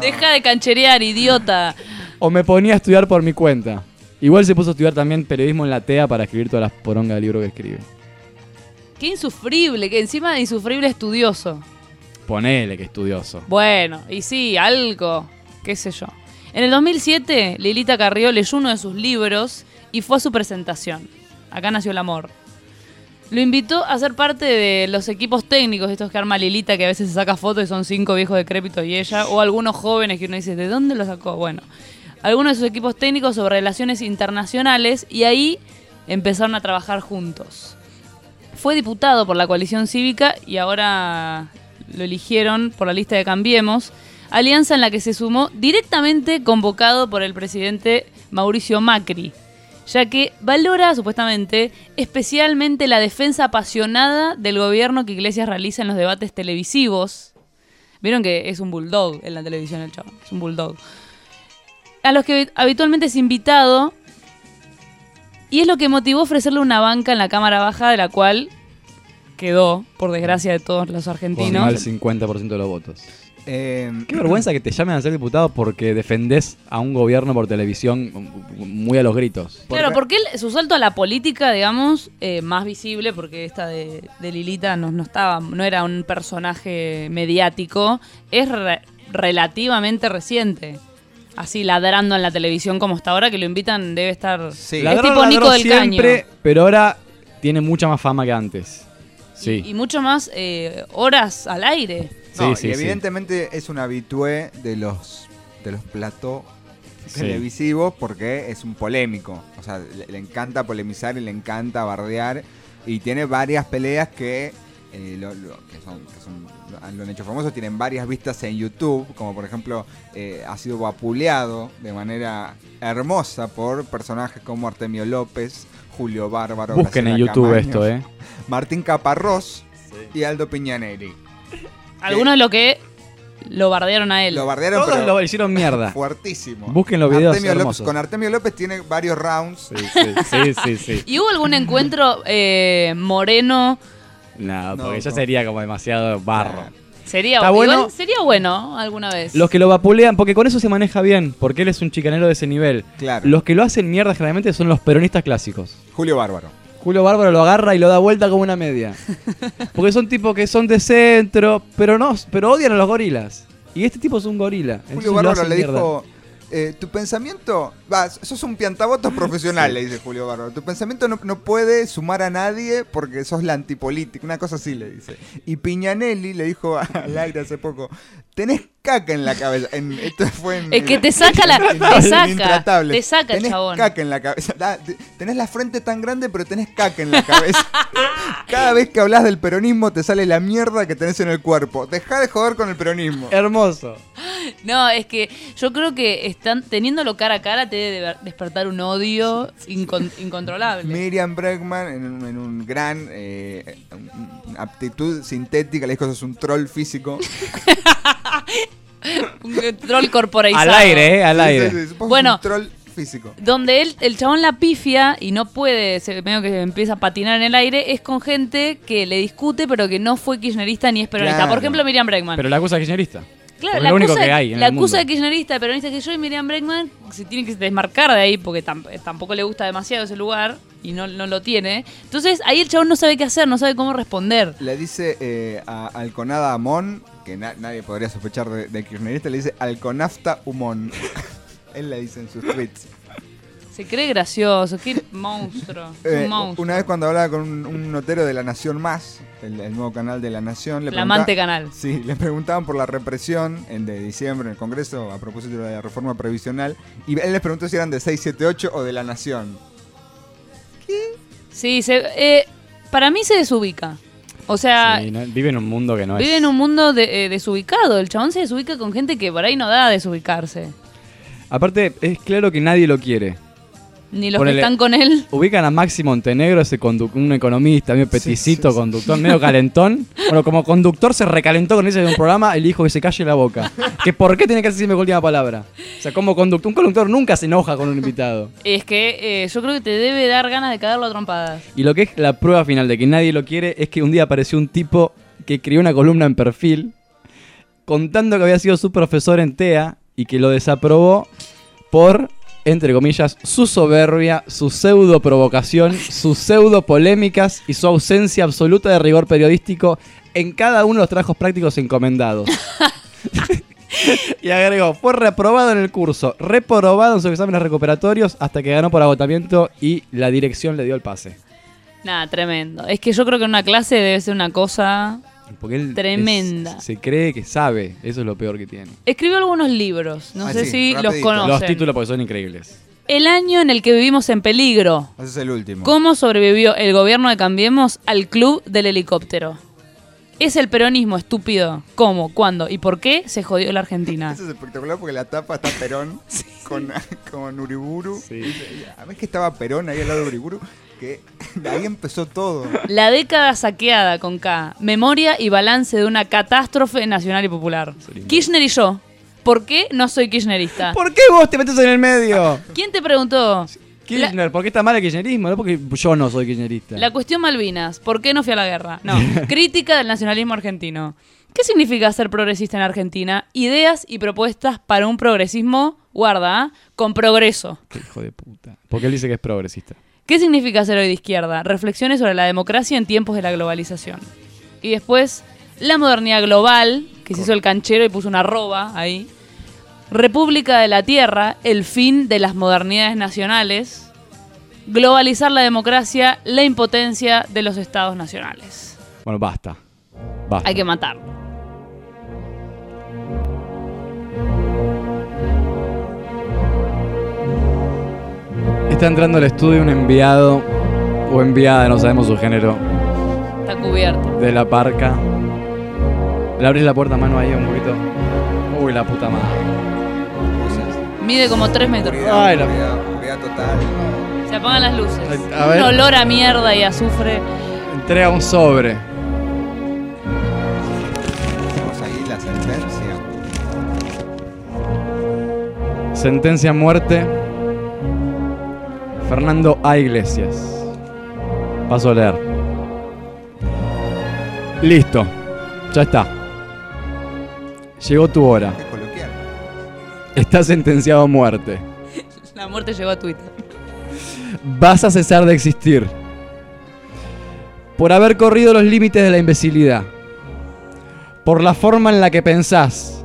Deja de cancherear, idiota. o me ponía a estudiar por mi cuenta. Igual se puso a estudiar también periodismo en la TEA para escribir todas las porongas del libro que escribe. Qué insufrible, que encima de insufrible estudioso. Ponele que estudioso. Bueno, y sí, algo, qué sé yo. En el 2007, Lilita Carrió leyó uno de sus libros y fue a su presentación. Acá nació el amor. Lo invitó a ser parte de los equipos técnicos, estos que arma Lilita, que a veces se saca fotos y son cinco viejos decrépitos y ella, o algunos jóvenes que uno dice, ¿de dónde lo sacó? Bueno, algunos de sus equipos técnicos sobre relaciones internacionales y ahí empezaron a trabajar juntos. Fue diputado por la coalición cívica y ahora lo eligieron por la lista de Cambiemos, alianza en la que se sumó directamente convocado por el presidente Mauricio Macri, ya que valora supuestamente especialmente la defensa apasionada del gobierno que Iglesias realiza en los debates televisivos. Vieron que es un bulldog en la televisión el chavo, es un bulldog. A los que habitualmente es invitado y es lo que motivó ofrecerle una banca en la Cámara Baja de la cual quedó, por desgracia de todos los Con argentinos. el 50% de los votos. Eh, Qué vergüenza que te llamen a ser diputado porque defendés a un gobierno por televisión muy a los gritos. Claro, porque él, su salto a la política, digamos, eh, más visible, porque esta de, de Lilita no, no estaba, no era un personaje mediático, es re- relativamente reciente. Así ladrando en la televisión como está ahora, que lo invitan, debe estar. Es Ladró, tipo Nico del siempre, Caño. pero ahora tiene mucha más fama que antes. Sí. Y mucho más eh, horas al aire. No, Sí, y sí. evidentemente es un habitué de los de los platós Sí. televisivos porque es un polémico. O sea, le, le encanta polemizar y le encanta bardear. Y tiene varias peleas que, eh, lo, lo- que, son, que son- lo- lo han hecho famosos. Tienen varias vistas en YouTube. Como por ejemplo, eh, ha sido vapuleado de manera hermosa por personajes como Artemio López, Julio Bárbaro. Busquen en YouTube esto, ¿eh? Martín Caparrós y Aldo Piñanelli. Algunos de lo que lo bardearon a él. Lo bardearon, Todos pero lo hicieron mierda. Fuertísimo. Busquen los videos Artemio López- hermosos. con Artemio López tiene varios rounds. Sí, sí, sí. ¿Y hubo algún encuentro eh, moreno? No, porque ya no. sería como demasiado barro. Sería, Está igual bueno. sería bueno alguna vez. Los que lo vapulean, porque con eso se maneja bien, porque él es un chicanero de ese nivel. Claro. Los que lo hacen mierda generalmente son los peronistas clásicos. Julio Bárbaro. Julio Bárbaro lo agarra y lo da vuelta como una media. Porque son tipos que son de centro, pero no, pero odian a los gorilas. Y este tipo es un gorila. Julio Bárbaro le mierda. dijo, eh, tu pensamiento, va, sos un piantabotos profesional, le dice Julio Bárbaro. Tu pensamiento no, no puede sumar a nadie porque sos la antipolítica, una cosa así le dice. Y Piñanelli le dijo al aire hace poco, tenés caca en la cabeza. En- esto fue en, Es que te saca la- en- te en saca, te saca el tenés chabón. caca en la cabeza. Te- tenés la frente tan grande pero tenés caca en la cabeza. Cada vez que hablas del peronismo te sale la mierda que tenés en el cuerpo. Deja de joder con el peronismo. Hermoso. No, es que yo creo que están teniéndolo cara a cara te debe despertar un odio incon- incontrolable. Miriam Bregman en un, en un gran eh, aptitud sintética le dijo sos un troll físico. Troll corporizado. Al aire, eh, al aire. sí, sí, Bueno. un troll físico. Donde él, el chabón la pifia y no puede, se, medio que empieza a patinar en el aire, es con gente que le discute pero que no fue kirchnerista ni es peronista. Claro. Por ejemplo, Miriam Bregman. Pero la acusa kirchnerista. Claro, la es lo único acusa, que hay en la el acusa de kirchnerista, de peronista que yo y Miriam Bregman se tiene que desmarcar de ahí porque tam- tampoco le gusta demasiado ese lugar y no, no lo tiene. Entonces ahí el chabón no sabe qué hacer, no sabe cómo responder. Le dice eh, a Alconada Amón, que na- nadie podría sospechar de, de kirchnerista, le dice Alconafta Humón. Él le dice en sus tweets. Se cree gracioso, qué monstruo. Es Eh, un monstruo. una vez cuando hablaba con un, un notero de La Nación Más, el, el nuevo canal de La Nación, le Flamante canal. Sí, le preguntaban por la represión en de diciembre en el Congreso a propósito de la reforma previsional y él les preguntó si eran de 678 o de La Nación. Sí, se, eh, para mí se desubica. O sea, Sí, no- vive en un mundo que no vive es. en un mundo de- eh, desubicado. El chabón se desubica con gente que por ahí no da a desubicarse. Aparte, es claro que nadie lo quiere. Ni los Ponele- que están con él. Ubican a Maxi Montenegro, ese un economista, medio peticito, conductor, medio calentón. Bueno, como conductor se recalentó con ese de un programa y le dijo que se calle la boca. que por qué tiene que decirme la última palabra. O sea, como conductor, un conductor nunca se enoja con un invitado. Es que eh, yo creo que te debe dar ganas de cagarlo a trompadas. Y lo que es la prueba final de que nadie lo quiere es que un día apareció un tipo que escribió una columna en perfil contando que había sido su profesor en TEA y que lo desaprobó por, entre comillas, su soberbia, su pseudo provocación, sus pseudo polémicas y su ausencia absoluta de rigor periodístico en cada uno de los trabajos prácticos encomendados. y agregó, fue reprobado en el curso, reprobado en sus exámenes recuperatorios hasta que ganó por agotamiento y la dirección le dio el pase. Nada, tremendo. Es que yo creo que en una clase debe ser una cosa Porque él tremenda. es- se cree que sabe, eso es lo peor que tiene. Escribió algunos libros, no Ah, sé sí, si los conocen. Los títulos porque son increíbles. El año en el que vivimos en peligro. Ese es el último. ¿Cómo sobrevivió el gobierno de Cambiemos al club del helicóptero? ¿Es el peronismo estúpido? ¿Cómo? ¿Cuándo? ¿Y por qué se jodió la Argentina? Eso es espectacular porque la tapa está Perón con, con Uriburu. A ver que estaba Perón ahí al lado de Uriburu, que ahí empezó todo. La década saqueada con K. Memoria y balance de una catástrofe nacional y popular. Kirchner y yo. ¿Por qué no soy kirchnerista? ¿Por qué vos te metes en el medio? ¿Quién te preguntó? Kirchner, ¿por qué está mal el kirchnerismo? No porque yo no soy kirchnerista. La cuestión Malvinas. ¿Por qué no fui a la guerra? No. Crítica del nacionalismo argentino. ¿Qué significa ser progresista en Argentina? Ideas y propuestas para un progresismo, guarda, ¿ah? con progreso. Qué hijo de puta. Porque él dice que es progresista. ¿Qué significa ser hoy de izquierda? Reflexiones sobre la democracia en tiempos de la globalización. Y después, la modernidad global, que se hizo el canchero y puso una arroba ahí. República de la Tierra, el fin de las modernidades nacionales. Globalizar la democracia, la impotencia de los estados nacionales. Bueno, basta. Basta. Hay que matarlo. Está entrando al estudio un enviado o enviada, no sabemos su género, Está cubierto. de la parca. Le abrís la puerta a mano ahí un poquito. Uy, la puta madre. Mide como 3 metros. Ay, la- Oscuridad total. Se apagan las luces. A ver. Un olor a mierda y azufre. Entrega un sobre. Tenemos ahí la sentencia. Sentencia a muerte. Fernando A. Iglesias. Paso a leer. Listo. Ya está. Llegó tu hora. Estás sentenciado a muerte. La muerte llegó a Twitter. Vas a cesar de existir. Por haber corrido los límites de la imbecilidad. Por la forma en la que pensás.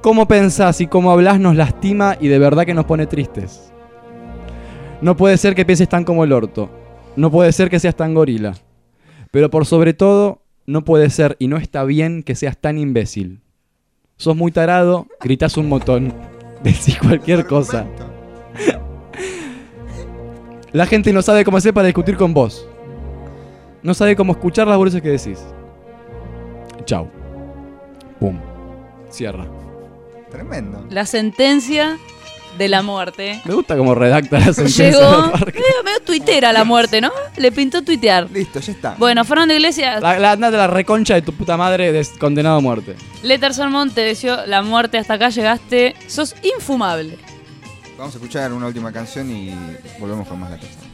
Cómo pensás y cómo hablas nos lastima y de verdad que nos pone tristes. No puede ser que pienses tan como el orto. No puede ser que seas tan gorila. Pero por sobre todo, no puede ser y no está bien que seas tan imbécil. Sos muy tarado, gritas un montón, decís cualquier cosa. La gente no sabe cómo hacer para discutir con vos. No sabe cómo escuchar las boludeces que decís. Chau. Pum. Cierra. Tremendo. La sentencia de la muerte. Me gusta cómo redacta la sentencia. Llegó. de Parque. Medio, medio tuitera la muerte, ¿no? Le pintó tuitear. Listo, ya está. Bueno, Fernando Iglesias, La, la, a la reconcha de tu puta madre condenado a muerte. Letter Sermon te deseó la muerte. Hasta acá llegaste. Sos infumable. Vamos a escuchar una última canción y volvemos con más la tercera.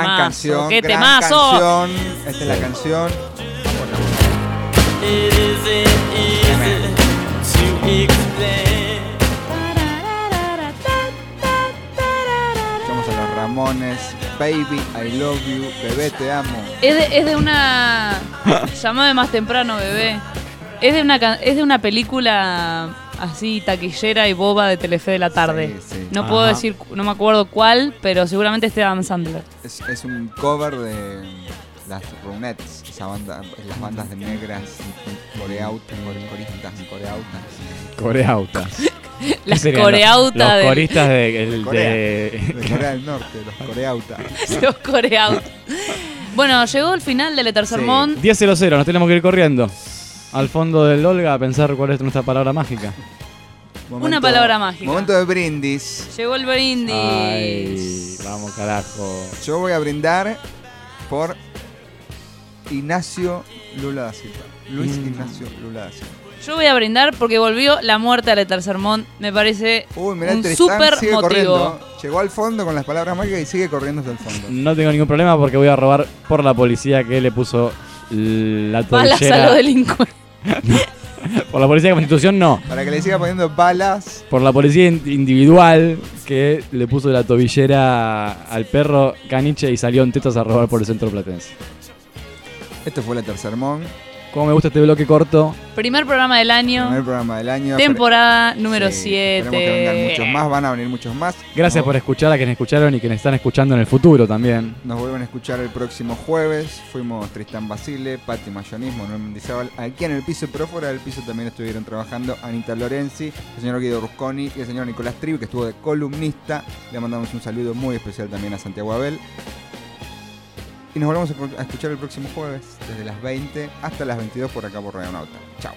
gran canción. Qué gran temazo. Canción. Esta es la canción. Somos a los Ramones. Baby, I love you. Bebé, te amo. Es de, es de una. Llamame más temprano, bebé. Es de una, es de una película así taquillera y boba de Telefe de la tarde. Sí. No puedo decir, no me acuerdo cuál, pero seguramente esté Adam Sandler. Es, un cover de las Runettes, esa banda, las bandas de negras coreautas, coristas, coreautas. Coreautas. las coreautas los, coristas de, de, de, Corea, del Norte, los coreautas. los coreautas. Bueno, llegó el final del Etersermón. Sí. 10 0 0, nos tenemos que ir corriendo. Al fondo del Olga a pensar cuál es nuestra palabra mágica. Una palabra mágica. Momento de brindis. Llegó el brindis. Vamos, carajo. Yo voy a brindar por Ignacio Lula da Silva. Luis. Mm. Ignacio Lula da Silva. Yo voy a brindar porque volvió la muerte de Tercermont. Me parece Uy, un súper motivo. Llegó al fondo con las palabras mágicas y sigue corriendo hasta el fondo. No tengo ningún problema porque voy a robar por la policía que le puso la torrillera. Balas a los delincuentes. por la policía de Constitución no. Para que le siga poniendo balas. Por la policía in- individual que le puso la tobillera al perro caniche y salió en tetas a robar por el centro platense. Esto fue la Tercer Mon. Como me gusta este bloque corto. Primer programa del año. Primer programa del año. Temporada número Sí, 7. Esperemos que vengan muchos más, van a venir muchos más. Gracias Nos- por escuchar a quienes escucharon y quienes están escuchando en el futuro también. Nos vuelven a escuchar el próximo jueves. Fuimos Tristán Basile, Pati Mayonismo, Manuel Mendizábal. Aquí en el piso, pero fuera del piso también estuvieron trabajando Anita Lorenzi, el señor Guido Rusconi y el señor Nicolás Trivi, que estuvo de columnista. Le mandamos un saludo muy especial también a Santiago Abel. Y nos volvemos a escu- a escuchar el próximo jueves, desde las 20 hasta las 22 por acá por Radio Nauta. Chao.